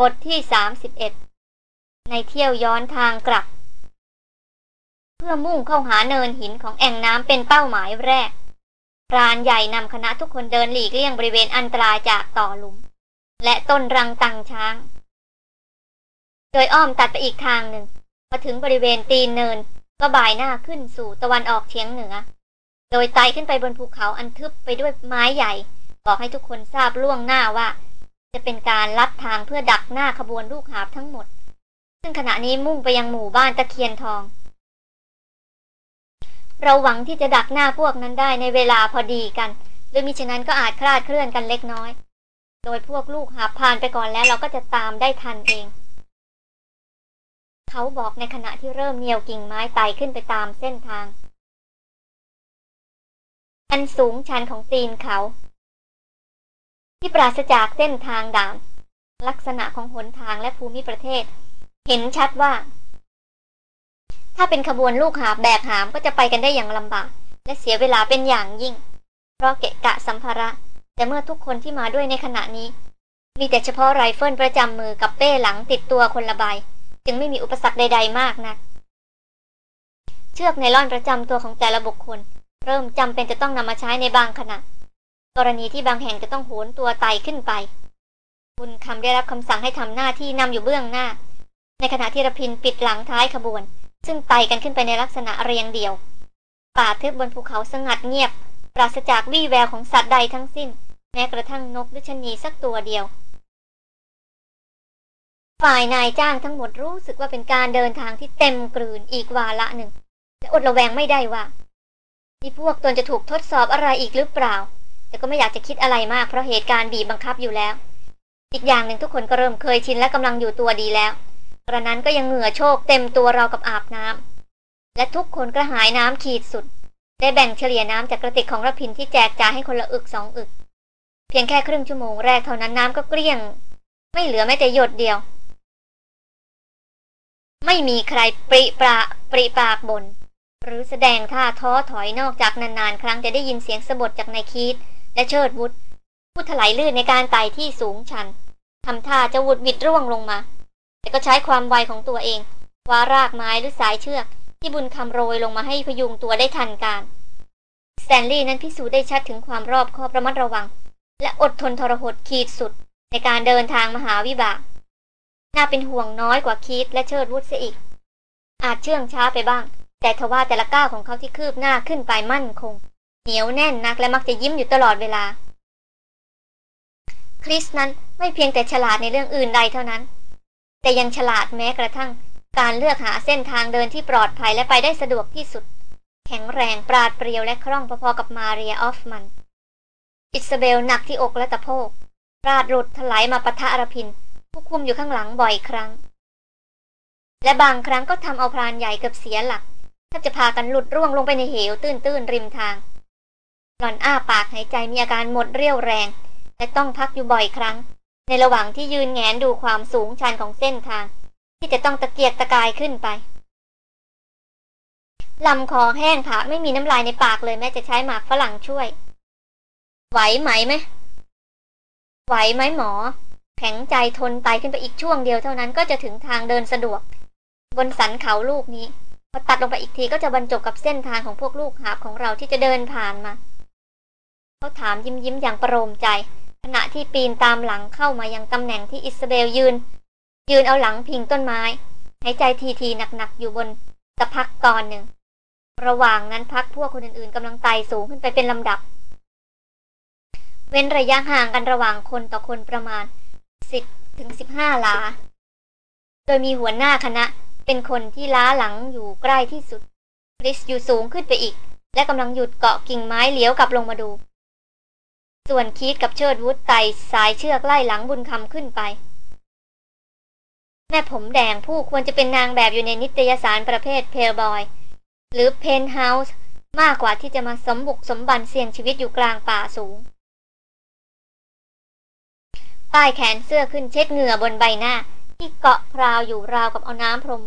บทที่31ในเที่ยวย้อนทางกลับ เพื่อมุ่งเข้าหาเนินหินของแอ่งน้ำเป็นเป้าหมายแรกพรานใหญ่นำคณะทุกคนเดินหลีกเลี่ยงบริเวณอันตรายจากต่อหลุม และต้นรังตังช้าง โดยอ้อมตัดไปอีกทางหนึ่งมาถึงบริเวณตีนเนิน ก็บ่ายหน้าขึ้นสู่ตะวันออกเฉียงเหนือ โดยไต่ขึ้นไปบนภูเขาอันทึบไปด้วยไม้ใหญ่ บอกให้ทุกคนทราบล่วงหน้าว่า จะเป็นการลัดทางเพื่อดักหน้าขบวนลูกหาบทั้งหมด ซึ่งขณะนี้มุ่งไปยังหมู่บ้านตะเคียนทอง เราหวังที่จะดักหน้าพวกนั้นได้ในเวลาพอดีกัน หรือมิฉะนั้นก็อาจคลาดเคลื่อนกันเล็กน้อย โดยพวกลูกหาผ่านไปก่อนแล้วเราก็จะตามได้ทันเอง เขาบอกในขณะที่เริ่มเหนี่ยวกิ่งไม้ไต่ขึ้นไปตามเส้นทาง อันสูงชันของตีนเขา ที่ปราศจากเส้นทางด่าน ลักษณะของหนทางและภูมิประเทศ เห็นชัดว่า ถ้าเป็นขบวนลูกหาแบกหามก็จะไปกันได้อย่างลำบาก และเสียเวลาเป็นอย่างยิ่ง เพราะเกะกะสัมภาระ แต่เมื่อทุกคนที่มาด้วยในขณะนี้ มีแต่เฉพาะไรเฟิลประจำมือกับเป้หลังติดตัวคนละใบจึงไม่มีอุปสรรคใด ๆ มากนัก เชือกไนล่อนประจำตัวของแต่ละบุคคล เริ่มจำเป็นจะต้องนำมาใช้ในบางขณะ กรณีที่บางแห่งจะต้องโหนตัวไต่ขึ้นไป บุญคำได้รับคำสั่งให้ทำหน้าที่นำอยู่เบื้องหน้า ในขณะที่ระพินปิดหลังท้ายขบวน ซึ่งไต่กันขึ้นไปในลักษณะเรียงเดี่ยว ป่าทึบบนภูเขาสงัดเงียบ ปราศจากวี่แววของสัตว์ใดทั้งสิ้น แม้กระทั่งนกหรือชนีสักตัวเดียว ฝ่ายนายจ้างทั้งหมดรู้สึกว่าเป็นการเดินทางที่เต็มกลืนอีกวาระหนึ่งและอดระแวงไม่ได้ว่านี่พวกตนจะถูกทดสอบอะไรอีกหรือเปล่า แต่ก็ไม่อยากจะคิดอะไรมากเพราะเหตุการณ์บีบบังคับอยู่แล้ว อีกอย่างหนึ่งทุกคนก็เริ่มเคยชินและกำลังอยู่ตัวดีแล้วกระนั้นก็ยังเหงื่อโชกเต็มตัวเรากับอาบน้ำและทุกคนกระหายน้ำขีดสุด ได้แบ่งเฉลี่ยน้ำจากกระติกของระพินที่แจกจ่ายให้คนละอึกสองอึก เพียงแค่ครึ่งชั่วโมงแรกเท่านั้นน้ำก็เกลี้ยง ไม่เหลือแม้แต่หยดเดียว ไม่มีใครปริปราปริปากบน หรือแสดงท่าท้อถอยนอกจากนานๆ ครั้งจะได้ยินเสียงสะบดจากนายคีด และเชิดวุฒผู้ถลายลื่นในการไต่ที่สูงชันทำท่าจะวุดบิดร่วงลงมา แต่ก็ใช้ความไวของตัวเองคว้ารากไม้หรือสายเชือก ที่บุญคำโรยลงมาให้พยุงตัวได้ทันการแตนลีย์นั้นพิสูจน์ได้ชัดถึงความรอบคอบระมัดระวัง และอดทนทรหดขีดสุด ในการเดินทางมหาวิบาก น่าเป็นห่วงน้อยกว่าคีดและเชิดวุฒเสียอีก อาจเชื่องช้าไปบ้าง แต่ทว่าแต่ละก้าวของเขาที่คืบหน้าขึ้นไปมั่นคง เหนียวแน่นนักและมักจะยิ้มอยู่ตลอดเวลา คริสนั้นไม่เพียงแต่ฉลาดในเรื่องอื่นใดเท่านั้น แต่ยังฉลาดแม้กระทั่ง การเลือกหาเส้นทางเดินที่ปลอดภัยและไปได้สะดวกที่สุด แข็งแรงปราดเปรียวและคล่องพอๆกับมาเรียออฟมัน อิสเบลหนักที่อกและตะโพกปราดหลุดถลายมาปะทะอรพิน ผู้คุมอยู่ข้างหลังบ่อยครั้ง และบางครั้งก็ทำเอาพรานใหญ่เกือบเสียหลักถ้าจะพากันหลุดร่วงลงไปในเหวตื้นๆริมทาง หล่อนอ้าปากหายใจมีอาการหมดเรี่ยวแรง และต้องพักอยู่บ่อยครั้ง ในระหว่างที่ยืนแงนดูความสูงชันของเส้นทาง ที่จะต้องตะเกียกตะกายขึ้นไปลำคอแห้งผากไม่มีน้ำลายในปากเลยแม้จะใช้หมากฝรั่งช่วย ไหวไหมไหมไหวไหมหมอ แข็งใจทนไตขึ้นไปอีกช่วงเดียวเท่านั้นก็จะถึงทางเดินสะดวก บนสันเขาลูกนี้พอตัดลงไปอีกทีก็จะบรรจบกับเส้นทางของพวกลูกหาบของเราที่จะเดินผ่านมา เขาถามยิ้มยิ้มอย่างประโลมใจ ขณะที่ปีนตามหลังเข้ามายังตำแหน่งที่อิสเบลยืน ยืนเอาหลังพิงต้นไม้ หายใจทีทีหนักๆอยู่บนตะพักตอนหนึ่ง ระหว่างนั้นพักพวกคนอื่นๆกำลังไต่สูงขึ้นไปเป็นลำดับ เว้นระยะห่างกันระหว่างคนต่อคนประมาณสิบถึงสิบห้าลา โดยมีหัวหน้าคณะเป็นคนที่ล้าหลังอยู่ใกล้ที่สุดคริสอยู่สูงขึ้นไปอีก และกำลังหยุดเกาะกิ่งไม้เลี้ยวกลับลงมาดู ส่วนคีดกับเชิดวุฒไต่สายเชือกไล่หลังบุญคำขึ้นไป แม่ผมแดงผู้ควรจะเป็นนางแบบอยู่ในนิตยสารประเภทเพลบอย หรือเพนเฮาส์มากกว่าที่จะมาสมบุกสมบันเสี่ยงชีวิตอยู่กลางป่าสูง ป้ายแขนเสื้อขึ้นเช็ดเหงื่อบนใบหน้า ที่เกาะพราวอยู่ราวกับเอาน้ำพรม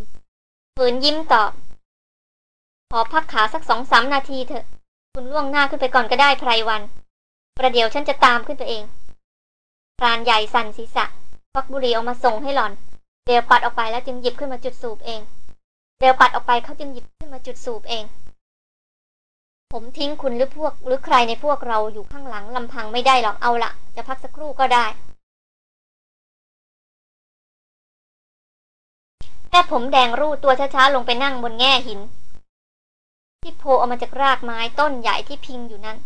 ฝืนยิ้มตอบ ขอพักขาสักสองสามนาทีเถอะ คุณล่วงหน้าขึ้นไปก่อนก็ได้ไพรวัน ประเดี๋ยวฉันจะตามขึ้นไปเองพรานใหญ่สั่นศีรษะพวักบุหรี่ออกมาส่งให้หล่อนเบลปัดออกไปแล้วจึงหยิบขึ้นมาจุดสูบเองเบลปัดออกไปเขาจึงหยิบขึ้นมาจุดสูบเอง ผมทิ้งคุณหรือพวกหรือใครในพวกเราอยู่ข้างหลังลำพังไม่ได้หรอกเอาละจะพักสักครู่ก็ได้แค่ผมแดงรูตัวช้าๆลงไปนั่งบนแง่หิน ที่โผล่ออกมาจากรากไม้ต้นใหญ่ที่พิงอยู่นั้น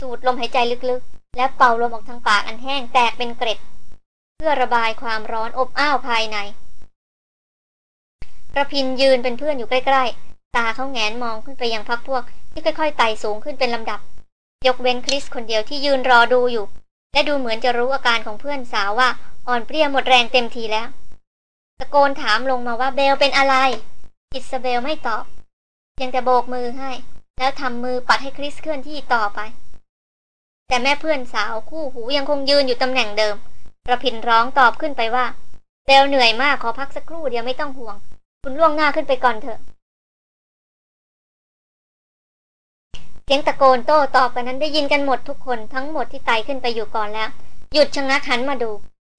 สูดลมหายใจลึกๆ แล้วเป่าลมออกทางปากอันแห้งแตกเป็นเกร็ด เพื่อระบายความร้อนอบอ้าวภายในกระพินยืนเป็นเพื่อนอยู่ใกล้ ๆ ตาเขาแงนมองขึ้นไปยังพักพวก ที่ค่อยๆไต่สูงขึ้นเป็นลำดับ ยกเว้นคริสคนเดียวที่ยืนรอดูอยู่ และดูเหมือนจะรู้อาการของเพื่อนสาวว่าอ่อนเปรี้ยหมดแรงเต็มทีแล้ว ตะโกนถามลงมาว่าเบลเป็นอะไร อิสเบลไม่ตอบ ยังแต่โบกมือให้ แล้วทำมือปัดให้คริสเคลื่อนที่ต่อไป แต่แม่เพื่อนสาวคู่หูยังคงยืนอยู่ตำแหน่งเดิมระพินร้องตอบขึ้นไปว่าเบลเหนื่อยมากขอพักสักครู่เดียวไม่ต้องห่วง คุณล่วงหน้าขึ้นไปก่อนเถอะเสียงตะโกนโต้ตอบกันนั้นได้ยินกันหมดทุกคนทั้งหมดที่ไต่ขึ้นไปอยู่ก่อนแล้ว หยุดชะงักหันมาดู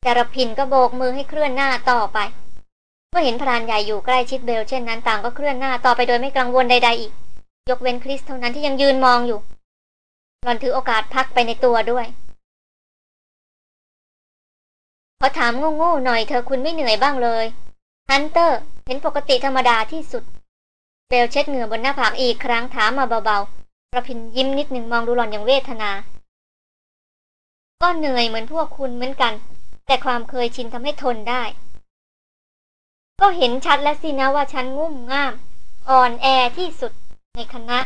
แต่ระพินก็โบกมือให้เคลื่อนหน้าต่อไปเมื่อเห็นพรานใหญ่อยู่ใกล้ชิดเบลเช่นนั้นต่างก็เคลื่อนหน้าต่อไปโดยไม่กังวลใดๆอีก ยกเว้นคริสเท่านั้นที่ยังยืนมองอยู่ หลอนถือโอกาสพักไปในตัวด้วย ขอถามโง่ๆหน่อยเธอคุณไม่เหนื่อยบ้างเลยฮันเตอร์ เห็นปกติธรรมดาที่สุดเบลเช็ดเหงื่อบนหน้าผากอีกครั้งถามมาเบาๆประพินยิ้มนิดหนึ่งมองดูหล่อนอย่างเวทนา ก็เหนื่อยเหมือนพวกคุณเหมือนกัน แต่ความเคยชินทำให้ทนได้ ก็เห็นชัดแล้วสินะว่าฉันงุ่มง่าม อ่อนแอที่สุดในคณะ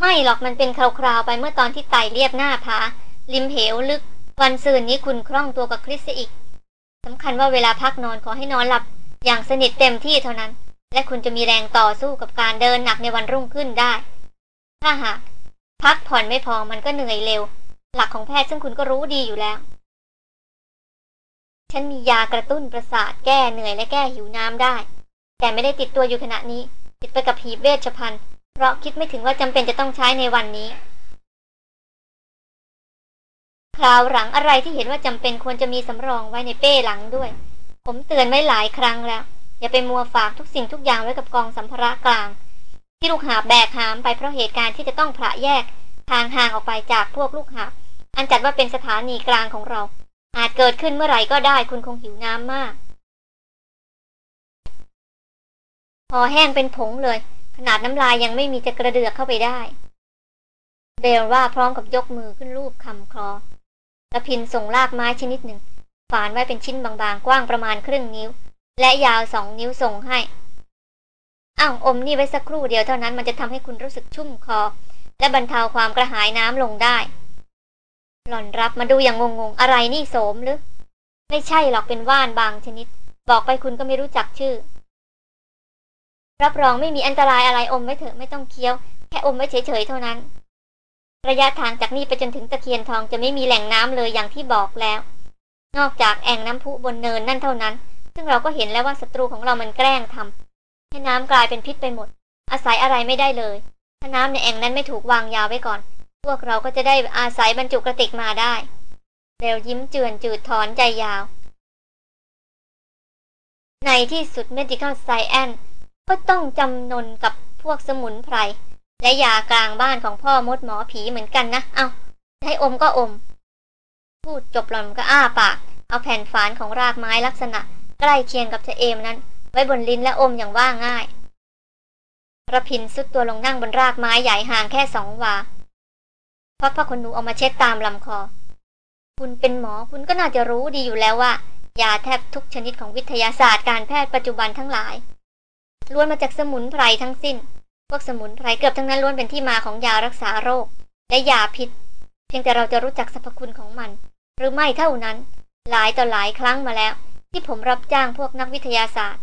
ไม่หรอกมันเป็นคราวๆไปเมื่อตอนที่ไต่เรียบหน้าผาริมเหวลึก วันซืนนี้คุณคล่องตัวกับคริสอีกสำคัญว่าเวลาพักนอนขอให้นอนหลับ อย่างสนิทเต็มที่เท่านั้น และคุณจะมีแรงต่อสู้กับการเดินหนักในวันรุ่งขึ้นได้ ถ้าหากพักผ่อนไม่พอมันก็เหนื่อยเร็ว หลักของแพทย์ซึ่งคุณก็รู้ดีอยู่แล้ว ฉันมียากระตุ้นประสาทแก้เหนื่อยและแก้หิวน้ำได้ แต่ไม่ได้ติดตัวอยู่ขณะนี้ ติดไปกับหีบเวชภัณฑ์ เพราะคิดไม่ถึงว่าจำเป็นจะต้องใช้ในวันนี้ คราวหลังอะไรที่เห็นว่าจำเป็นควรจะมีสำรองไว้ในเป้หลังด้วย ผมเตือนไว้หลายครั้งแล้ว อย่าไปมัวฝากทุกสิ่งทุกอย่างไว้กับกองสัมภาระกลาง ที่ลูกหาบแบกหามไปเพราะเหตุการณ์ที่จะต้องพระแยกทางห่างออกไปจากพวกลูกหาบอันจัดว่าเป็นสถานีกลางของเรา อาจเกิดขึ้นเมื่อไหร่ก็ได้คุณคงหิวน้ำมาก พอแห้งเป็นผงเลย ขนาดน้ำลายยังไม่มีจะกระเดือกเข้าไปได้ เบลว่าพร้อมกับยกมือขึ้นรูปคำคลอตะพินส่งลากไม้ชนิดหนึ่งฝานไว้เป็นชิ้นบางๆ กว้างประมาณครึ่งนิ้ว และยาวสองนิ้วส่งให้อ้าวอมนี่ไว้สักครู่เดียวเท่านั้นมันจะทำให้คุณรู้สึกชุ่มคอ และบรรเทาความกระหายน้ำลงได้ หล่อนรับมาดูอย่างงงๆ อะไรนี่โสมหรือ ไม่ใช่หรอกเป็นว่านบางชนิด บอกไปคุณก็ไม่รู้จักชื่อ รับรองไม่มีอันตรายอะไรอมไว้เถอะไม่ต้องเคี้ยว แค่อมไว้เฉยๆเท่านั้น ระยะทางจากนี้ไปจนถึงตะเคียนทองจะไม่มีแหล่งน้ำเลยอย่างที่บอกแล้ว นอกจากแอ่งน้ำพุบนเนินนั่นเท่านั้น ซึ่งเราก็เห็นแล้วว่าศัตรูของเรามันแกล้งทำให้น้ำกลายเป็นพิษไปหมด อาศัยอะไรไม่ได้เลย ถ้าน้ำในแอ่งนั้นไม่ถูกวางยาไว้ก่อน พวกเราก็จะได้อาศัยบรรจุกระติกมาได้เบลยิ้มเจือนจืดถอนใจยาว ในที่สุด Medical Science ก็ต้องจำนนกับพวกสมุนไพร และยากลางบ้านของพ่อมดหมอผีเหมือนกันนะ เอาให้อมก็อม พูดจบหล่อนก็อ้าปาก เอาแผ่นฝานของรากไม้ลักษณะ ใกล้เคียงกับชะเอมนั้น ไว้บนลิ้นและอมอย่างว่าง่ายระพินสุดตัวลงนั่งบนรากไม้ใหญ่ห่างแค่สองวาพราะผ้าขนหนูเอามาเช็ดตามลำคอ คุณเป็นหมอคุณก็น่าจะรู้ดีอยู่แล้วว่า ยาแทบทุกชนิดของวิทยาศาสตร์การแพทย์ปัจจุบันทั้งหลาย ล้วนมาจากสมุนไพรทั้งสิ้น พวกสมุนไพรเกือบทั้งนั้นล้วนเป็นที่มาของยารักษาโรค และยาพิษ เพียงแต่เราจะรู้จักสรรพคุณของมัน หรือไม่เท่านั้น หลายต่อหลายครั้งมาแล้ว ที่ผมรับจ้างพวกนักวิทยาศาสตร์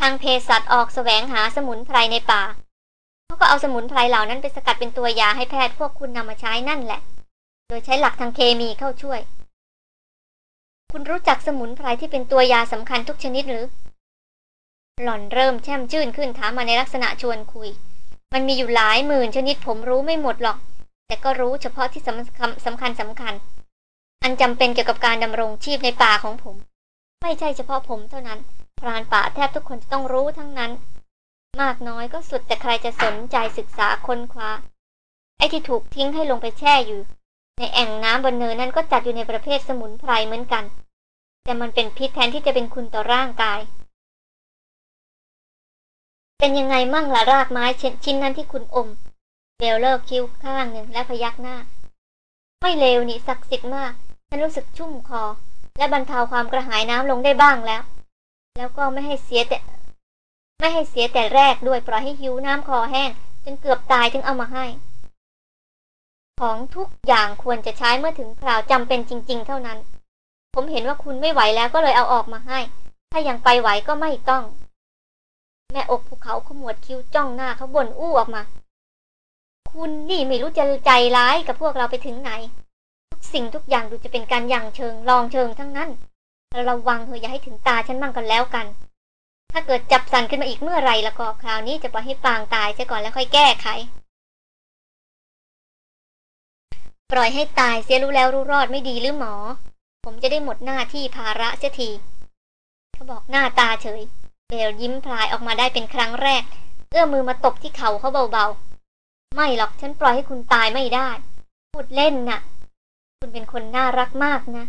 ทางเภสัชออกสแสวงหาสมุนไพรในป่าเขาก็เอาสมุนไพรเหล่านั้นไปสกัดเป็นตัวยาให้แพทย์พวกคุณนำมาใช้นั่นแหละ โดยใช้หลักทางเคมีเข้าช่วย คุณรู้จักสมุนไพรที่เป็นตัวยาสำคัญทุกชนิดหรือ หล่อนเริ่มแช่มชื่นขึ้นถามมาในลักษณะชวนคุย มันมีอยู่หลายหมื่นชนิดผมรู้ไม่หมดหรอก แต่ก็รู้เฉพาะที่สำคัญสำคัญสำคัญ อันจำเป็นเกี่ยวกับการดำรงชีพในป่าของผม ไม่ใช่เฉพาะผมเท่านั้น พรานป่าแทบทุกคนจะต้องรู้ทั้งนั้น มากน้อยก็สุดแต่ใครจะสนใจศึกษาค้นคว้า ไอ้ที่ถูกทิ้งให้ลงไปแช่อยู่ ในแอ่งน้ำบนเนินนั้นก็จัดอยู่ในประเภทสมุนไพรเหมือนกัน แต่มันเป็นพิษแทนที่จะเป็นคุณต่อร่างกาย เป็นยังไงมั่งล่ะรากไม้ชิ้นนั้นที่คุณอม เบลเลิกคิ้วข้างหนึ่งและพยักหน้า ไม่เลวนี่ศักดิ์สิทธิ์มาก ฉันรู้สึกชุ่มคอ และบรรเทาความกระหายน้ำลงได้บ้างแล้ว แล้วก็ไม่ให้เสียแต่ ไม่ให้เสียแต่แรกด้วยปล่อยให้หิวน้ำคอแห้ง จนเกือบตายถึงเอามาให้ ของทุกอย่างควรจะใช้เมื่อถึงคราวจำเป็นจริง ๆ เท่านั้น ผมเห็นว่าคุณไม่ไหวแล้วก็เลยเอาออกมาให้ ถ้ายังไปไหวก็ไม่ต้อง แม่อกภูเขาขมวดคิ้วจ้องหน้าเขาบ่นอู้ออกมา คุณนี่ไม่รู้จะใจร้ายกับพวกเราไปถึงไหน ทุกสิ่งทุกอย่างดูจะเป็นการยังเชิงลองเชิงทั้งนั้น ระวังเถอะอย่าให้ถึงตาฉันมั่งกันแล้วกัน ถ้าเกิดจับสันขึ้นมาอีกเมื่อไรล้วก็คราวนี้จะปล่อยให้ปางตายซะก่อนแล้วค่อยแก้ไข ปล่อยให้ตายเสียรู้แล้วรู้รอดไม่ดีหรือหมอ ผมจะได้หมดหน้าที่ภาระเสียทีเขาบอกหน้าตาเฉย เบลยิ้มพลายออกมาได้เป็นครั้งแรก เอื้อมมือมาตบที่เข่าเขาเบาๆ ไม่หรอกฉันปล่อยให้คุณตายไม่ได้ พูดเล่นนะ่ะ คุณเป็นคนน่ารักมากนะ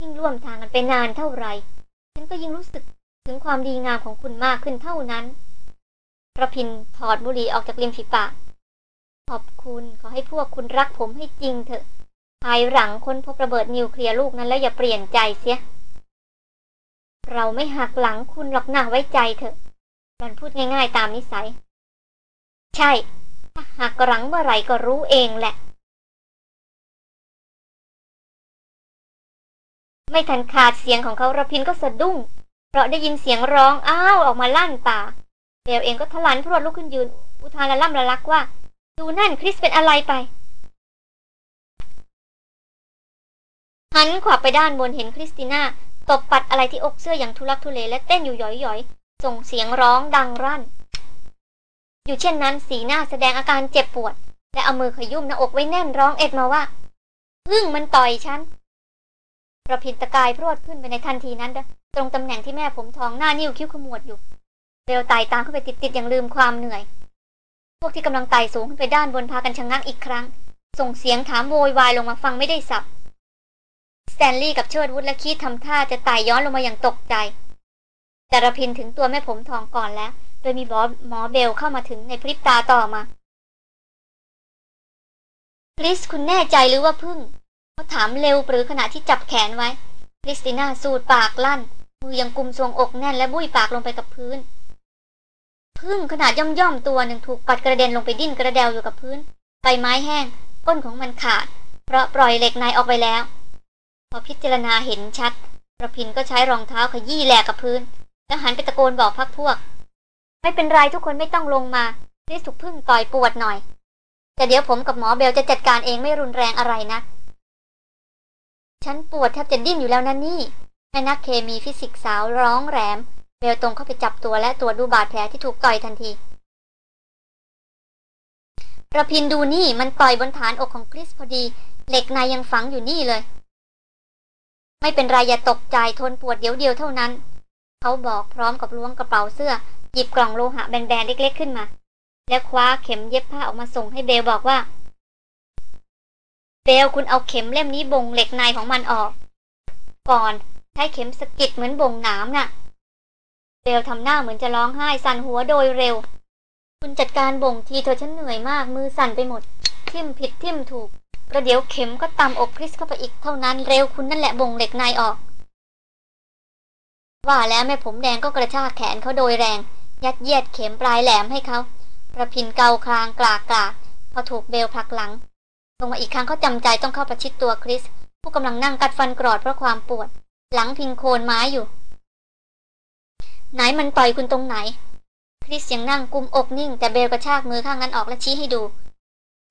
ยิ่งร่วมทางกันไปนานเท่าไหร่ ฉันก็ยิ่งรู้สึกถึงความดีงามของคุณมากขึ้นเท่านั้นระพินถอดบุหรี่ออกจากริมฝีปาก ขอบคุณขอให้พวกคุณรักผมให้จริงเถอะ ภายหลังค้นพบระเบิดนิวเคลียร์ลูกนั้นแล้วอย่าเปลี่ยนใจเสีย เราไม่หักหลังคุณหรอกหน้าไว้ใจเถอะ มันพูดง่ายๆตามนิสัย ใช่ ถ้าหากรังเมื่อไหร่ก็รู้เองแหละ ไม่ทันขาดเสียงของเขาระพินก็สะดุ้ง เพราะได้ยินเสียงร้องอ้าวออกมาลั่นป่าเบลเองก็ทลันพรวดลุกขึ้นยืน อุทานละล่ำละลักว่า ดูนั่นคริสเป็นอะไรไปหันขวาไปด้านบนเห็นคริสติน่า ตบปัดอะไรที่อกเสื้ออย่างทุลักทุเลและเต้นอยู่หย่อยๆ ส่งเสียงร้องดังรั่น อยู่เช่นนั้นสีหน้าแสดงอาการเจ็บปวด และเอามือขยุ่มหน้าอกไว้แน่นร้องเอ็ดมาว่าพึ่งมันต่อยฉันประพินตะกายพรวดขึ้นไปในทันทีนั้น ตรงตำแหน่งที่แม่ผมทองหน้านิ้วคิ้วขมวดอยู่เบลไต่ตามเข้าไปติดๆอย่างลืมความเหนื่อย พวกที่กำลังไต่สูงขึ้นไปด้านบนพากันชะงงักอีกครั้ง ส่งเสียงถามโวยวายลงมาฟังไม่ได้สับ สแตนลีย์กับเชิดวุฒและคีดทำท่าจะไต่ย้อนลงมาอย่างตกใจ แต่ระพินถึงตัวแม่ผมทองก่อนแล้ว โดยมีหมอหมอเบลเข้ามาถึงในพริบตาต่อมาคริสคุณแน่ใจหรือว่าพึ่งเขาถามเร็วหรือขณะที่จับแขนไว้คริสติน่าสูดปากลั่น มือยังกุมทรวงอกแน่นและบุ้ยปากลงไปกับพื้น พึ่งขนาดย่อมย่อมตัวหนึ่งถูกปัดกระเด็นลงไปดิ้นกระเดวอยู่กับพื้น ใบไม้แห้ง ก้นของมันขาด เพราะปล่อยเหล็กในออกไปแล้ว พอพิจารณาเห็นชัดประพินก็ใช้รองเท้าขยี้แหลกกับพื้น แล้วหันไปตะโกนบอกพักพวก ไม่เป็นไรทุกคนไม่ต้องลงมานี่ถูกผึ้งต่อยปวดหน่อย แต่เดี๋ยวผมกับหมอเบลจะจัดการเองไม่รุนแรงอะไรนะ ฉันปวดแทบจะดิ้นอยู่แล้วนะนี่แม่นักเคมีฟิสิกส์สาวร้องแหลม เบลตรงเข้าไปจับตัวและตรวจดูบาดแผลที่ถูกต่อยทันทีระพินดูนี่มันต่อยบนฐานอกของคริสพอดี เหล็กในยังฝังอยู่นี่เลย ไม่เป็นไรอย่าตกใจทนปวดเดี๋ยวเดียวเท่านั้น เขาบอกพร้อมกับล้วงกระเป๋าเสื้อ หยิบกล่องโลหะแบนๆเล็ก ๆขึ้นมา แล้วคว้าเข็มเย็บผ้าออกมาส่งให้เบลบอกว่า เบลคุณเอาเข็มเล่มนี้บ่งเหล็กในของมันออก ก่อนใช้เข็มสกิดเหมือนบ่งน้ำน่ะ เบลทำหน้าเหมือนจะร้องไห้สั่นหัวโดยเร็ว คุณจัดการบ่งทีเธอฉันเหนื่อยมากมือสั่นไปหมด ทิ่มผิดทิ่มถูก ประเดี๋ยวเข็มก็ตำอกคริสเข้าไปอีกเท่านั้นเร็วคุณนั่นแหละบ่งเหล็กในออก ว่าแล้วแม่ผมแดงก็กระชากแขนเขาโดยแรง ยัดเยียดเข็มปลายแหลมให้เขาประพินเกาคลางกลากกลากพอถูกเบลผลักหลัง ลงมาอีกครั้งเขาจำใจต้องเข้าประชิดตัวคริส ผู้กำลังนั่งกัดฟันกรอดเพราะความปวด หลังพิงโคนไม้อยู่ ไหนมันต่อยคุณตรงไหน คริสยังนั่งกุมอกนิ่ง แต่เบลกระชากมือข้างนั้นออกและชี้ให้ดู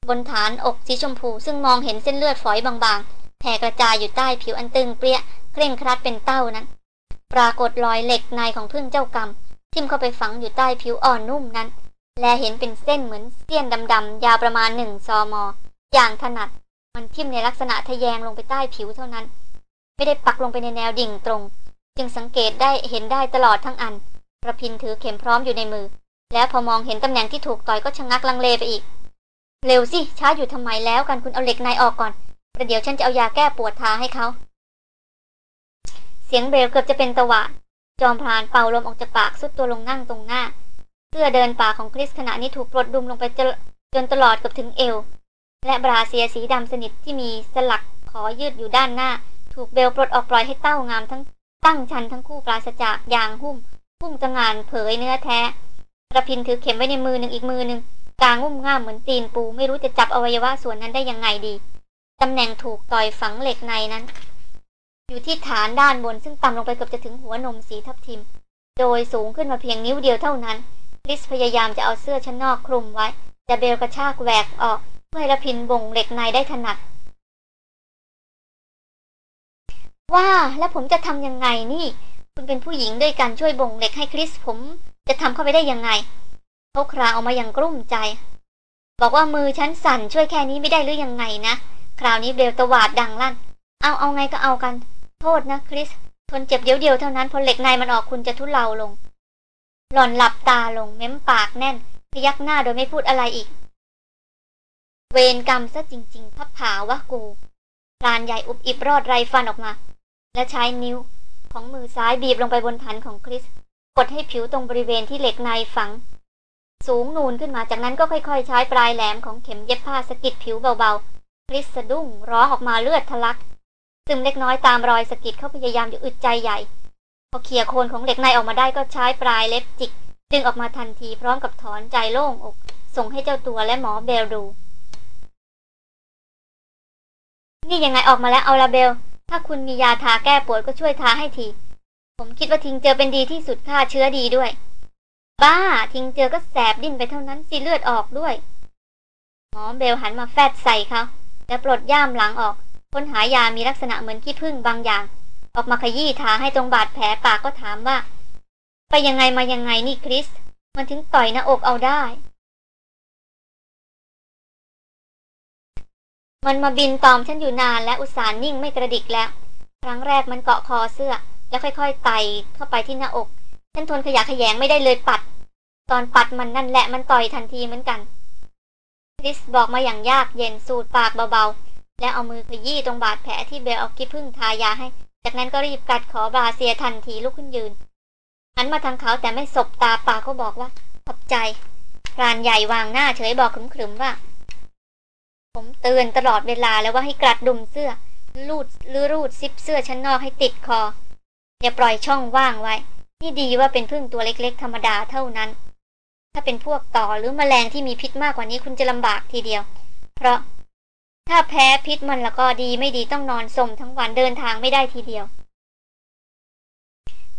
บนฐานอกสีชมพู ซึ่งมองเห็นเส้นเลือดฝอยบางๆแผ่กระจายอยู่ใต้ผิวอันตึงเปรี้ยเคร่งครัดเป็นเต้านั้น ปรากฏรอยเหล็กในของพึ่งเจ้ากรรมทิ่มเข้าไปฝังอยู่ใต้ผิวอ่อนนุ่มนั้น และเห็นเป็นเส้นเหมือนเสี้ยนดำๆยาวประมาณหนึ่งซอมอ อย่างถนัด มันทิ่มในลักษณะทะแยงลงไปใต้ผิวเท่านั้น ไม่ได้ปักลงไปในแนวดิ่งตรง จึงสังเกตได้เห็นได้ตลอดทั้งอันระพินถือเข็มพร้อมอยู่ในมือ แล้วพอมองเห็นตำแหน่งที่ถูกต่อยก็ชะงักลังเลไปอีก เร็วสิช้าอยู่ทำไมแล้วกันคุณเอาเหล็กในออกก่อนประเดี๋ยวฉันจะเอายาแก้ปวดทาให้เขา เสียงเบลเกือบจะเป็นตะวะจอมพรานเป่าลมออกจากปากสุดตัวลงนั่งตรงหน้า เสื้อเดินป่าของคริสขณะนี้ถูกปลดดุมลงไปจจนตลอดเกือบถึงเอว และบราเซียสีดำสนิทที่มีสลักขอยืดอยู่ด้านหน้า ถูกเบลปลดออกปล่อยให้เต้างามทั้งตั้งชันทั้งคู่ปราศจากยางหุ้ม พุ่งตะงานเผยเนื้อแท้ระพินถือเข็มไว้ในมือหนึ่งอีกมือหนึ่ง กลางงุ่มง่ามเหมือนตีนปูไม่รู้จะจับอวัยวะส่วนนั้นได้ยังไงดี ตำแหน่งถูกต่อยฝังเหล็กในนั้น อยู่ที่ฐานด้านบนซึ่งต่ำลงไปเกือบจะถึงหัวนมสีทับทิม โดยสูงขึ้นมาเพียงนิ้วเดียวเท่านั้นคริสพยายามจะเอาเสื้อชั้นนอกคลุมไว้ แต่เบลกระชากแหวกออกเพื่อให้ระพินบ่งเหล็กในได้ถนัด ว่าแล้วผมจะทำยังไงนี่ คุณเป็นผู้หญิงด้วยกันช่วยบ่งเหล็กให้คริสผม จะทำเข้าไปได้ยังไง เขาคราออกมาอย่างกลุ้มใจ บอกว่ามือฉันสั่นช่วยแค่นี้ไม่ได้หรือยังไงนะ คราวนี้เบลตวาดดังลั่น เอาเอาไงก็เอากัน โทษนะคริส ทนเจ็บเดียวเดียวเท่านั้นพอเหล็กในมันออกคุณจะทุเลาลง หล่อนหลับตาลงเม้มปากแน่นพยักหน้าโดยไม่พูดอะไรอีก เวรกรรมซะจริง ๆพับผาวะกูพรานใหญ่อุบอิบรอดไรฟันออกมา และใช้นิ้วของมือซ้ายบีบลงไปบนฐานของคริส กดให้ผิวตรงบริเวณที่เหล็กในฝัง สูงนูนขึ้นมาจากนั้นก็ค่อยๆ ใช้ปลายแหลมของเข็มเย็บผ้าสกิดผิวเบาๆคริสสะดุ้งร้องออกมาเลือดทะลัก ซึมเล็กน้อยตามรอยสกิดเขาพยายามอยู่อึดใจใหญ่ พอเขี่ยโคนของเหล็กในออกมาได้ก็ใช้ปลายเล็บจิก ดึงออกมาทันทีพร้อมกับถอนใจโล่งอก ส่งให้เจ้าตัวและหมอเบลดู นี่ยังไงออกมาแล้วเอาละเบล ถ้าคุณมียาทาแก้ปวดก็ช่วยทาให้ที ผมคิดว่าทิงเจอเป็นดีที่สุดฆ่าเชื้อดีด้วย บ้าทิ้งเจอก็แสบดิ้นไปเท่านั้นสิเลือดออกด้วย หมอเบลหันมาแฟดใส่เขาและปลดย่ามหลังออก ค้นหายามีลักษณะเหมือนขี้ผึ้งบางอย่าง ออกมาขยี้ทาให้ตรงบาดแผลปากก็ถามว่า ไปยังไงมายังไงนี่คริส มันถึงต่อยหน้าอกเอาได้ มันมาบินตอมฉันอยู่นานและอุตส่าห์นิ่งไม่กระดิกแล้ว ครั้งแรกมันเกาะคอเสื้อ แล้วค่อยๆไต่เข้าไปที่หน้าอก ฉันทนขยะขยงไม่ได้เลยปัด ตอนปัดมันนั่นแหละมันต่อยทันทีเหมือนกันคริสบอกมาอย่างยากเย็นสูดปากเบาๆ แล้วเอามือขยี้ตรงบาดแผลที่เบลเอากิ๊พึ่งทายาให้ จากนั้นก็รีบกัดขอบราเซียทันทีลุกขึ้นยืนหันมาทางเขาแต่ไม่สบตาปากเขาบอกว่าขอบใจพรานใหญ่วางหน้าเฉยบอกขรึมๆว่า ผมเตือนตลอดเวลาแล้วว่าให้กรัดดุมเสื้อ ลูดหรือรูดซิปเสื้อชั้นนอกให้ติดคอ อย่าปล่อยช่องว่างไว้ นี่ดีว่าเป็นพึ่งตัวเล็กๆ ธรรมดาเท่านั้น ถ้าเป็นพวกต่อหรือมแมลงที่มีพิษมากกว่านี้คุณจะลำบากทีเดียว เพราะถ้าแพ้พิษมันแล้วก็ดีไม่ดีต้องนอนสมทั้งวันเดินทางไม่ได้ทีเดียว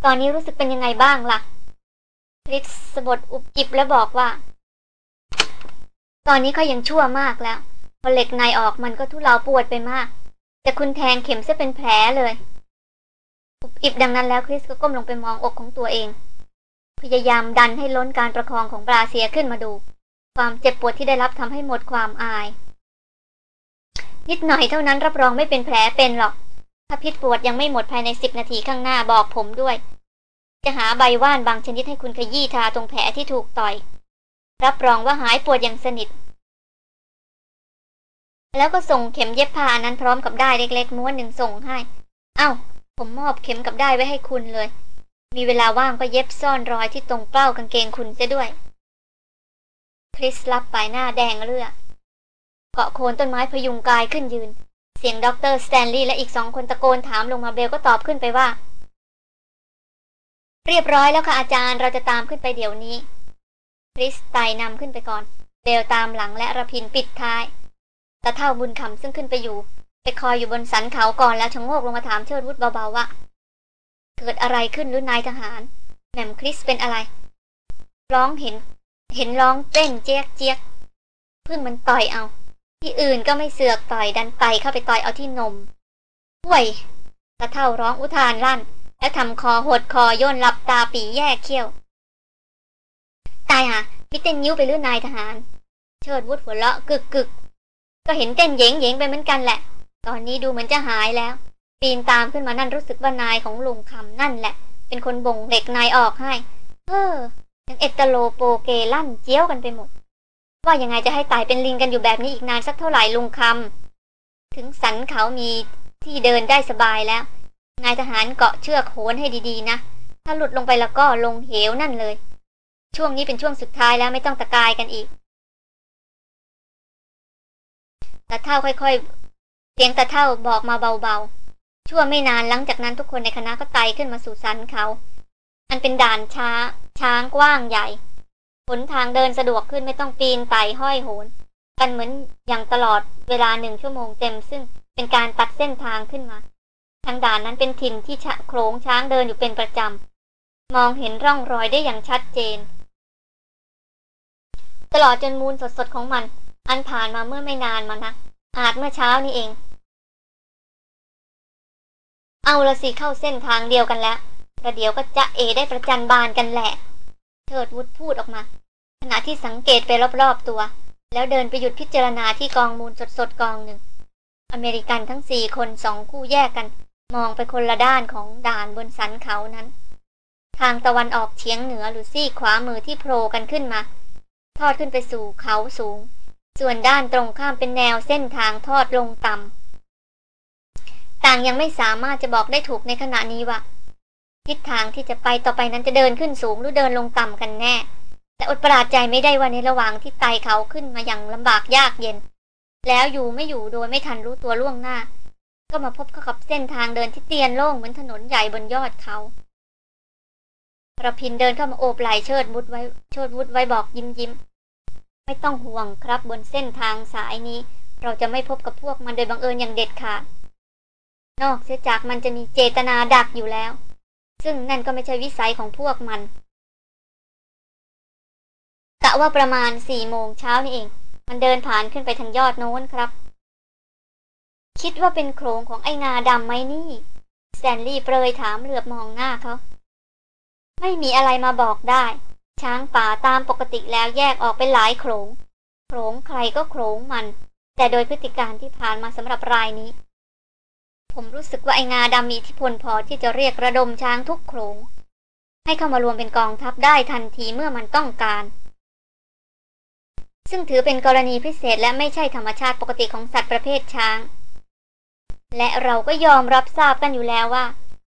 ตอนนี้รู้สึกเป็นยังไงบ้างล่ะริสสบดอุบอิบแล้วบอกว่า ตอนนี้เขายังชั่วมากแล้ว พอเหล็กในออกมันก็ทุเลาปวดไปมาก แต่คุณแทงเข็มเสียเป็นแผลเลย อิบดังนั้นแล้วคริสก็ก้มลงไปมองอกของตัวเอง พยายามดันให้ล้นการประคองของบราเซียขึ้นมาดู ความเจ็บปวดที่ได้รับทำให้หมดความอาย นิดหน่อยเท่านั้นรับรองไม่เป็นแผลเป็นหรอก ถ้าพิษปวดยังไม่หมดภายในสิบนาทีข้างหน้าบอกผมด้วย จะหาใบว่านบางชนิดให้คุณขยี้ทาตรงแผลที่ถูกต่อย รับรองว่าหายปวดอย่างสนิทแล้วก็ส่งเข็มเย็บผ้านั้นพร้อมกับได้เล็กๆม้วนหนึ่งส่งให้ เอา้า ผมมอบเข็มกับได้ไว้ให้คุณเลย มีเวลาว่างก็เย็บซ่อนรอยที่ตรงเป้ากางเกงคุณเสียด้วย คริสรับไปหน้าแดงเลือดเกาะโคนต้นไม้พยุงกายขึ้นยืน เสียงด็อกเตอร์สแตนลีย์และอีกสองคนตะโกนถามลงมาเบลก็ตอบขึ้นไปว่า เรียบร้อยแล้วค่ะอาจารย์เราจะตามขึ้นไปเดี๋ยวนี้คริสไต่นำขึ้นไปก่อน เบลตามหลังและระพินปิดท้ายตาเฒ่าบุญคำซึ่งขึ้นไปอยู่ ไปคอยอยู่บนสันเขาก่อนแล้วชะโงกลงมาถามเชิดวุฒเบาๆว่า เกิดอะไรขึ้นหรือนายทหาร แหม่มคริสเป็นอะไร ร้องเห็น เห็นร้องเต้นเจี๊ยกเจี๊ยกพึ่งมันต่อยเอา ที่อื่นก็ไม่เสือกต่อยดันไตเข้าไปต่อยเอาที่นมห่วยตะเท่าร้องอุทานลั่น แล้วทำคอหดคอย่นหลับตาปีแยกเขี้ยว ตายฮะพิเต้นยิ้วไปหรือนายทหาร เชิดวุฒหัวเราะกึกกึกก็เห็นเต้นเยงเยงไปเหมือนกันแหละ ตอนนี้ดูเหมือนจะหายแล้ว ปีนตามขึ้นมานั่นรู้สึกว่านายของลุงคำนั่นแหละ เป็นคนบ่งเหล็กนายออกให้ เออยังเอตโลโปเกลั่นเจี้ยวกันไปหมด ว่ายังไงจะให้ตายเป็นลิงกันอยู่แบบนี้อีกนานสักเท่าไหร่ลุงคำถึงสันเขามีที่เดินได้สบายแล้ว นายทหารเกาะเชือกโหนให้ดีๆนะ ถ้าหลุดลงไปแล้วก็ลงเหวนั่นเลย ช่วงนี้เป็นช่วงสุดท้ายแล้วไม่ต้องตะกายกันอีกตาเท่าค่อยๆ เสียงตาเท่าบอกมาเบาๆ ชั่วไม่นานหลังจากนั้นทุกคนในคณะก็ไต่ขึ้นมาสู่สันเขา อันเป็นด่านช้า ช้างกว้างใหญ่หนทางเดินสะดวกขึ้นไม่ต้องปีนไต่ห้อยโหน กันเหมือนอย่างตลอดเวลาหนึ่งชั่วโมงเต็มซึ่งเป็นการตัดเส้นทางขึ้นมา ทางด่านนั้นเป็นถิ่นที่โขลงช้างเดินอยู่เป็นประจำ มองเห็นร่องรอยได้อย่างชัดเจน ตลอดจนมูลสดๆของมัน อันผ่านมาเมื่อไม่นานมานะอาจเมื่อเช้านี้เอง เอาละสิเข้าเส้นทางเดียวกันแล้วประเดี๋ยวก็จะเอได้ประจันบานกันแหละ เทิดวุฒพูดออกมา ขณะที่สังเกตไปรอบๆตัว แล้วเดินไปหยุดพิจารณาที่กองมูลสดๆกองหนึ่ง อเมริกันทั้งสี่คนสองคู่แยกกัน มองไปคนละด้านของด่านบนสันเขานั้น ทางตะวันออกเฉียงเหนือหรือซี่ขวามือที่โผล่กันขึ้นมา ทอดขึ้นไปสู่เขาสูง ส่วนด้านตรงข้ามเป็นแนวเส้นทางทอดลงต่ำ ต่างยังไม่สามารถจะบอกได้ถูกในขณะนี้ว่าทิศทางที่จะไปต่อไปนั้นจะเดินขึ้นสูงหรือเดินลงต่ำกันแน่ แต่อดประหลาดใจไม่ได้ว่าในระหว่างที่ไต่เขาขึ้นมาอย่างลำบากยากเย็น แล้วอยู่ไม่อยู่โดยไม่ทันรู้ตัวล่วงหน้า ก็มาพบเข้ากับเส้นทางเดินที่เตียนโล่งเหมือนถนนใหญ่บนยอดเขาระพินเดินเข้ามาโอบไหล่เชิดวุฒไว้เชิดวุฒไว้บอกยิ้มยิ้มไม่ต้องห่วงครับบนเส้นทางสายนี้ เราจะไม่พบกับพวกมันโดยบังเอิญอย่างเด็ดขาด นอกเสียจากมันจะมีเจตนาดักอยู่แล้ว ซึ่งนั่นก็ไม่ใช่วิสัยของพวกมันกะว่าประมาณสี่โมงเช้านี่เอง มันเดินผ่านขึ้นไปทางยอดโน้นครับ คิดว่าเป็นโครงของไอ้งาดำไหมนี่แซนลี่เปรยถามเหลือบมองหน้าเขา ไม่มีอะไรมาบอกได้ ช้างป่าตามปกติแล้วแยกออกเป็นหลายโขลงโขลงใครก็โขลงมัน แต่โดยพฤติการที่ผ่านมาสำหรับรายนี้ ผมรู้สึกว่าไองาดำมีอิทธิพลพอที่จะเรียกระดมช้างทุกโขลงให้เข้ามารวมเป็นกองทัพได้ทันทีเมื่อมันต้องการ ซึ่งถือเป็นกรณีพิเศษและไม่ใช่ธรรมชาติปกติของสัตว์ประเภทช้าง และเราก็ยอมรับทราบกันอยู่แล้วว่า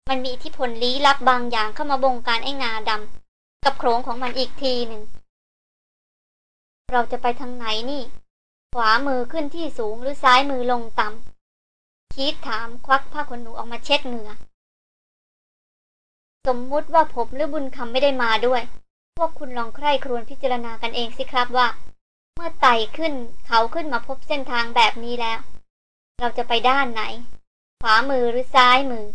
มันมีอิทธิพลลี้ลับบางอย่างเข้ามาบงการไอ้งาดำกับโครงของมันอีกทีหนึ่ง เราจะไปทางไหนนี่ ขวามือขึ้นที่สูงหรือซ้ายมือลงต่ำ คิดถามควักผ้าขนหนูออกมาเช็ดเหงื่อ สมมุติว่าผมหรือบุญคำไม่ได้มาด้วย พวกคุณลองใคร่ครวญพิจารณากันเองสิครับว่า เมื่อไต่ขึ้นเขาขึ้นมาพบเส้นทางแบบนี้แล้ว เราจะไปด้านไหน ขวามือหรือซ้ายมือ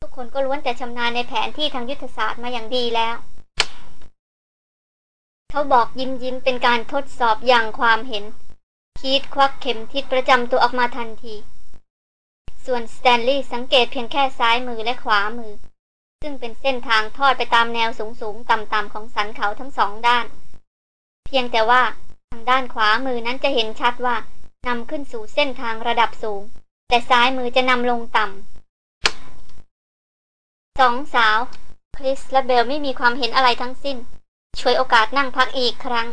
ทุกคนก็ล้วนแต่ชำนาญในแผนที่ทางยุทธศาสตร์มาอย่างดีแล้ว เขาบอกยิ้มยิ้มเป็นการทดสอบหยั่งความเห็น คีตควักเข็มทิศประจำตัวออกมาทันที ส่วนสแตนลีย์สังเกตเพียงแค่ซ้ายมือและขวามือ ซึ่งเป็นเส้นทางทอดไปตามแนวสูงสูงต่ำต่ำของสันเขาทั้งสองด้าน เพียงแต่ว่าทางด้านขวามือนั้นจะเห็นชัดว่านำขึ้นสู่เส้นทางระดับสูง แต่ซ้ายมือจะนำลงต่ำสองสาวคริสและเบลไม่มีความเห็นอะไรทั้งสิ้น ช่วยโอกาสนั่งพักอีกครั้ง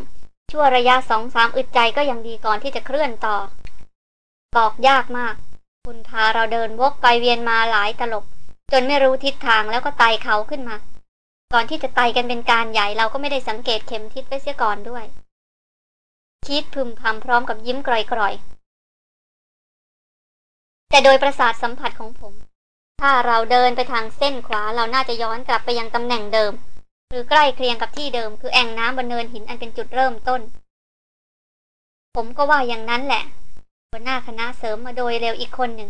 ชั่วระยะสองสามอึดใจก็ยังดีก่อนที่จะเคลื่อนต่อ บอกยากมาก คุณพาเราเดินวกไปเวียนมาหลายตลบ จนไม่รู้ทิศทางแล้วก็ไต่เขาขึ้นมา ก่อนที่จะไต่กันเป็นการใหญ่เราก็ไม่ได้สังเกตเข็มทิศไปเสียก่อนด้วย คิดพึมพำพร้อมกับยิ้มกร่อยๆ แต่โดยประสาทสัมผัสของผม ถ้าเราเดินไปทางเส้นขวาเราน่าจะย้อนกลับไปยังตำแหน่งเดิม หรือใกล้เคียงกับที่เดิม คือแอ่งน้ำบนเนินหินอันเป็นจุดเริ่มต้น ผมก็ว่าอย่างนั้นแหละ หัวหน้าคณะเสริมมาโดยเร็วอีกคนหนึ่ง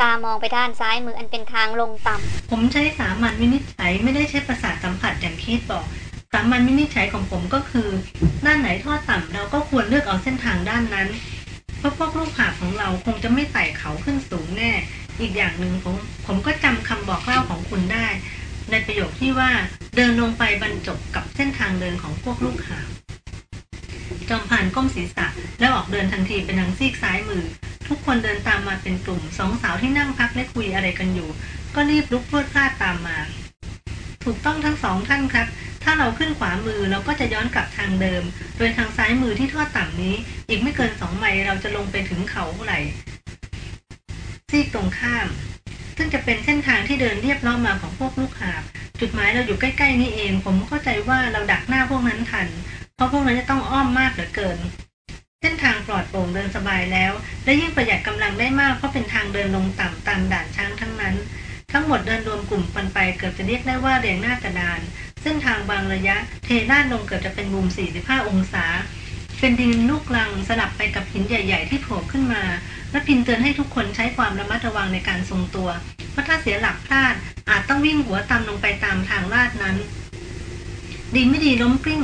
ตามองไปด้านซ้ายมืออันเป็นทางลงต่ำ ผมใช้สามัญวินิจฉัยไม่ได้ใช้ประสาทสัมผัสอย่างคิดบอก สามัญวินิจฉัยของผมก็คือ ด้านไหนทอดต่ำเราก็ควรเลือกเอาเส้นทางด้านนั้น เพราะพวกลูกหาของเราคงจะไม่ไต่เขาขึ้นสูงแน่ อีกอย่างหนึ่งผมผมก็จำคำบอกเล่าของคุณได้ ในประโยคที่ว่าเดินลงไปบรรจบกับเส้นทางเดินของพวกลูกหา จอมผ่านก้มศีรษะ แล้วออกเดินทันทีเป็นทางซีกซ้ายมือ ทุกคนเดินตามมาเป็นกลุ่มสองสาวที่นั่งพักและคุยอะไรกันอยู่ ก็รีบลุกพรวดพลาดตามมา ถูกต้องทั้งสองท่านครับ ถ้าเราขึ้นขวามือเราก็จะย้อนกลับทางเดิม โดยทางซ้ายมือที่ทอดต่ำนี้ อีกไม่เกินสองไมล์เราจะลงไปถึงเขาไหลซีกตรงข้าม ซึ่งจะเป็นเส้นทางที่เดินเรียบล้อมมาของพวกลูกหาบจุดหมายเราอยู่ใกล้ ๆ นี่เอง ผมเข้าใจว่าเราดักหน้าพวกนั้นทัน เพราะพวกนั้นจะต้องอ้อมมากเหลือเกิน เส้นทางปลอดโปร่งเดินสบายแล้ว และยิ่งประหยัดกำลังได้มากเพราะเป็นทางเดินลงต่ำตามด่านช้างทั้งนั้น ทั้งหมดเดินรวมกลุ่มกันไปเกือบจะเรียกได้ว่าเรียงหน้ากระดาน เส้นทางบางระยะ เทด้านลงเกือบจะเป็นมุม 45 องศา เป็นดินลูกลังสลับไปกับหินใหญ่ ๆ ที่โผล่ขึ้นมา และพินเตือนให้ทุกคนใช้ความระมัดระวังในการทรงตัว เพราะถ้าเสียหลักพลาดอาจต้องวิ่งหัวตำลงไปตามทางลาดนั้นดีไม่ดีล้มกลิ้ง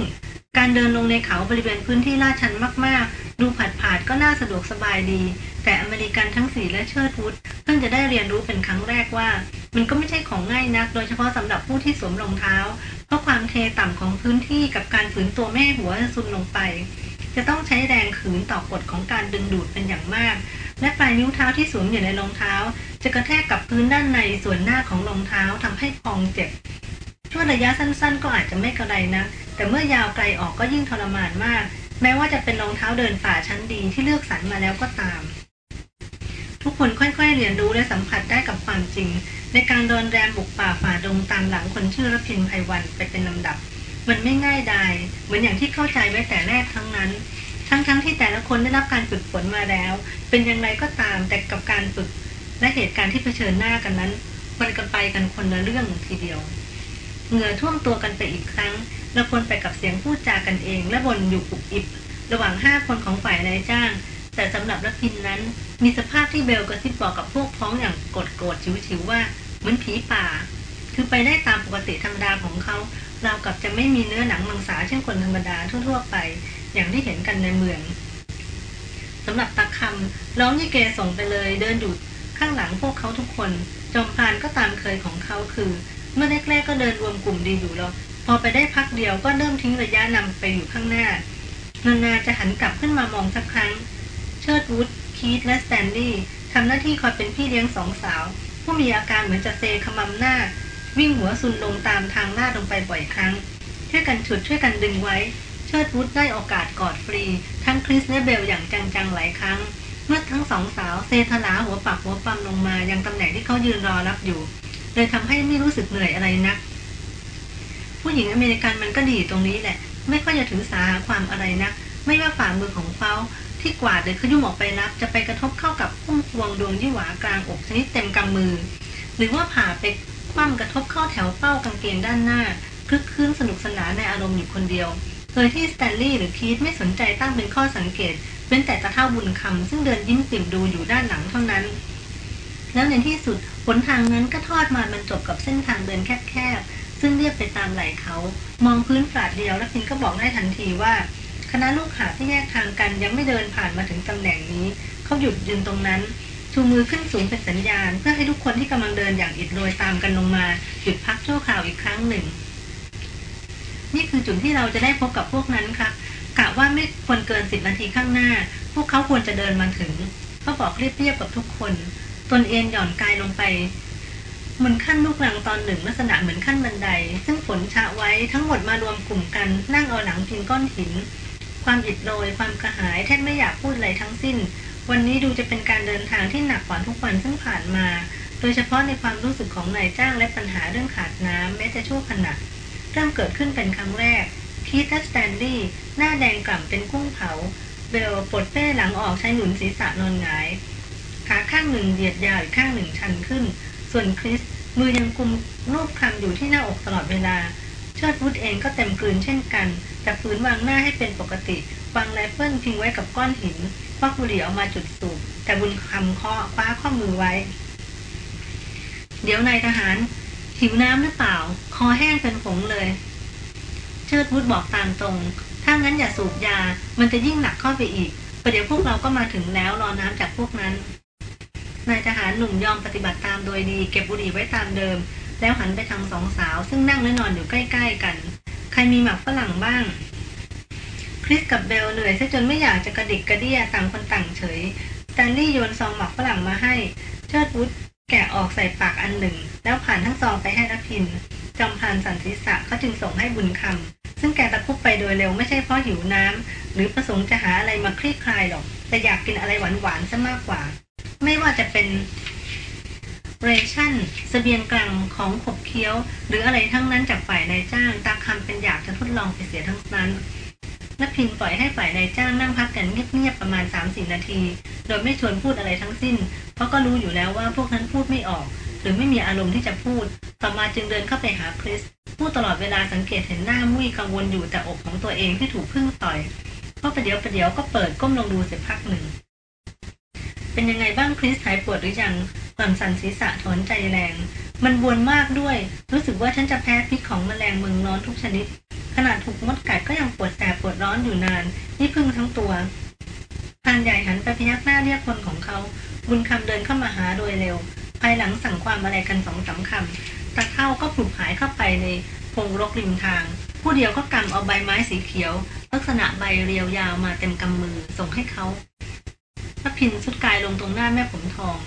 การเดินลงในเขาบริเวณพื้นที่ลาดชันมากๆ ดูผัดผาดก็น่าสะดวกสบายดี แต่อเมริกันทั้งสี่และเชิดวุฒเพิ่งจะได้เรียนรู้เป็นครั้งแรกว่า มันก็ไม่ใช่ของง่ายนัก โดยเฉพาะสำหรับผู้ที่สวมรองเท้า เพราะความเทต่ำของพื้นที่กับการฝืนตัวแม่หัวซุนลงไป จะต้องใช้แรงขืนต่อกฎของการดึงดูดเป็นอย่างมาก และปลายนิ้วเท้าที่สวมอยู่ในรองเท้า จะกระแทกกับพื้นด้านในส่วนหน้าของรองเท้าทำให้พองเจ็บ ช่วงระยะสั้นๆ ก็อาจจะไม่กระไรนะ แต่เมื่อยาวไกลออกก็ยิ่งทรมานมาก แม้ว่าจะเป็นรองเท้าเดินป่าชั้นดีที่เลือกสรรมาแล้วก็ตาม ทุกคนค่อยๆเรียนรู้และสัมผัสได้กับความจริง ในการเดินแรมบุกป่าฝ่าดงตามหลังคนชื่อรพินไพวันไปเป็นลำดับ มันไม่ง่ายดายเหมือนอย่างที่เข้าใจไว้แต่แรกทั้งนั้น ทั้งๆทที่แต่ละคนได้รับการฝึกฝนมาแล้ว เป็นอย่างไรก็ตามแต่กับการฝึกและเหตุการณ์ที่เผชิญหน้ากันนั้น มันกันไปกันคนละเรื่องทีเดียว เหงื่อท่วมตัวกันไปอีกครั้งและคนไปกับเสียงพูดจากันเอง และบนอยู่ปุบอิบ ระหว่างห้าคนของฝ่ายนายจ้าง แต่สำหรับรพินนั้น มีสภาพที่เบลกระซิบบอกกับพวกพ้องอย่างโกรธโกรธชิวๆว่าเหมือนผีป่า คือไปได้ตามปกติธรรมดาของเขาเรากับจะไม่มีเนื้อหนังมังสาเช่นคนธรรมดาทั่วๆไป อย่างที่เห็นกันในเมืองสำหรับตาคำร้องยี่เกส่งไปเลย เดินอยู่ข้างหลังพวกเขาทุกคน จอมพานก็ตามเคยของเขาคือ เมื่อแรกๆก็เดินรวมกลุ่มดีอยู่แล้วพอไปได้พักเดียวก็เริ่มทิ้งระยะนำไปอยู่ข้างหน้า นานาจะหันกลับขึ้นมามองสักครั้ง เชิดวูดคีตและสแตนลีย์ทำหน้าที่คอยเป็นพี่เลี้ยงสองสาว ผู้มีอาการเหมือนจะเซขมำหน้า วิ่งหัวซุนลงตามทางลาลงไปบ่อยครั้ง ช่วยกันฉุดช่วยกันดึงไว้ เชิดวุฒได้โอกาสกอดฟรี ทั้งคริสและเบลอย่างจังๆหลายครั้ง เมื่อทั้งสองสาวเซทลาหัวปักหัวปั๊มลงมายังตำแหน่งที่เขายืนรอรับอยู่ เลยทำให้ไม่รู้สึกเหนื่อยอะไรนัก ผู้หญิงอเมริกันมันก็ดีตรงนี้แหละ ไม่ค่อยจะถือสาหาความอะไรนัก ไม่ว่าฝ่ามือของเขาที่กวาดหรือขยุ่มออกไปรับ จะไปกระทบเข้ากับพุ่มพวงดวงยี่หวากลางอกชนิดเต็มกำมือ หรือว่าผ่าไปคว่ำกระทบเข้าแถวเป้ากางเกงด้านหน้าคลึกคลื้นสนุกสนานในอารมณ์อยู่คนเดียวโดยที่สแตนลีย์หรือคีธไม่สนใจตั้งเป็นข้อสังเกตเว้นแต่ตะเท่าบุญคำซึ่งเดินยิ้มปิ่มดูอยู่ด้านหลังเท่านั้น แล้วในที่สุดหนทางนั้นก็ทอดมาบรรจบกับเส้นทางเดินแคบๆ ซึ่งเรียบไปตามไหล่เขา มองพื้นฝาดเดียวแล้วพินก็บอกได้ทันทีว่า คณะลูกหาที่แยกทางกันยังไม่เดินผ่านมาถึงตำแหน่งนี้ เขาหยุดยืนตรงนั้น ชูมือขึ้นสูงเป็นสัญญาณ เพื่อให้ทุกคนที่กำลังเดินอย่างอิดโรยตามกันลงมา หยุดพักชั่วคราวอีกครั้งหนึ่ง นี่คือจุดที่เราจะได้พบกับพวกนั้นครับกะว่าไม่ควรเกินสิบนาทีข้างหน้า พวกเขาควรจะเดินมาถึงเขาบอกเรียบๆกับทุกคน ตนเอ็นหย่อนกายลงไปบนขั้นลูกรังตอนหนึ่งลักษณะเหมือนขั้นบันได ซึ่งฝนชะไว้ทั้งหมดมารวมกลุ่มกันนั่งเอาหลังพิงก้อนหิน ความอิดโรยความกระหายแทบไม่อยากพูดอะไรทั้งสิ้น วันนี้ดูจะเป็นการเดินทางที่หนักกว่าทุกวันซึ่งผ่านมา โดยเฉพาะในความรู้สึกของนายจ้างและปัญหาเรื่องขาดน้ำแม้จะชั่วขณะเริ่มเกิดขึ้นเป็นครั้งแรกคีตและสแตนลีย์หน้าแดงก่ำเป็นกุ้งเผา เบลปลดเป้หลังออกใช้หนุนศีรษะนอนหงาย ขาข้างหนึ่งเหยียดยาวอีกข้างหนึ่งชันขึ้น ส่วนคริสมือยังกุมลูบคลำอยู่ที่หน้าอกตลอดเวลา เชิดวุฒเองก็เต็มกลืนเช่นกัน แต่ฝืนวางหน้าให้เป็นปกติ วางไรเฟิลพิงไว้กับก้อนหินควักบุหรี่ออกมาจุดสูบแต่บุญคำเคาะคว้าข้อมือไว้ เดี๋ยวนายทหาร หิวน้ำหรือเปล่า คอแห้งเป็นผงเลย เชิดวุฒบอกตามตรง ถ้างั้นอย่าสูบยา มันจะยิ่งหนักเข้าไปอีกประเดี๋ยวพวกเราก็มาถึงแล้วรอน้ำจากพวกนั้น นายทหารหนุ่มยอมปฏิบัติตามโดยดี เก็บบุหรี่ไว้ตามเดิม แล้วหันไปทางสองสาว ซึ่งนั่งและนอนอยู่ใกล้ ๆ กัน ใครมีหมักฝรั่งบ้าง คริสกับเบลเหนื่อยซะจนไม่อยากจะกระดิกกระเดี้ยต่างคนต่างเฉยสแตนลีย์โยนซองหมากฝรั่งมาให้เชิดวุฒแกะออกใส่ปากอันหนึ่ง แล้วผ่านทั้งซองไปให้รพินจอมพรานสั่นศีรษะเขาจึงส่งให้บุญคำซึ่งแกตะครุบไปโดยเร็วไม่ใช่เพราะหิวน้ำหรือประสงค์จะหาอะไรมาคลี่คลายหรอก แต่อยากกินอะไรหวานๆซะมากกว่า ไม่ว่าจะเป็น rations เสบียงกลางของขบเคี้ยว หรืออะไรทั้งนั้นจากฝ่ายนายจ้าง ตาคำเป็นอยากจะทดลองไปเสียทั้งนั้นนักพินปล่อยให้ฝ่ายนายจ้างนั่งพักกันเงียบๆประมาณ3-4นาที โดยไม่ชวนพูดอะไรทั้งสิ้น เพราะก็รู้อยู่แล้วว่าพวกนั้นพูดไม่ออก หรือไม่มีอารมณ์ที่จะพูด ต่อมาจึงเดินเข้าไปหาคริสพูดตลอดเวลาสังเกตเห็นหน้ามุ้ยกังวลอยู่แต่อกของตัวเองที่ถูกพึ่งต่อยเพราะประเดี๋ยวประเดี๋ยวก็เปิดก้มลงดูเสียพักหนึ่ง เป็นยังไงบ้างคริสหายปวดหรือยังหล่อนสั่นศีรษะถอนใจแรง มันบวนมากด้วย รู้สึกว่าฉันจะแพ้พิษของแมลงเมืองร้อนทุกชนิด ขนาดถูกมดกัดก็ยังปวดแสบปวดร้อนอยู่นาน นี่พึ่งทั้งตัวพานใหญ่หันไปพยักหน้าเรียกคนของเขา บุญคำเดินเข้ามาหาโดยเร็ว ภายหลังสั่งความอะไรกันสองสาคำตะเข้าก็ปลุกหายเข้าไปในพงรกริมทาง ผู้เดียวก็กำเอาใบไม้สีเขียว ลักษณะใบเรียวยาวมาเต็มกำมือส่งให้เขา พระพินสุดกายลงตรงหน้าแม่ผมทอง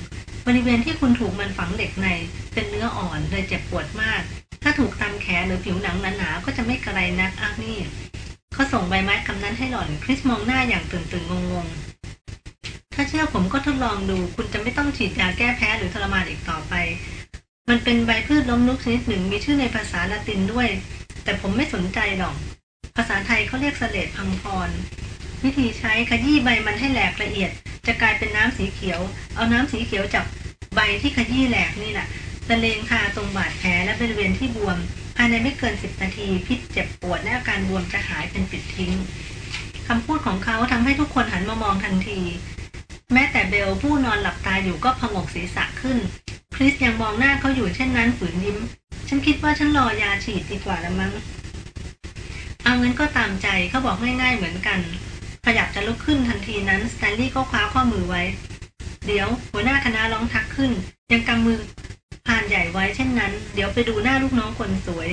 บริเวณที่คุณถูกมันฝังเหล็กใน เป็นเนื้ออ่อนเลยเจ็บปวดมาก ถ้าถูกตามแขนหรือผิวหนังหนาๆก็จะไม่กระไรนักอักนี่เขาส่งใบไม้คำนั้นให้หล่อนคริสมองหน้าอย่างตื่นตื่นงงงถ้าเชื่อผมก็ทดลองดู คุณจะไม่ต้องฉีดยาแก้แพ้หรือทรมานอีกต่อไป มันเป็นใบพืชล้มลุกชนิดหนึ่งมีชื่อในภาษาละตินด้วย แต่ผมไม่สนใจหรอก ภาษาไทยเขาเรียกเสลดพังพร วิธีใช้ขยี้ใบมันให้แหลกละเอียด จะกลายเป็นน้ำสีเขียว เอาน้ำสีเขียวจากใบที่ขยี้แหลกนี่แหละตะเลงทาตรงบาดแผลและบริเวณที่บวม ภายในไม่เกินสิบนาที พิษเจ็บปวดและอาการบวมจะหายเป็นปิดทิ้งคำพูดของเขาทำให้ทุกคนหันมามองทันที แม้แต่เบลผู้นอนหลับตาอยู่ก็พงกศีรษะขึ้น คริสยังมองหน้าเขาอยู่เช่นนั้นฝืนยิ้ม ฉันคิดว่าฉันรอยาฉีดดีกว่าละมั้ง เอางั้นก็ตามใจเขาบอกง่ายๆเหมือนกัน ขยับจะลุกขึ้นทันทีนั้นสแตนลีย์ก็คว้าข้อมือไว้ เดี๋ยวหัวหน้าคณะร้องทักขึ้น ยังกำมือผ่านใหญ่ไว้เช่นนั้น เดี๋ยวไปดูหน้าลูกน้องคนสวย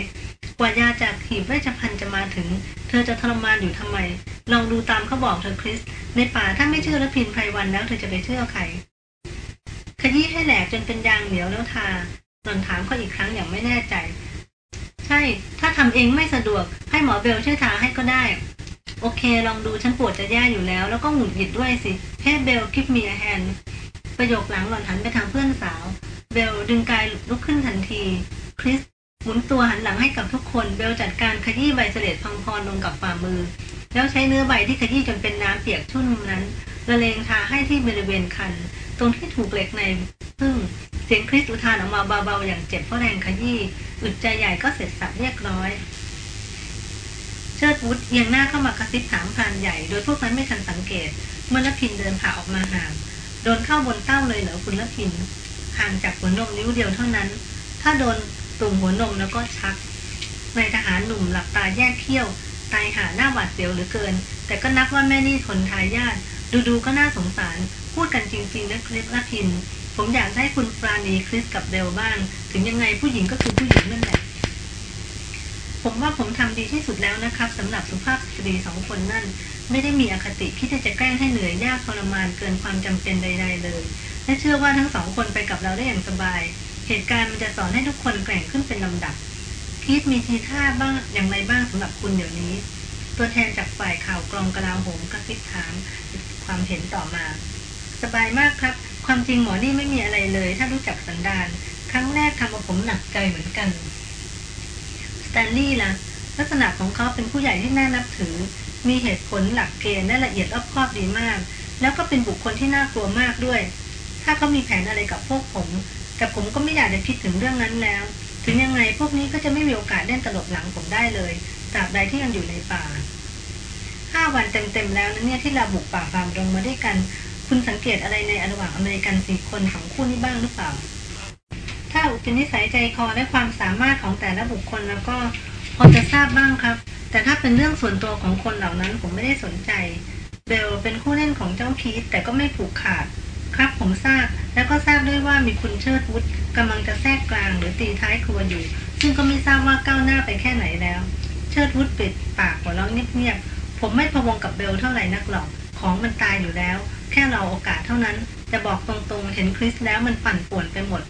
กว่ายาจากหีบเวชภัณฑ์จะมาถึง เธอจะทรมานอยู่ทำไม ลองดูตามเขาบอกเธอคริส ในป่าถ้าไม่เชื่อละพินไพรวันแล้วเธอจะไปเชื่อใคร ขยี้ให้แหลกจนเป็นยางเหนียวแล้วทาหล่อนถามเขาอีกครั้งอย่างไม่แน่ใจ ใช่ ถ้าทำเองไม่สะดวก ให้หมอเบลช่วยทาให้ก็ได้ โอเค ลองดูฉันปวดจะแย่อยู่แล้ว แล้วก็หงุดหงิดด้วยสิเฮ้เบลกิฟมีแฮนประโยคหลังหล่อนหันไปทางเพื่อนสาว เบลดึงกายลุกขึ้นทันที คริสหมุนตัวหันหลังให้กับทุกคน เบลจัดการขยี้ใบเสลดพังพรลงกับฝ่ามือ แล้วใช้เนื้อใบที่ขยี้จนเป็นน้ำเปียกชุ่มนั้นละเลงทาให้ที่บริเวณคัน ตรงที่ถูกเหล็กในพึ่งเสียงคริสอุทานออกมาเบาๆอย่างเจ็บเพราะแรงขยี้อึดใจใหญ่ก็เสร็จสับเรียบร้อย เชิดวุฒเอียงหน้าเข้ามากระซิบถามพรานใหญ่ โดยพวกนั้นไม่ทันสังเกต เมื่อละพินเดินผ่าออกมาห่างโดนเข้าบนเต้าเลยเหรอคุณละพินห่างจากหัวนมนิ้วเดียวเท่านั้น ถ้าโดนตุ่มหัวนมแล้วก็ชักนายทหารหนุ่มหลับตาแยกเขี้ยว ตายหาหน้าหวาดเสียวเหลือเกิน แต่ก็นับว่าแม่นี่ทนทายาทดูๆก็น่าสงสาร พูดกันจริงๆนะคริสละพิน ผมอยากให้คุณปราณีคริสกับเบลบ้าง ถึงยังไงผู้หญิงก็คือผู้หญิงนั่นแหละ ผมว่าผมทำดีที่สุดแล้วนะครับสำหรับสุภาพสตรีสองคนนั่น ไม่ได้มีอคติที่จะแกล้งให้เหนื่อยยากทรมานเกินความจำเป็นใด ๆ เลย และเชื่อว่าทั้งสองคนไปกับเราได้อย่างสบาย เหตุการณ์มันจะสอนให้ทุกคนแกร่งขึ้นเป็นลำดับคิดมีทีท่าบ้างอย่างไรบ้างสำหรับคุณเดี๋ยวนี้ ตัวแทนจากฝ่ายข่าวกรองกลาโหมกระซิบถามความเห็นต่อมา สบายมากครับ ความจริงหมอนี่ไม่มีอะไรเลย ถ้ารู้จักสันดานครั้งแรกทำเอาผมหนักใจเหมือนกัน สแตนลีย์ล่ะ ลักษณะของเขาเป็นผู้ใหญ่ที่น่านับถือ มีเหตุผลหลักเกณฑ์และละเอียดรอบคอบดีมาก แล้วก็เป็นบุคคลที่น่ากลัวมากด้วย ถ้าเขามีแผนอะไรกับพวกผม แต่ผมก็ไม่อยากจะคิดถึงเรื่องนั้นแล้ว ถึงยังไงพวกนี้ก็จะไม่มีโอกาสเล่นตลบหลังผมได้เลยตราบใดที่ยังอยู่ในป่าห้าวันเต็มๆแล้วนะเนี่ยที่เราบุกป่าฟาร์มตรงมาด้วยกัน คุณสังเกตอะไรในระหว่างอเมริกันสี่คนของคู่นี้บ้างหรือเปล่า ถ้าอุปนิสัยใจคอและความสามารถของแต่ละบุคคลแล้วก็พอจะทราบบ้างครับ แต่ถ้าเป็นเรื่องส่วนตัวของคนเหล่านั้นผมไม่ได้สนใจ เบลเป็นคู่เล่นของเจ้าพีทแต่ก็ไม่ผูกขาด ครับผมทราบแล้วก็ทราบด้วยว่ามีคุณเชิดวุฒิกำลังจะแทรกกลางหรือตีท้ายครัวอยู่ ซึ่งก็ไม่ทราบว่าก้าวหน้าไปแค่ไหนแล้ว เชิดวุฒิปิดปากหัวเราะเงียบๆผมไม่พะวงกับเบลเท่าไหร่นักหรอกของมันตายอยู่แล้ว แค่เราโอกาสเท่านั้น จะบอกตรงๆ เห็นคริสแล้วมันปั่นป่วนไปหมด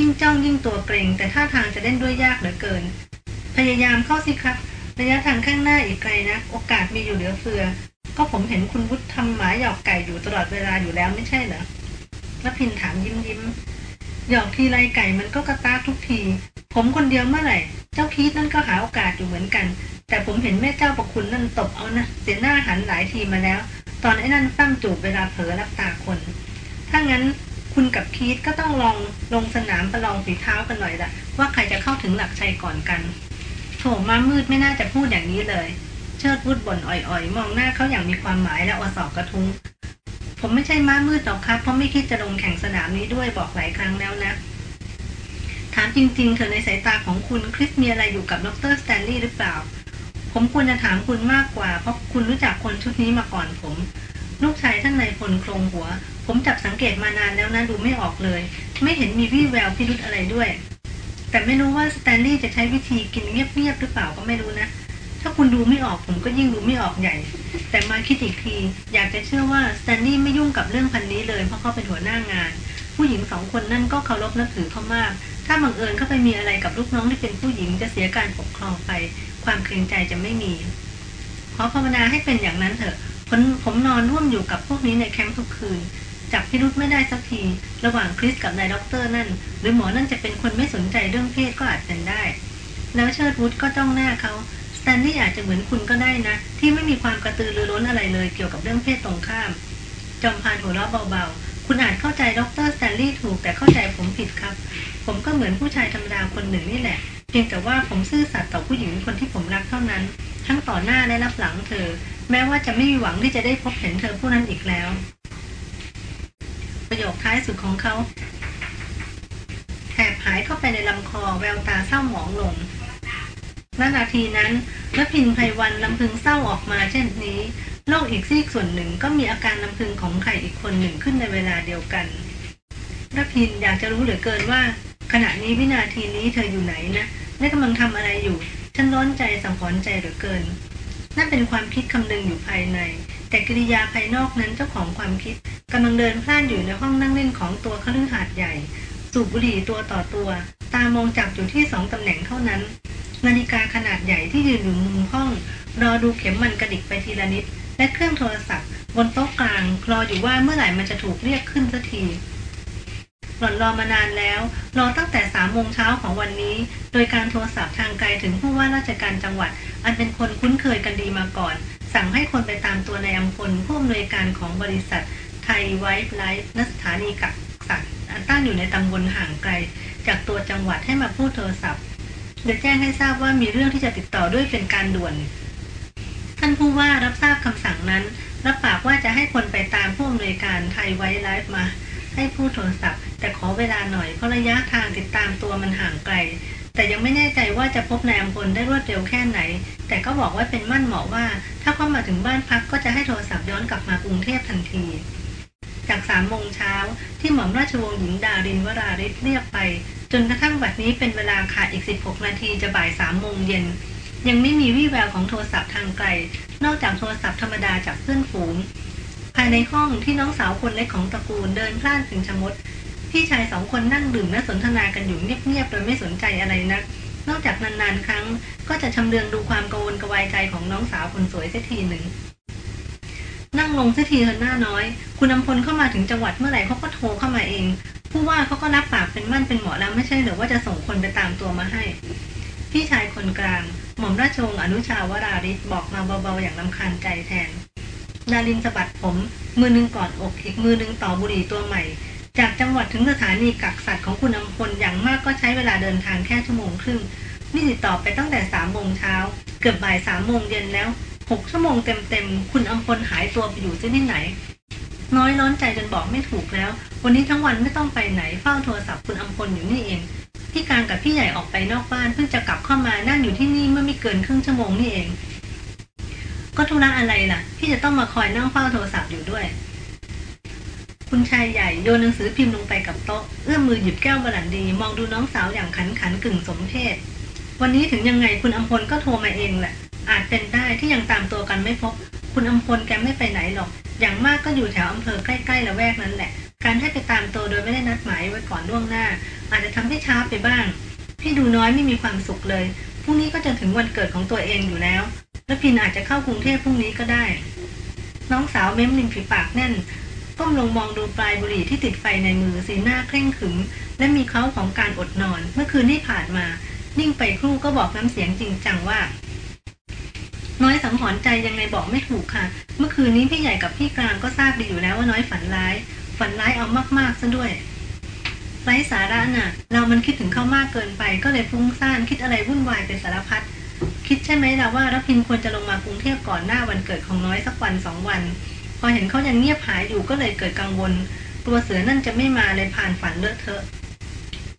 ยิ่งจ้องยิ่งตัวเกรงแต่ท่าทางจะเล่นด้วยยากเหลือเกิน พยายามเข้าสิครับ ระยะทางข้างหน้าอีกไกลนะ โอกาสมีอยู่เหลือเฟือ ก็ผมเห็นคุณวุฒิทำหมาหยอกไก่อยู่ตลอดเวลาอยู่แล้วไม่ใช่เหรอแล้วพินถามยิ้มยิ้มหยอกทีไรไก่มันก็กระตากทุกที ผมคนเดียวเมื่อไหร่ เจ้าพีทนั่นก็หาโอกาสอยู่เหมือนกัน แต่ผมเห็นแม่เจ้าประคุณนั่นตบเอานะเสียหน้าหันหลายทีมาแล้ว ตอนไอ้นั่นฟั่มจูบเวลาเผลอรับตาคน ถ้างั้น คุณกับพีทก็ต้องลองลงสนามประลองฝีเท้ากันหน่อยละว่าใครจะเข้าถึงหลักชัยก่อนกัน โถมามืดไม่น่าจะพูดอย่างนี้เลย เชิดวุฒบ่นอ่อยๆ มองหน้าเขาอย่างมีความหมายและอสอกกระทุ้ง ผมไม่ใช่ม้ามืดหรอกครับ เพราะไม่คิดจะลงแข่งสนามนี้ด้วยบอกหลายครั้งแล้วนะ ถามจริงๆเธอในสายตาของคุณคริสมีอะไรอยู่กับดรสแตนลีย์หรือเปล่า ผมควรจะถามคุณมากกว่า เพราะคุณรู้จักคนชุดนี้มาก่อนผม ลูกชายท่านนายพลโครงหัว ผมจับสังเกตมานานแล้วนะดูไม่ออกเลย ไม่เห็นมีวี่แววพิรุธอะไรด้วย แต่ไม่รู้ว่าสแตนลีย์จะใช้วิธีกินเงียบๆหรือเปล่าก็ไม่รู้นะ ถ้าคุณดูไม่ออกผมก็ยิ่งดูไม่ออกใหญ่ แต่มาคิดอีกที อยากจะเชื่อว่าสแตนลีย์ไม่ยุ่งกับเรื่องพรรค์นี้เลยเพราะเขาเป็นหัวหน้างาน ผู้หญิงสองคนนั่นก็เคารพนับถือเขามาก ถ้าบังเอิญเข้าไปมีอะไรกับลูกน้องที่เป็นผู้หญิงจะเสียการปกครองไป ความเกรงใจจะไม่มีขอภาวนาให้เป็นอย่างนั้นเถอะผมผมนอนร่วมอยู่กับพวกนี้ในแคมป์ทุกคืน จับพิรุธไม่ได้สักที ระหว่างคริสกับนายด็อกเตอร์นั่น หรือหมอนั่นจะเป็นคนไม่สนใจเรื่องเพศก็อาจเป็นได้ แล้วเชิดวุฒก็จ้องหน้าเขาสแตนลีย์อาจจะเหมือนคุณก็ได้นะ ที่ไม่มีความกระตือรือร้นอะไรเลยเกี่ยวกับเรื่องเพศตรงข้าม จอมพรานหัวเราะเบาๆ คุณอาจเข้าใจด็อกเตอร์สแตนลีย์ถูกแต่เข้าใจผมผิดครับ ผมก็เหมือนผู้ชายธรรมดาคนหนึ่งนี่แหละ เพียงแต่ว่าผมซื่อสัตย์ต่อผู้หญิงคนที่ผมรักเท่านั้น ทั้งต่อหน้าและลับหลังเธอ แม้ว่าจะไม่มีหวังที่จะได้พบเห็นเธอผู้นั้นอีกแล้ว ประโยคท้ายสุดของเขาแถบหายเข้าไปในลำคอแววตาเศร้าหมองลงณนาทีนั้นรพินไพรวันลำพึงเศร้าออกมาเช่นนี้โลกอีกซีกส่วนหนึ่งก็มีอาการลำพึงของใครอีกคนหนึ่งขึ้นในเวลาเดียวกันรพินอยากจะรู้เหลือเกินว่า ขณะนี้วินาทีนี้เธออยู่ไหนนะและกำลังทำอะไรอยู่ ฉันร้อนใจสังหรณ์ใจเหลือเกินนั่นเป็นความคิดคำนึงอยู่ภายใน แต่กิริยาภายนอกนั้นเจ้าของความคิดกำลังเดินพล่านอยู่ในห้องนั่งเล่นของตัวคฤหาสน์ใหญ่ สูบบุหรี่ตัวต่อตัว ตามองจับอยู่ที่สองตำแหน่งเท่านั้น นาฬิกาขนาดใหญ่ที่ยืนอยู่มุมห้อง รอดูเข็มมันกระดิกไปทีละนิด และเครื่องโทรศัพท์ บนโต๊ะกลางรออยู่ว่าเมื่อไหร่มันจะถูกเรียกขึ้นสักทีหล่อนรอมานานแล้ว รอตั้งแต่สามโมงเช้าของวันนี้ โดยการโทรศัพท์ทางไกลถึงผู้ว่าราชการจังหวัด อันเป็นคนคุ้นเคยกันดีมาก่อน สั่งให้คนไปตามตัวในอัมพลผู้อำนวยการของบริษัทไทยไวท์ไลฟ์ณสถานีกักสัตว์ตั้งอยู่ในตำบลห่างไกล จากตัวจังหวัดให้มาพูดโทรศัพท์โดยแจ้งให้ทราบว่ามีเรื่องที่จะติดต่อด้วยเป็นการด่วน ท่านผู้ว่ารับทราบคำสั่งนั้น รับปากว่าจะให้คนไปตามผู้อำนวยการไทยไวท์ไลฟ์มา ให้พูดโทรศัพท์ แต่ขอเวลาหน่อยเพราะระยะทางติดตามตัวมันห่างไกล แต่ยังไม่แน่ใจว่าจะพบนายอัมพลได้รวดเร็วแค่ไหน แต่ก็บอกว่าเป็นมั่นเหมาะว่า ถ้าเข้ามาถึงบ้านพักก็จะให้โทรศัพท์ย้อนกลับมากรุงเทพทันที จากสามโมงเช้าที่หม่อมราชวงศ์หญิงดารินวราริศเรียกไป จนกระทั่งบัดนี้เป็นเวลาขาดอีก 16 นาทีจะบ่ายสามโมงเย็นยังไม่มีวี่แววของโทรศัพท์ทางไกล นอกจากโทรศัพท์ธรรมดาจากเพื่อนฝูง ภายในห้องที่น้องสาวคนเล็กของตระกูลเดินพล่านถึงชะมด พี่ชายสองคนนั่งดื่มและสนทนากันอยู่เงียบๆโดยไม่สนใจอะไรนัก นอกจากนานๆ ครั้ง ก็จะชำเลืองดูความกังวลกวายใจของน้องสาวคนสวยเสียทีหนึ่ง นั่งลงเสียทีเถอหน้าน้อย คุณอำพลเข้ามาถึงจังหวัดเมื่อไหร่เขาก็โทรเข้ามาเอง ผู้ว่าเขาก็รับปากเป็นมั่นเป็นเหมอแล้วไม่ใช่หรือว่าจะส่งคนไปตามตัวมาให้ พี่ชายคนกลาง หม่อมราชวงศ์อนุชาวราริศบอกมาเบาๆอย่างลำคาญใจแทนดารินสะบัดผม มือหนึงกอดอกอีกมือหนึงต่อบุหรี่ตัวใหม่ จากจังหวัดถึงสถานีกักสัตว์ของคุณอำพลอย่างมากก็ใช้เวลาเดินทางแค่ชั่วโมงครึ่งนี่ติดต่อไปตั้งแต่สามโมงเช้าเกือบบ่ายสามโมงเย็นแล้วหกชั่วโมงเต็มๆคุณอำพลหายตัวไปอยู่ที่ไหน น้อยร้อนใจจนบอกไม่ถูกแล้ว วันนี้ทั้งวันไม่ต้องไปไหนเฝ้าโทรศัพท์คุณอำพลอยู่นี่เองพี่การกับพี่ใหญ่ออกไปนอกบ้านเพิ่งจะกลับเข้ามานั่งอยู่ที่นี่เมื่อไม่เกินครึ่งชั่วโมงนี่เอง ก็ธุระอะไรล่ะพี่จะต้องมาคอยนั่งเฝ้าโทรศัพท์อยู่ด้วย คุณชายใหญ่โยนหนังสือพิมพ์ลงไปกับโต๊ะ เอื้อมมือหยิบแก้วบรันดี มองดูน้องสาวอย่างขันขันกึ่งสมเพศ วันนี้ถึงยังไงคุณอำพลก็โทรมาเองแหละ อาจเป็นได้ที่ยังตามตัวกันไม่พบ คุณอำพลแกไม่ไปไหนหรอก อย่างมากก็อยู่แถวอำเภอใกล้ๆละแวกนั้นแหละ การให้ไปตามตัวโดยไม่ได้นัดหมายไว้ก่อนล่วงหน้า อาจจะทำให้ช้าไปบ้าง พี่ดูน้อยไม่มีความสุขเลยพรุ่งนี้ก็จะถึงวันเกิดของตัวเองอยู่แล้ว และพินอาจจะเข้ากรุงเทพพรุ่งนี้ก็ได้ น้องสาวเม้มริมฝีปากแน่น ก้มลงมองดูปลายบุหรี่ที่ติดไฟในมือสีหน้าเคร่งขรึม และมีเขาของการอดนอน เมื่อคืนที่ผ่านมา นิ่งไปครู่ก็บอกน้ำเสียงจริงจังว่า น้อยสังหรณ์ใจยังไงบอกไม่ถูกค่ะ เมื่อคืนนี้พี่ใหญ่กับพี่กลางก็ทราบดีอยู่แล้วว่าน้อยฝันร้าย ฝันร้ายเอามากๆซะด้วยไร้สาระน่ะ เรามันคิดถึงเขามากเกินไป ก็เลยฟุ้งซ่านคิดอะไรวุ่นวายเป็นสารพัดคิดใช่ไหมล่ะว่ารพินควรจะลงมากรุงเทพก่อนหน้าวันเกิดของน้อยสักวันสองวัน พอเห็นเขายังเงียบหายอยู่ก็เลยเกิดกังวล ตัวเสือนั่นจะไม่มาเลยผ่านฝันเลอะเทอะ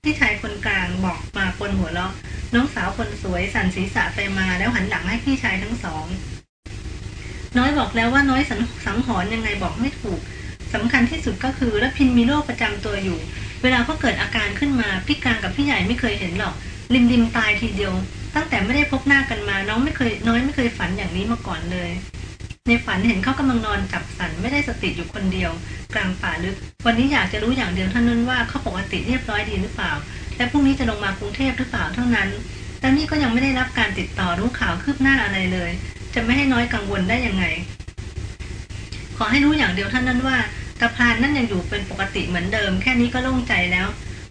พี่ชายคนกลางบอกมาปนหัวเราะน้องสาวคนสวยสั่นศีรษะไปมาแล้วหันหลังให้พี่ชายทั้งสอง น้อยบอกแล้วว่าน้อยสังสังหรณ์ยังไงบอกไม่ถูกสำคัญที่สุดก็คือรพินมีโรคประจำตัวอยู่ เวลาเขาเกิดอาการขึ้นมาพี่กลางกับพี่ใหญ่ไม่เคยเห็นหรอก ริมริมตายทีเดียว ตั้งแต่ไม่ได้พบหน้ากันมา น้องไม่เคยน้อยไม่เคยฝันอย่างนี้มาก่อนเลย ในฝันเห็นเขากำลังนอนจับสันไม่ได้สติอยู่คนเดียว กลางป่าลึก วันนี้อยากจะรู้อย่างเดียวเท่านั้นว่าเขาปกติเรียบร้อยดีหรือเปล่า และพรุ่งนี้จะลงมากรุงเทพหรือเปล่าเท่านั้นแต่นี่ก็ยังไม่ได้รับการติดต่อรู้ข่าวคืบหน้าอะไรเลย จะไม่ให้น้อยกังวลได้ยังไง ขอให้รู้อย่างเดียวเท่านั้นว่าตาพานนั่นยังอยู่เป็นปกติเหมือนเดิม แค่นี้ก็โล่งใจแล้ว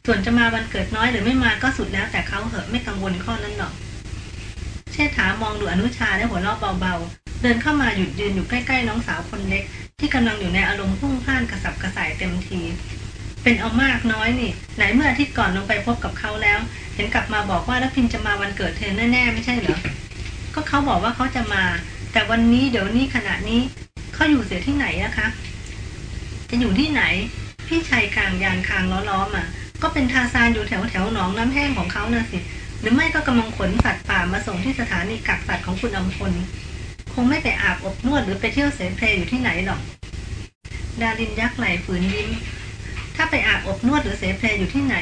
ส่วนจะมาวันเกิดน้อยหรือไม่มาก็สุดแล้วแต่เขาเหอะไม่กังวลข้อนั้นหรอกเชษฐามองดูอนุชาและหัวเราะเบาๆ เดินเข้ามาหยุดยืนอยู่ใกล้ๆน้องสาวคนเล็ก ที่กำลังอยู่ในอารมณ์พุ่งพ่านกระสับกระส่ายเต็มที เป็นเอามากน้อยนี่ ไหนเมื่ออาทิตย์ก่อนลงไปพบกับเขาแล้ว เห็นกลับมาบอกว่าแล้วพิมจะมาวันเกิดเธอแน่ๆไม่ใช่เหรอก็เขาบอกว่าเขาจะมา แต่วันนี้เดี๋ยวนี้ขณะนี้เขาอยู่เสียที่ไหนนะคะ จะอยู่ที่ไหน พี่ชายกลางยานคางล้อๆมาก็เป็นทาซานอยู่แถวแถวหนองน้ำแห้งของเขาน่ะสิหรือไม่ก็กำลังขนสัตว์ป่ามาส่งที่สถานีกักสัตว์ของคุณอำพล คงไม่ไปอาบอบนวดหรือไปเที่ยวเสเพลอยู่ที่ไหนหรอก ดารินยักไหลฝืนยิ้ม ถ้าไปอาบอบนวดหรือเสเพลอยู่ที่ไหน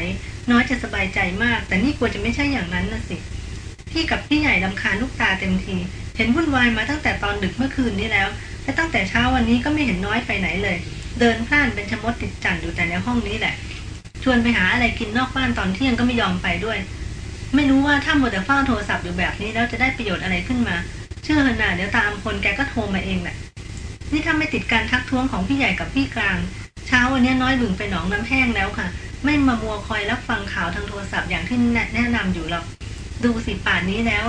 น้อยจะสบายใจมาก แต่นี่กลัวจะไม่ใช่อย่างนั้นนะสิพี่กับพี่ใหญ่ลำคาญลูกตาเต็มที เห็นวุ่นวายมาตั้งแต่ตอนดึกเมื่อคืนนี้แล้ว และตั้งแต่เช้าวันนี้ก็ไม่เห็นน้อยไปไหนเลย เดินพล่านเป็นชะมดติดจันอยู่แต่ในห้องนี้แหละ ชวนไปหาอะไรกินนอกบ้านตอนเที่ยงก็ไม่ยอมไปด้วย ไม่รู้ว่าถ้าหมดแต่เฝ้าโทรศัพท์อยู่แบบนี้แล้วจะได้ประโยชน์อะไรขึ้นมา เชื่อเถอะนะเดี๋ยวตามคนแกก็โทรมาเองแหละนี่ถ้าไม่ติดการทักท้วงของพี่ใหญ่กับพี่กลาง เช้าวันนี้น้อยบึงไปหนองน้ำแห้งแล้วค่ะ ไม่มามัวคอยรับฟังข่าวทางโทรศัพท์อย่างที่แนะนำอยู่หรอกดูสิป่านนี้แล้ว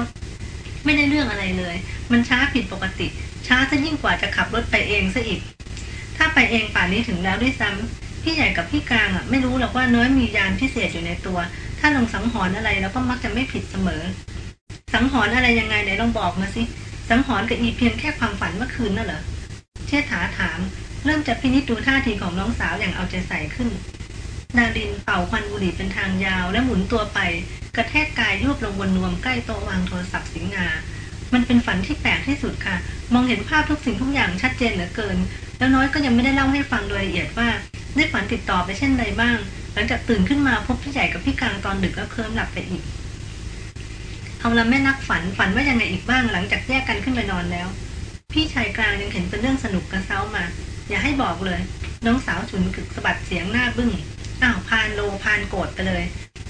ไม่ได้เรื่องอะไรเลย มันช้าผิดปกติ ช้าซะยิ่งกว่าจะขับรถไปเองซะอีก ถ้าไปเองป่านนี้ถึงแล้วด้วยซ้ำพี่ใหญ่กับพี่กลางอะไม่รู้หรอกว่าน้อยมียานพิเศษอยู่ในตัว ถ้าลงสังหรณ์อะไรแล้วก็มักจะไม่ผิดเสมอ สังหรณ์อะไรยังไงไหนลองบอกมาสิสังหรณ์กับอีเพียงแค่ความฝันเมื่อคืนน่ะเหรอเชษฐาถาม เริ่มจะพินิจดูท่าทีของน้องสาวอย่างเอาใจใส่ขึ้นนาดินเป่าควันบุหรี่เป็นทางยาว และหมุนตัวไป กระแทกกายยุบลงบนนวมใกล้โต๊ะวางโทรศัพท์สิงหามันเป็นฝันที่แปลกที่สุดค่ะ มองเห็นภาพทุกสิ่งทุกอย่างชัดเจนเหลือเกิน แล้วน้อยก็ยังไม่ได้เล่าให้ฟังโดยละเอียดว่าได้ฝันติดต่อไปเช่นไรบ้าง หลังจากตื่นขึ้นมาพบพี่ใหญ่กับพี่กลางตอนดึกก็เคลิ้มหลับไปอีก เอาละแม่นักฝันฝันว่ายังไงอีกบ้างหลังจากแยกกันขึ้นไปนอนแล้ว พี่ชายกลางยังเห็นเป็นเรื่องสนุกกระเซ้ามา อย่าให้บอกเลย น้องสาวฉุนกึกสะบัดเสียงหน้าบึ้งอ้าวพานโลพานโกรธไปเลย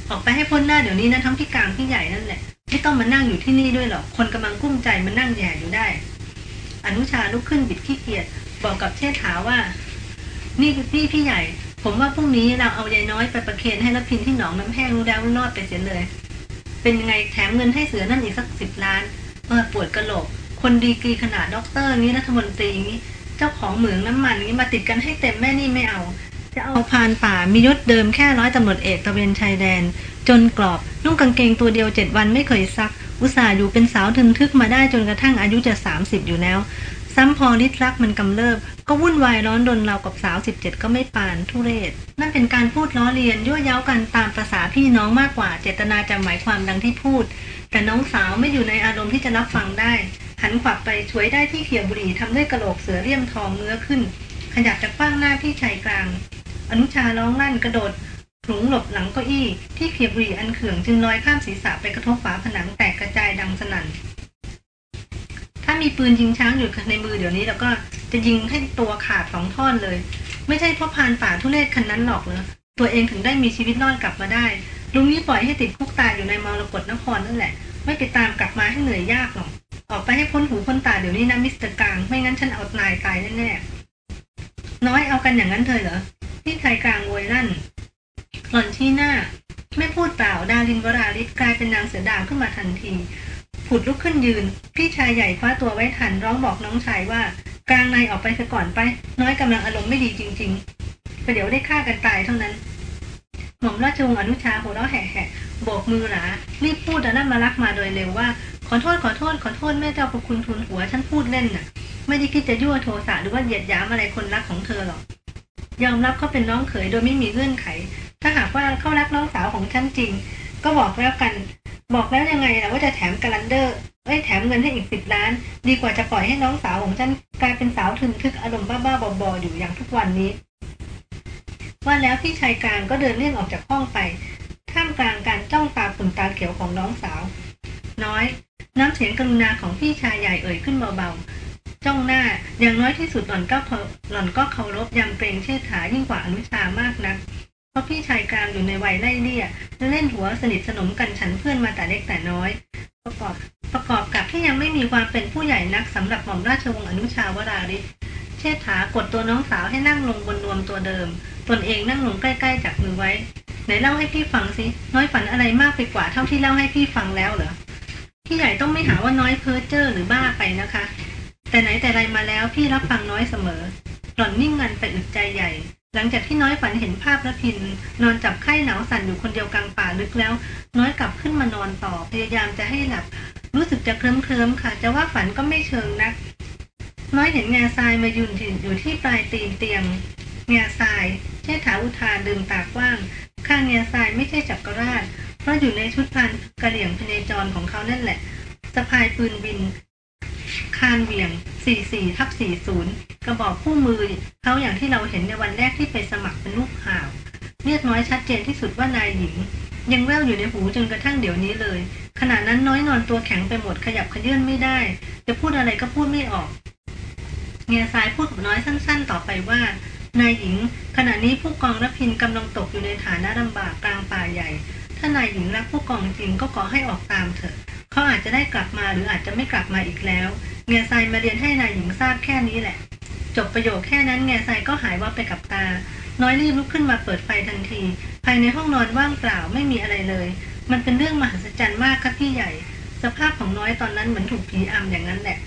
ออกไปให้พ้นหน้าเดี๋ยวนี้นะทั้งพี่กลางพี่ใหญ่นั่นแหละไม่ต้องมานั่งอยู่ที่นี่ด้วยหรอกคนกำลังกุ้มใจมานั่งแย่อยู่ได้ อนุชาลุกขึ้นบิดขี้เกียจบอกกับเชษฐาว่า นี่พี่พี่ใหญ่ ผมว่าพรุ่งนี้เราเอายายน้อยไปประเคนให้รับพินที่หนองน้ำแห้งรู้แล้วรอดไปเสียเลย เป็นยังไงแถมเงินให้เสือนั่นอีกสักสิบล้านเออปวดกะโหลก คนดีกรีขนาดด็อกเตอร์นี้รัฐมนตรีนี้เจ้าของเหมืองน้ำมันนี้มาติดกันให้เต็มแม่นี่ไม่เอา จะเอาพรานป่ามียศเดิมแค่ร้อยตำรวจเอกตระเวนชายแดน จนกรอบนุ่งกางเกงตัวเดียวเจ็ดวันไม่เคยซัก อุตส่าห์อยู่เป็นสาวทึนทึกมาได้จนกระทั่งอายุจะสามสิบอยู่แล้ว ซ้ำพอฤทธิ์รักมันกำเริบ ก็วุ่นวายร้อนรนราวกับสาวสิบเจ็ดก็ไม่ปานทุเรศ นั่นเป็นการพูดล้อเลียนยั่วเย้ากันตามประษาพี่น้องมากกว่า เจตนาจะหมายความดังที่พูด แต่น้องสาวไม่อยู่ในอารมณ์ที่จะรับฟังได้ หันขวับไปช่วยได้ที่เขียวบุหรี่ทำด้วยกระโหลกเสือเลี่ยมทองเนื้อขึ้น ขยับจากกว้างหน้าพี่ชายกลาง อนุชาร้องลั่นกระโดดผลุงหลบหลังเก้าอี้ที่เขียบบุหรี่อันเขื่องจึงลอยข้ามศีรษะไปกระทบฝาผนังแตกกระจายดังสนั่น ถ้ามีปืนยิงช้างอยู่ในมือเดี๋ยวนี้แล้วก็จะยิงให้ตัวขาดสองท่อนเลย ไม่ใช่เพราะพานป่าทุเรศคันนั้นหรอกเลยตัวเองถึงได้มีชีวิตรอดกลับมาได้ลุงนี้ปล่อยให้ติดคุกตายอยู่ในมรกรนครนั่นแหละ ไม่ไปตามกลับมาให้เหนื่อยยากหรอกออกไปให้พ้นหูพ้นตาเดี๋ยวนี้นะมิสเตอร์กลางไม่งั้นฉันเอานายตายแน่ๆน้อยเอากันอย่างนั้นเถอะเหรอพี่ชายกลางโวยลั่นหล่อนชี้หน้า ไม่พูดเปล่าดารินวราลิศกลายเป็นนางเสือดาวขึ้นมาทันที ผุดลุกขึ้นยืน พี่ชายใหญ่คว้าตัวไว้ทันร้องบอกน้องชายว่า กลางนายออกไปซะก่อนไป น้อยกำลังอารมณ์ไม่ดีจริงๆประเดี๋ยวได้ฆ่ากันตายเท่านั้น หม่อมราชวงศ์อนุชาหัวเราะแหะๆโบกมือหลารีบพูดแล้วนั่นมารักมาโดยเร็วว่า ขอโทษขอโทษขอโทษแม่เจ้าประคุณทุนหัวฉันพูดเล่นน่ะ ไม่ได้คิดจะยั่วโทสะหรือว่าเหยียดหยามอะไรคนรักของเธอหรอกยอมรับเขาเป็นน้องเขยโดยไม่มีเงื่อนไข ถ้าหากว่าเขารักน้องสาวของฉันจริง ก็บอกแล้วกัน บอกแล้วยังไงนะว่าจะแถมกาลันเดอร์เอ้แถมเงินให้อีกสิบล้าน ดีกว่าจะปล่อยให้น้องสาวของฉันกลายเป็นสาวทึนทึกอารมณ์บ้าๆบอๆอยู่อย่างทุกวันนี้ว่าแล้วพี่ชายกลางก็เดินเลี่ยงออกจากห้องไปท่ามกลางการจ้องตาขุนตาเขียวของน้องสาว น้อย น้ำเสียงกรุณาของพี่ชายใหญ่เอ่ยขึ้นเบาๆจ้องหน้าอย่างน้อยที่สุดหล่อนก็เคาหล่อนก็เคารพยำเกรงเชิดถายิ่งกว่าอนุชามากนัก ราะพี่ชายกลางอยู่ในวัยไล่เลี่ยและเล่นหัวสนิทสนมกันฉันเพื่อนมาแต่เล็กแต่น้อย ประกอบประกอบกับที่ยังไม่มีความเป็นผู้ใหญ่นักสำหรับหม่อมราชวงศ์อนุชาวราริศเชษฐากดตัวน้องสาวให้นั่งลงบนนวมตัวเดิม ตนเองนั่งลงใกล้ๆจับมือไว้ ไหนเล่าให้พี่ฟังสิ น้อยฝันอะไรมากไปกว่าเท่าที่เล่าให้พี่ฟังแล้วเหรอพี่ใหญ่ต้องไม่หาว่าน้อยเพ้อเจ้อหรือบ้าไปนะคะ แต่ไหนแต่ไรมาแล้วพี่รับฟังน้อยเสมอ หล่อนนิ่งงันไปอึดใจใหญ่ หลังจากที่น้อยฝันเห็นภาพระพิน นอนจับไข้หนาวสั่นอยู่คนเดียวกลางป่าลึกแล้ว น้อยกลับขึ้นมานอนต่อพยายามจะให้หลับ รู้สึกจะเคลิ้มเคลิมๆค่ะ จะว่าฝันก็ไม่เชิงนัก น้อยเห็นง่ทรายมายืนอยู่ที่ปลายตีนเตียงง่ทรายเชษฐาอุทานดื่มตากว้าง ข้างง่ทรายไม่ใช่จักรราช เพราะอยู่ในชุดพันกระเหลี่ยงพเนจรของเขานั่นแหละสะพายปืนบิน คานเวียง 44ทับ40 กระบอกคู่มือเขาอย่างที่เราเห็นในวันแรกที่ไปสมัครเป็นลูกข่าว เรียกน้อยชัดเจนที่สุดว่านายหญิง ยังแววอยู่ในหูจนกระทั่งเดี๋ยวนี้เลย ขณะนั้นน้อยนอนตัวแข็งไปหมดขยับขยื่นไม่ได้ จะพูดอะไรก็พูดไม่ออก เงียสายพูดกับน้อยสั้น ๆ ต่อไปว่านายหญิง ขณะนี้ผู้กองรพินกำลังตกอยู่ในฐานะลำบากกลางป่าใหญ่ ถ้านายหญิงรักผู้กองจริงก็ขอให้ออกตามเถอะ เขาอาจจะได้กลับมาหรืออาจจะไม่กลับมาอีกแล้วเงียทรายมาเรียนให้นายหญิงทราบแค่นี้แหละ จบประโยคแค่นั้นเงียทรายก็หายว่าบไปกับตา น้อยรีบลุกขึ้นมาเปิดไฟทันที ภายในห้องนอนว่างเปล่าไม่มีอะไรเลย มันเป็นเรื่องมหัศจรรย์มากครับพี่ใหญ่ สภาพของน้อยตอนนั้นเหมือนถูกผีอำอย่างนั้นแหละ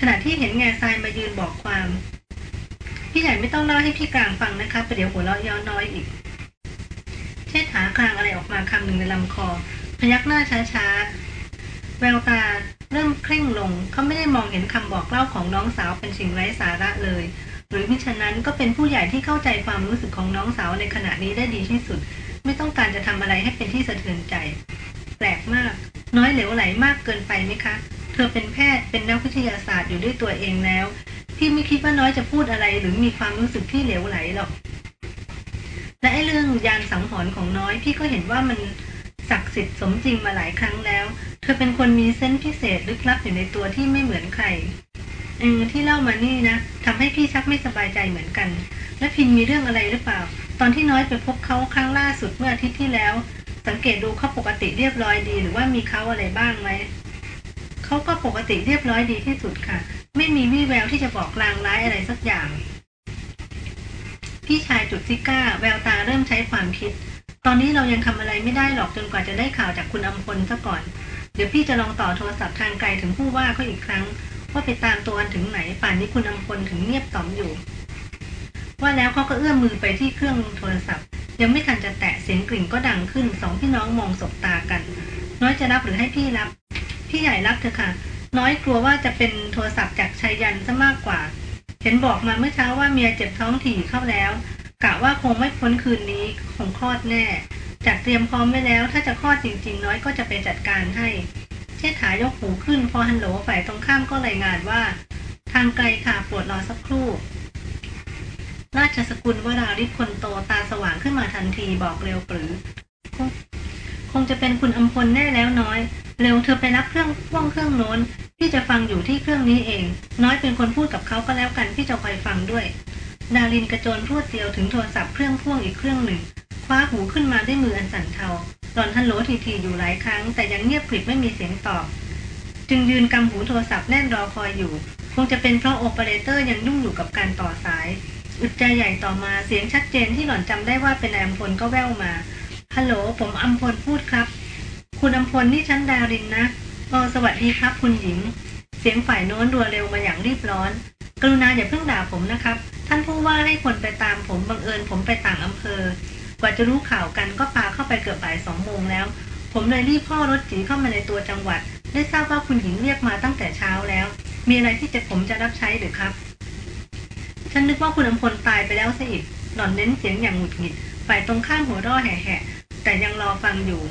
ขณะที่เห็นแง่ทรายมายืนบอกความ พี่ใหญ่ไม่ต้องเล่าให้พี่กลางฟังนะคะประเดี๋ยวหัวเราะย้อนน้อยอีกเชิดหาคลางอะไรออกมาคำหนึ่งในลำคอ พยักหน้าช้าๆ ววตาเริ่มเคร่งลงเขาไม่ได้มองเห็นคำบอกเล่าของน้องสาวเป็นสิ่งไร้สาระเลย หรือมิฉะนั้นก็เป็นผู้ใหญ่ที่เข้าใจความรู้สึกของน้องสาวในขณะนี้ได้ดีที่สุด ไม่ต้องการจะทำอะไรให้เป็นที่สะเทือนใจ แปลกมาก น้อยเหลวไหลมากเกินไปไหมคะ เธอเป็นแพทย์เป็นนักวิทยาศาสตร์อยู่ด้วยตัวเองแล้วพี่ไม่คิดว่าน้อยจะพูดอะไร หรือมีความรู้สึกที่เหลวไหลหรอกและไอ้เรื่องยานสังหรณ์ของน้อยพี่ก็เห็นว่ามัน ศักดิ์สิทธิ์สมจริงมาหลายครั้งแล้ว เธอเป็นคนมีเส้นพิเศษลึกลับอยู่ในตัวที่ไม่เหมือนใครเออที่เล่ามานี่นะทำให้พี่ชักไม่สบายใจเหมือนกัน และพินมีเรื่องอะไรหรือเปล่า ตอนที่น้อยไปพบเขาครั้งล่าสุดเมื่ออาทิตย์ที่แล้ว สังเกตดูเขาปกติเรียบร้อยดี หรือว่ามีเขาอะไรบ้างไหมเขาก็ปกติเรียบร้อยดีที่สุดค่ะ ไม่มีวี่แววที่จะบอกลางร้ายอะไรสักอย่าง พี่ชายจุดซิก้า แววตาเริ่มใช้ความคิด ตอนนี้เรายังทำอะไรไม่ได้หรอกจนกว่าจะได้ข่าวจากคุณอำพลซะก่อน เดี๋ยวพี่จะลองต่อโทรศัพท์ทางไกลถึงผู้ว่าเขาอีกครั้ง ว่าไปตามตัวกันถึงไหน ป่านนี้คุณอำพลถึงเงียบต่อมอยู่ ว่าแล้วเขาก็เอื้อมมือไปที่เครื่องโทรศัพท์ ยังไม่ทันจะแตะเสียงกริ่งก็ดังขึ้นสองพี่น้องมองสบตากัน น้อยจะรับหรือให้พี่รับ พี่ใหญ่รับเถอะค่ะ น้อยกลัวว่าจะเป็นโทรศัพท์จากชายยันซะมากกว่า เห็นบอกมาเมื่อเช้าว่าเมียเจ็บท้องถี่เข้าแล้ว กะว่าคงไม่พ้นคืนนี้คงคลอดแน่ จากเตรียมพร้อมไว้แล้ว ถ้าจะคลอดจริง ๆ น้อยก็จะไปจัดการให้เชษฐายกหูขึ้นพอฮันโหลฝ่ายตรงข้ามก็รายงานว่า ทางไกลค่ะปวดรอสักครู่ ราชสกุลวราริศคนโตตาสว่างขึ้นมาทันทีบอกเร็วปรือคงคงจะเป็นคุณอำพลแน่แล้วน้อย เร็วเธอไปรับเครื่องพ่วงเครื่องโน้นพี่จะฟังอยู่ที่เครื่องนี้เอง น้อยเป็นคนพูดกับเขาก็แล้วกันพี่จะคอยฟังด้วย ดารินกระโจนพรวดเดียวถึงโทรศัพท์เครื่องพ่วงอีกเครื่องหนึ่ง คว้าหูขึ้นมาด้วยมืออันสั่นเทาหลอนฮัลโหลทีๆอยู่หลายครั้ง แต่ยังเงียบกริบไม่มีเสียงตอบ จึงยืนกำหูโทรศัพท์แน่นรอคอยอยู่ คงจะเป็นเพราะโอเปอเรเตอร์ยังยุ่งอยู่กับการต่อสาย อึดใจใหญ่ต่อมาเสียงชัดเจนที่หล่อนจำได้ว่าเป็นนายอัมพลก็แว่วมาฮัลโหลผมอัมพลพูดครับ คุณอัมพลนี่ฉันดารินนะเออสวัสดีครับคุณหญิง เสียงฝ่ายโน้นรัวเร็วมาอย่างรีบร้อน กรุณาอย่าเพิ่งด่าผมนะครับ ท่านผู้ว่าให้คนไปตามผมบังเอิญผมไปต่างอำเภอ กว่าจะรู้ข่าวกันก็ปาเข้าไปเกือบบ่ายสองโมงแล้ว ผมเลยรีบพ่อรถจีเข้ามาในตัวจังหวัด ได้ทราบว่าคุณหญิงเรียกมาตั้งแต่เช้าแล้ว มีอะไรที่จะผมจะรับใช้หรือครับ ฉันนึกว่าคุณอำพลตายไปแล้วซะอีกหล่อนเน้นเสียงอย่างหงุดหงิด ฝ่ายตรงข้ามหัวร่อแห่ๆแต่ยังรอฟังอยู่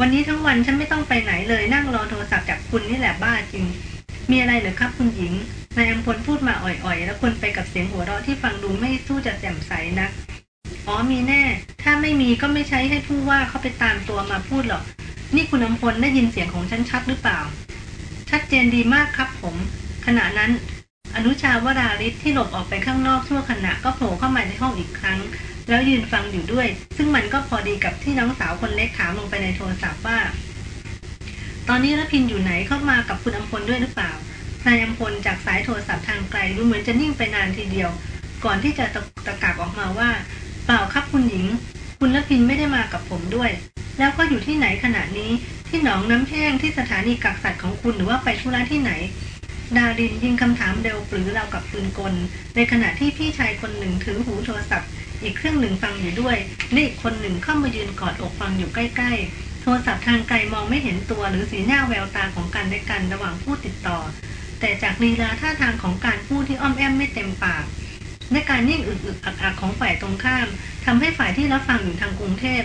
วันนี้ทั้งวันฉันไม่ต้องไปไหนเลยนั่งรอโทรศัพท์จากคุณนี่แหละบ้าจริง มีอะไรหรือครับคุณหญิง นายอัมพลพูดมาอ่อยๆ แล้วคนไปกับเสียงหัวเราะที่ฟังดูไม่สู้จะแจ่มใสนัก อ๋อมีแน่ ถ้าไม่มีก็ไม่ใช้ให้ผู้ว่าเขาไปตามตัวมาพูดหรอก นี่คุณอำพลได้ยินเสียงของฉันชัดหรือเปล่า ชัดเจนดีมากครับผม ขณะนั้น อนุชาวราริศที่หลบออกไปข้างนอกชั่วขณะก็โผล่เข้ามาในห้องอีกครั้ง แล้วยืนฟังอยู่ด้วย ซึ่งมันก็พอดีกับที่น้องสาวคนเล็กถามลงไปในโทรศัพท์ว่า ตอนนี้รพินอยู่ไหนเข้ามากับคุณอำพลด้วยหรือเปล่านายอำพลจากสายโทรศัพท์ทางไกลดูเหมือนจะนิ่งไปนานทีเดียว ก่อนที่จะตะตะกากออกมาว่า เปล่าครับคุณหญิง คุณรพินไม่ได้มากับผมด้วย แล้วก็อยู่ที่ไหนขณะนี้ที่หนองน้ำแห้งที่สถานีกักสัตว์ของคุณหรือว่าไปธุระที่ไหน ดารินยิงคำถามเร็วปรือเรากับปืนกล ในขณะที่พี่ชายคนหนึ่งถือหูโทรศัพท์ อีกเครื่องหนึ่งฟังอยู่ด้วยและอีกคนหนึ่งเข้ามายืนกอดอกฟังอยู่ใกล้ ๆ ทรศัพท์ทางไกลมองไม่เห็นตัวหรือสีหน้าแววตาของกันและกันระหว่างผู้ติดต่อ แต่จากลีลาท่าทางของการพูดที่อ้อมแอมไม่เต็มปากและการนิ่งอึกอึกอักอักของฝ่ายตรงข้ามทำให้ฝ่ายที่รับฟังอยู่ทางกรุงเทพ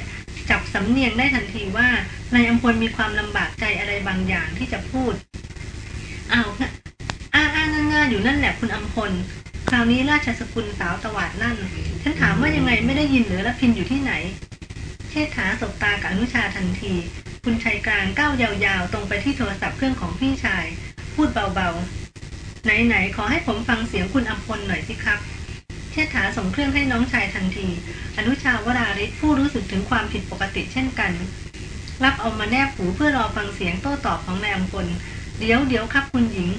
จับสำเนียงได้ทันทีว่านายอัมพลมีความลำบากใจอะไรบางอย่างที่จะพูดอ้าวอ้าอ้างงาๆอยู่นั่นแหละคุณอัมพลคราวนี้ราชสกุลสาวตวาดนั่น ฉันถามว่ายังไงไม่ได้ยินหรือละพินอยู่ที่ไหน เชษฐาสบตากับอนุชาทันที คุณชายกลางก้าวยาวๆ ตรงไปที่โทรศัพท์เครื่องของพี่ชาย พูดเบาๆ ไหนๆ ขอให้ผมฟังเสียงคุณอัมพลหน่อยสิครับ เชษฐาส่งเครื่องให้น้องชายทันที อนุชาวราริศผู้รู้สึกถึงความผิดปกติเช่นกัน รับเอามาแนบหูเพื่อรอฟังเสียงโต้ตอบของนายอัมพลเดี๋ยวเดี๋ยวครับคุณหญิง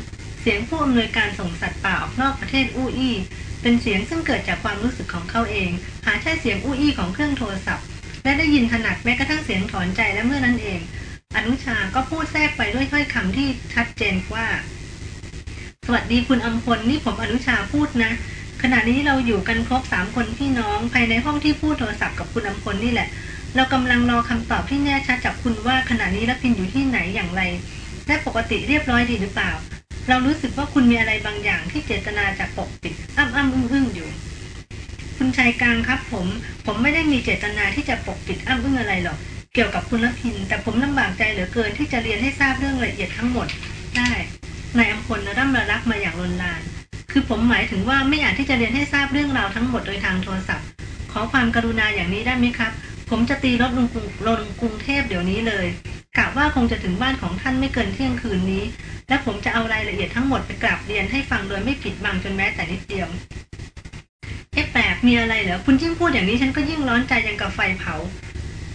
เสียงผู้อำนวยการส่งสัตว์ป่าออกนอกประเทศอู้อี้เป็นเสียงซึ่งเกิดจากความรู้สึกของเขาเอง หาใช่เสียงอู้อี้ของเครื่องโทรศัพท์ และได้ยินถนัดแม้กระทั่งเสียงถอนใจและเมื่อนั้นเอง อนุชาก็พูดแทรกไปด้วยถ้อยคำที่ชัดเจนว่า สวัสดีคุณอัมพลนี่ผมอนุชาพูดนะ ขณะนี้เราอยู่กันครบสามคนพี่น้องภายในห้องที่พูดโทรศัพท์กับคุณอัมพลนี่แหละ เรากำลังรอคำตอบที่แน่ชัดจากคุณว่าขณะนี้รับพินอยู่ที่ไหนอย่างไร และปกติเรียบร้อยดีหรือเปล่า เรารู้สึกว่าคุณมีอะไรบางอย่างที่เจตนาจะปกปิดอ้ำอ้ำอึ้งอึ้งอยู่ คุณชายกลางครับผม ผมไม่ได้มีเจตนาที่จะปกปิดอ้ำอึ้งอะไรหรอก เกี่ยวกับคุณรพิน แต่ผมลำบากใจเหลือเกินที่จะเรียนให้ทราบเรื่องละเอียดทั้งหมด ได้นายอัมพลร่ำระรักมาอย่างลนลาน คือผมหมายถึงว่าไม่อาจที่จะเรียนให้ทราบเรื่องราวทั้งหมดโดยทางโทรศัพท์ ขอความกรุณาอย่างนี้ได้ไหมครับ ผมจะตีรถลงกรุงลงกรุงเทพเดี๋ยวนี้เลยกะว่าคงจะถึงบ้านของท่านไม่เกินเที่ยงคืนนี้ และผมจะเอารายละเอียดทั้งหมดไปกราบเรียนให้ฟังโดยไม่ปิดบังจนแม้แต่นิดเดียว เอ๊ะแปลกมีอะไรเหรอคุณยิ่งพูดอย่างนี้ฉันก็ยิ่งร้อนใจยังกับไฟเผา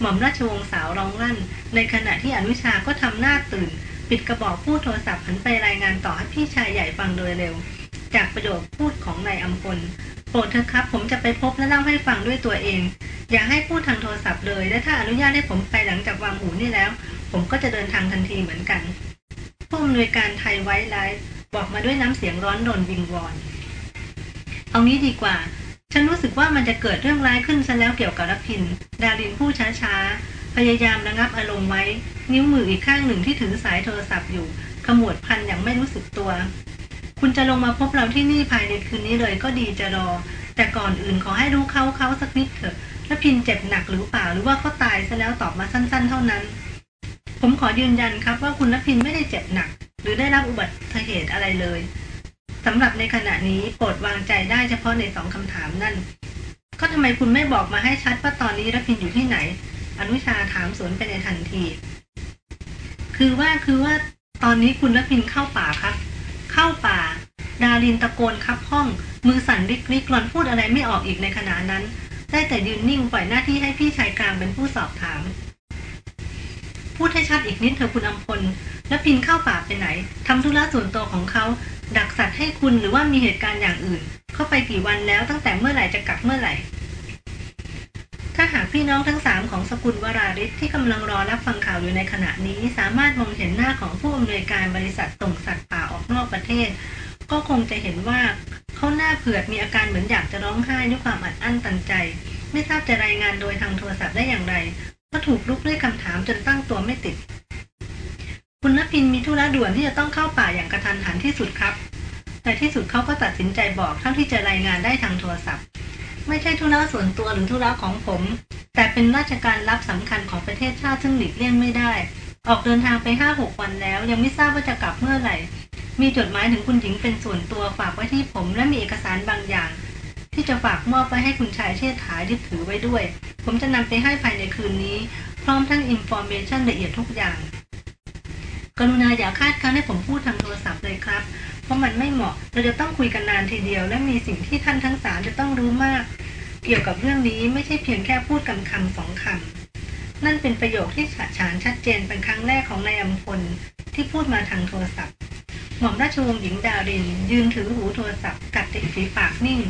หม่อมราชวงศ์สาวร้องลั่น ในขณะที่อนุชาก็ทำหน้าตื่น ปิดกระบอกพูดโทรศัพท์หันไปรายงานต่อให้พี่ชายใหญ่ฟังโดยเร็ว จากประโยคพูดของนายอัมพลโปรดเถอะครับ ผมจะไปพบและเล่าให้ฟังด้วยตัวเอง อย่าให้พูดทางโทรศัพท์เลย และถ้าอนุญาตให้ผมไปหลังจากวางหูนี่แล้ว ผมก็จะเดินทางทันทีเหมือนกันผู้อำนวยการไทยไว้ไลฟ์บอกมาด้วยน้ำเสียงร้อนรนวิงวอน เอางี้ดีกว่า ฉันรู้สึกว่ามันจะเกิดเรื่องร้ายขึ้นซะแล้วเกี่ยวกับรพิน ดารินพูดช้าๆ พยายามระงับอารมณ์ไว้ นิ้วมืออีกข้างหนึ่งที่ถือสายโทรศัพท์อยู่ ขมวดพันอย่างไม่รู้สึกตัว คุณจะลงมาพบเราที่นี่ภายในคืนนี้เลยก็ดีจะรอ แต่ก่อนอื่นขอให้รู้เขาเขาสักนิดเถอะรพินเจ็บหนักหรือเปล่าหรือว่าเขาตายซะแล้วตอบมาสั้น ๆ เท่านั้น ผมขอยืนยันครับว่าคุณรพินไม่ได้เจ็บหนัก หรือได้รับอุบัติเหตุอะไรเลย สำหรับในขณะนี้โปรดวางใจได้เฉพาะในสองคำถามนั่น ก็ทำไมคุณไม่บอกมาให้ชัดว่าตอนนี้รัพินอยู่ที่ไหน อนุชาถามสวนไปในทันที คือว่าคือว่าตอนนี้คุณรัพินเข้าป่าครับ เข้าป่า ดารินตะโกนครับห้อง มือสั่นริกริกหลอนพูดอะไรไม่ออกอีกในขณะนั้น ได้แต่ยืนนิ่งปล่อยหน้าที่ให้พี่ชายกลางเป็นผู้สอบถาม พูดให้ชัดอีกนิดเถอะคุณอำพล แล้วพินเข้าป่าไปไหนทำธุระส่วนตัวของเขา ดักสัตว์ให้คุณหรือว่ามีเหตุการณ์อย่างอื่น เข้าไปกี่วันแล้วตั้งแต่เมื่อไหร่จะกลับเมื่อไหร่ ถ้าหากพี่น้องทั้งสามของสกุลวราริศที่กำลังรอรับฟังข่าวอยู่ในขณะนี้ สามารถมองเห็นหน้าของผู้อำนวยการบริษัทส่งสัตว์ป่าออกนอกประเทศ ก็คงจะเห็นว่าเขาหน้าเผือดมีอาการเหมือนอยากจะร้องไห้ด้วยความอัดอั้นตันใจ ไม่ทราบจะรายงานโดยทางโทรศัพท์ได้อย่างไรก็ถูกลุกด้วยคำถามจนตั้งตัวไม่ติด คุณนพินมีธุระด่วนที่จะต้องเข้าป่าอย่างกระทันหันที่สุดครับ แต่ที่สุดเขาก็ตัดสินใจบอกเท่าที่จะรายงานได้ทางโทรศัพท์ ไม่ใช่ธุระส่วนตัวหรือธุระของผม แต่เป็นราชการรับสำคัญของประเทศชาติซึ่งหลีกเลี่ยงไม่ได้ ออกเดินทางไปห้าหกวันแล้ว ยังไม่ทราบว่าจะกลับเมื่อไหร่ มีจดหมายถึงคุณหญิงเป็นส่วนตัวฝากไว้ที่ผม และมีเอกสารบางอย่าง ที่จะฝากมอบไปให้คุณชายเชษฐายึดถือไว้ด้วย ผมจะนำไปให้ภายในคืนนี้ พร้อมทั้งอินฟอร์เมชันละเอียดทุกอย่าง กรุณาอย่าคาดคั้นให้ผมพูดทางโทรศัพท์เลยครับ เพราะมันไม่เหมาะ เราจะต้องคุยกันนานทีเดียว และมีสิ่งที่ท่านทั้งสามจะต้องรู้มาก เกี่ยวกับเรื่องนี้ไม่ใช่เพียงแค่พูดกันคำสองคำนั่นเป็นประโยคที่ฉะฉานชัดเจนเป็นครั้งแรกของนายอัมพลที่พูดมาทางโทรศัพท์ หม่อมราชวงศ์หญิงดาริน ยืนถือหูโทรศัพท์กัดติดฝีปากนิ่ง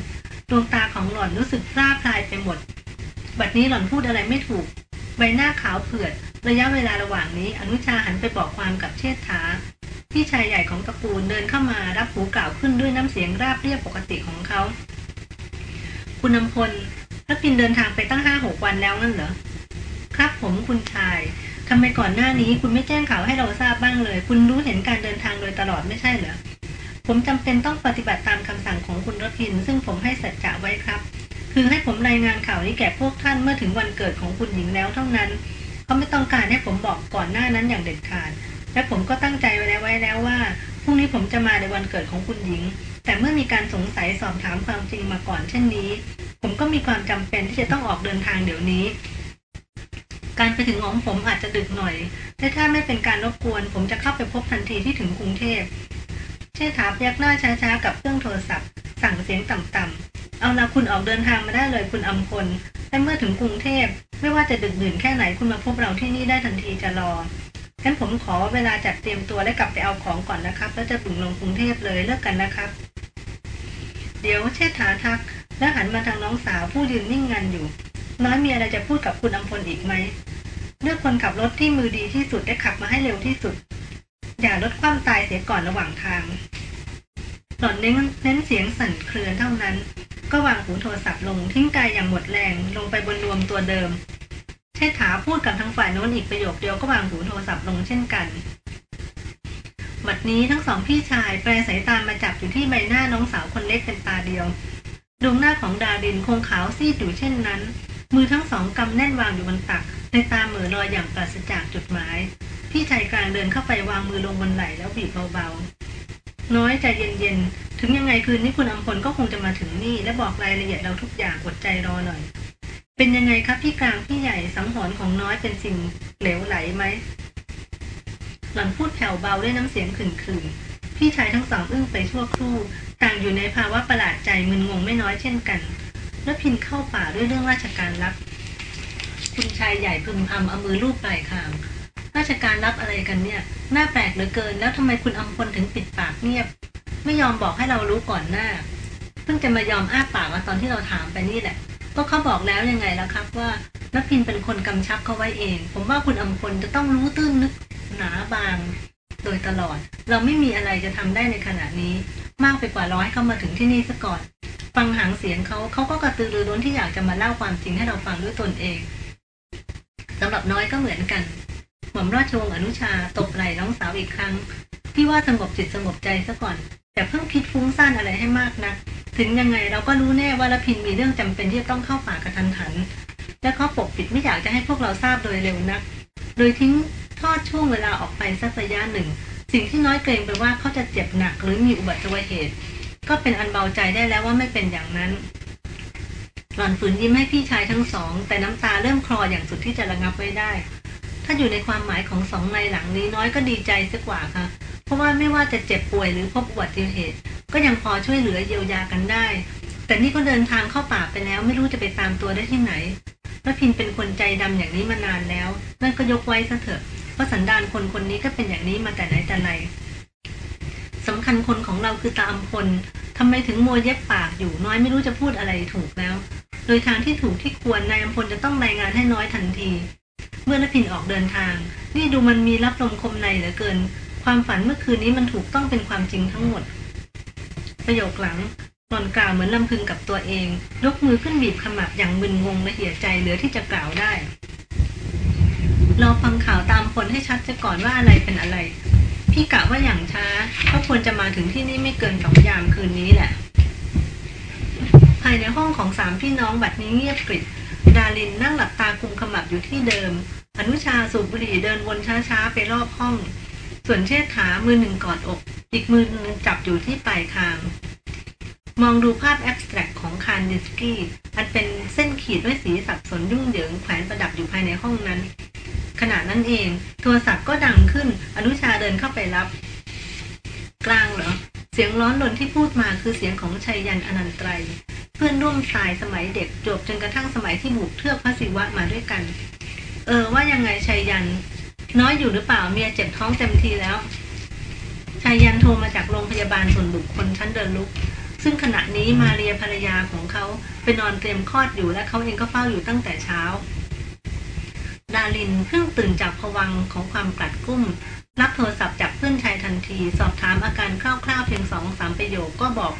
ดวงตาของหล่อนรู้สึกราพลายไปหมด บัดนี้หล่อนพูดอะไรไม่ถูก ใบหน้าขาวเผือด ระยะเวลาระหว่างนี้ อนุชาหันไปบอกความกับเชษฐาพี่ชายใหญ่ของตระกูลเดินเข้ามารับหูกล่าวขึ้นด้วยน้ำเสียงราบเรียบปกติของเขา คุณนำพลแล้วพินเดินทางไปตั้งห้าหกวันแล้วนั่นเหรอ ครับผมคุณชายทำไมก่อนหน้านี้คุณไม่แจ้งข่าวให้เราทราบบ้างเลย คุณรู้เห็นการเดินทางโดยตลอดไม่ใช่เหรอ ผมจำเป็นต้องปฏิบัติตามคำสั่งของคุณรพิน ซึ่งผมให้สัจจะไว้ครับ คือให้ผมรายงานข่าวนี้แก่พวกท่านเมื่อถึงวันเกิดของคุณหญิงแล้วเท่านั้นเขาไม่ต้องการให้ผมบอกก่อนหน้านั้นอย่างเด็ดขาด และผมก็ตั้งใจไว้แล้วไว้แล้วว่าพรุ่งนี้ผมจะมาในวันเกิดของคุณหญิง แต่เมื่อมีการสงสัยสอบถามความจริงมาก่อนเช่นนี้ ผมก็มีความจำเป็นที่จะต้องออกเดินทางเดี๋ยวนี้ การไปถึงของผมอาจจะดึกหน่อยแต่ถ้าไม่เป็นการรบกวน ผมจะเข้าไปพบทันทีที่ถึงกรุงเทพเชษฐาพยักหน้าช้าๆกับเครื่องโทรศัพท์ สั่งเสียงต่ำๆ เอาละคุณออกเดินทางมาได้เลยคุณอำพลและเมื่อถึงกรุงเทพ ไม่ว่าจะดึกดื่นแค่ไหนคุณมาพบเราที่นี่ได้ทันทีจะรองั้นผมขอเวลาจัดเตรียมตัวและกลับไปเอาของก่อนนะครับ แล้วจะถึงลงกรุงเทพเลยเลิกกันนะครับ เดี๋ยวเชษฐาทัก แล้วหันมาทางน้องสาวผู้ยืนนิ่งงันอยู่ น้อยมีอะไรจะพูดกับคุณอำพลอีกไหมเลือกคนขับรถที่มือดีที่สุดได้ขับมาให้เร็วที่สุด อย่าลดความตายเสียก่อนระหว่างทางหล่อนเน้นเน้นเสียงสั่นเครือเท่านั้น ก็วางหูโทรศัพท์ลงทิ้งกายอย่างหมดแรงลงไปบนนวมตัวเดิมเชษฐาพูดกับทางฝ่ายโน้นอีกประโยคเดียวก็วางหูโทรศัพท์ลงเช่นกันบัดนี้ทั้งสองพี่ชายแปรสายตามาจับอยู่ที่ใบหน้าน้องสาวคนเล็กเป็นตาเดียวดวงหน้าของดาดินคงขาวซีดอยู่เช่นนั้น มือทั้งสองกำแน่นวางอยู่บนตัก ในตาเหมือลอยอย่างปราศจากจุดหมาย พี่ชายกลางเดินเข้าไปวางมือลงบนไหล่แล้วบีบเบาๆ น้อยใจเย็นๆ ถึงยังไงคืนนี้คุณอำพลก็คงจะมาถึงนี่ และบอกรายละเอียดเราทุกอย่างอดใจรอหน่อย เป็นยังไงครับพี่กลางพี่ใหญ่สังหรณ์ของน้อยเป็นสิ่งเหลวไหลไหมหล่อนพูดแผ่วเบาด้วยน้ำเสียงขื่นๆ พี่ชายทั้งสองอึ้งไปชั่วครู่ ต่างอยู่ในภาวะประหลาดใจมึนงงไม่น้อยเช่นกัน แล้วพินเข้าป่าด้วยเรื่องราชการลับ คุณชายใหญ่พึมพำเอามือลูบปลายคาง ราชการรับอะไรกันเนี่ย น่าแปลกเหลือเกิน แล้วทำไมคุณอำพลถึงปิดปากเงียบ ไม่ยอมบอกให้เรารู้ก่อนหน้า เพิ่งจะมายอมอ้าปากมาตอนที่เราถามไปนี่แหละ ก็เขาบอกแล้วยังไงแล้วครับว่านพินเป็นคนกำชับเขาไว้เอง ผมว่าคุณอำพลจะต้องรู้ตื้นนึกหนาบาง โดยตลอด เราไม่มีอะไรจะทำได้ในขณะนี้ มากไปกว่าร้อยเขามาถึงที่นี่ซะก่อน ฟังหางเสียงเขาเขาก็กระตือรือร้นที่อยากจะมาเล่าความจริงให้เราฟังด้วยตนเองสำหรับน้อยก็เหมือนกัน หม่อมราชวงศ์อนุชาตบไหล่น้องสาวอีกครั้ง พี่ว่าสงบจิตสงบใจซะก่อน แต่เพิ่งคิดฟุ้งซ่านอะไรให้มากนะถึงยังไงเราก็รู้แน่ว่าละพินมีเรื่องจำเป็นที่จะต้องเข้าป่ากระทันหัน และเขาปกปิดไม่อยากจะให้พวกเราทราบโดยเร็วนัก โดยทิ้งทอดช่วงเวลาออกไปสักระยะหนึ่ง สิ่งที่น้อยเกรงไปว่าเขาจะเจ็บหนักหรือมีอุบัติเหตุ ก็เป็นอันเบาใจได้แล้วว่าไม่เป็นอย่างนั้นหหล่อนฝืนยิ้มให้พี่ชายทั้งสอง แต่น้ำตาเริ่มคลออย่างสุดที่จะระงับไว้ได้ ถ้าอยู่ในความหมายของสองในหลังนี้น้อยก็ดีใจสักกว่าค่ะ เพราะว่าไม่ว่าจะเจ็บป่วยหรือพบอุบัติเหตุ ก็ยังพอช่วยเหลือเยียวยากันได้ แต่นี่ก็เดินทางเข้าป่าไปแล้วไม่รู้จะไปตามตัวได้ที่ไหนแล้วพินเป็นคนใจดำอย่างนี้มานานแล้ว นั่นก็ยกไว้ซะเถอะเพราะสันดานคนคนนี้ก็เป็นอย่างนี้มาแต่ไหนแต่ไรสำคัญคนของเราคือตาอำพลทำไมถึงมัวเย็บปากอยู่น้อยไม่รู้จะพูดอะไรถูกแล้ว โดยทางที่ถูกที่ควรนายอำพลจะต้องรายงานให้น้อยทันที เมื่อละพินออกเดินทาง นี่ดูมันมีรับลมคมในเหลือเกิน ความฝันเมื่อคืนนี้มันถูกต้องเป็นความจริงทั้งหมด ประโยคหลังหล่อนกล่าวเหมือนลำพึงกับตัวเอง ยกมือขึ้นบีบขมับอย่างมึนงงและเหี่ยใจเหลือที่จะกล่าวได้ราฟังข่าวตามผลให้ชัดจะก่อนว่าอะไรเป็นอะไร พี่กะว่าอย่างช้าก็ควรจะมาถึงที่นี่ไม่เกินสองยามคืนนี้แหละ ภายในห้องของสามพี่น้องบัดนี้เงียบกริบ ดารินนั่งหลับตาคุมขมับอยู่ที่เดิม อนุชาสูบบุหรี่เดินวนช้าๆ ไปรอบห้อง ส่วนเชษฐามือหนึ่งกอดอก อีกมือหนึ่งจับอยู่ที่ปลายคาง มองดูภาพแอบสแตรกของคารนิสกี้อันเป็นเส้นขีดด้วยสีสับสนยุ่งเหยิงแขวนประดับอยู่ภายในห้องนั้น ขณะนั้นเอง โทรศัพท์ก็ดังขึ้น อนุชาเดินเข้าไปรับ กลางเหรอ เสียงร้อนรนที่พูดมาคือเสียงของชัยยันอนันตไตร พื่อนร่วมตายสมัยเด็กจบจนกระทั่งสมัยที่บุกเทือกพระศิวะมาด้วยกัน เออว่ายังไงชัยยัน น้อยอยู่หรือเปล่าเมียเจ็บท้องเต็มทีแล้วชัยยันโทรมาจากโรงพยาบาลส่วนบุคคลชั้นเดินลุก ซึ่งขณะนี้มาเรียภรรยาของเขาไปนอนเตรียมคลอดอยู่และเขาเองก็เฝ้าอยู่ตั้งแต่เช้า ดารินเพิ่งตื่นจากผวังของความกลัดกุ้ม รับโทรศัพท์จากเพื่อนชายทันที สอบถามอาการคร่าวๆเพียงสองสามประโยคก็บอก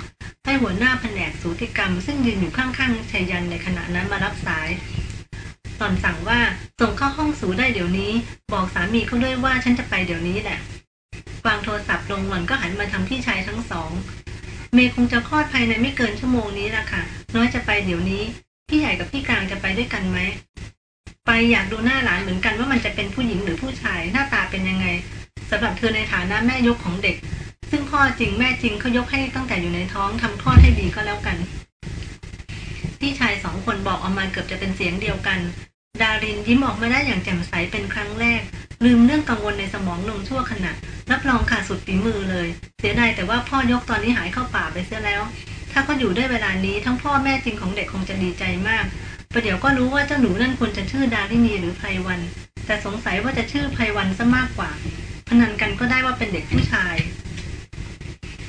ให้หัวหน้าแผนกสูติกรรม ซึ่งยืนอยู่ข้างๆชัยยันในขณะนั้นมารับสายตอนสั่งว่าส่งเข้าห้องสูได้เดี๋ยวนี้ บอกสามีเขาด้วยว่าฉันจะไปเดี๋ยวนี้แหละวางโทรศัพท์ลงหล่อนก็หันมาทำพี่ชายทั้งสอง เมย์คงจะคลอดภายในไม่เกินชั่วโมงนี้ละค่ะ น้อยจะไปเดี๋ยวนี้ พี่ใหญ่กับพี่กลางจะไปด้วยกันไหม ไปอยากดูหน้าหลานเหมือนกันว่ามันจะเป็นผู้หญิงหรือผู้ชายหน้าตาเป็นยังไงสำหรับเธอในฐานะแม่ยกของเด็ก ซึ่งพ่อจริงแม่จริงเขายกให้ตั้งแต่อยู่ในท้องทำคลอดให้ดีก็แล้วกัน พี่ชายสองคนบอกออกมาเกือบจะเป็นเสียงเดียวกัน ดารินยิ้มออกมาได้อย่างแจ่มใสเป็นครั้งแรก ลืมเรื่องกังวลในสมองลงชั่วขณะรับรองขาดสุดฝีมือเลย เสียดายแต่ว่าพ่อยกตอนนี้หายเข้าป่าไปเสียแล้ว ถ้าเขาอยู่ได้เวลานี้ทั้งพ่อแม่จริงของเด็กคงจะดีใจมากประเดี๋ยวก็รู้ว่าเจ้าหนูนั่นควรจะชื่อดารินีหรือไพรวัน แต่สงสัยว่าจะชื่อไพรวันซะมากกว่า พนันกันก็ได้ว่าเป็นเด็กผู้ชาย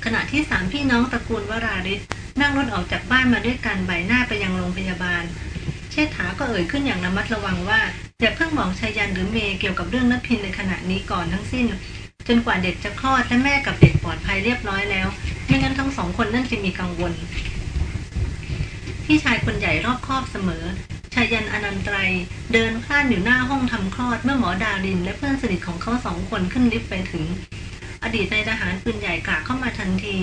ขณะที่สามพี่น้องตระกูลวราริศนั่งรถออกจากบ้านมาด้วยกันใบหน้าไปยังโรงพยาบาล เชษฐาก็เอ่ยขึ้นอย่างระมัดระวังว่า อย่าเพิ่งบอกชายันหรือเมย์เกี่ยวกับเรื่องนักพินในขณะนี้ก่อนทั้งสิ้น จนกว่าเด็กจะคลอดและแม่กับเด็กปลอดภัยเรียบร้อยแล้ว ไม่งั้นทั้งสองคนนั่นจะมีกังวล พี่ชายคนใหญ่รอบคอบเสมอชายันอนันตรายเดินพล่านอยู่หน้าห้องทำคลอดเมื่อหมอดาริน และเพื่อนสนิทของเขาสองคนขึ้นลิฟต์ไปถึง ดีตนายทหารปืนใหญ่กล่าวเข้ามาทันที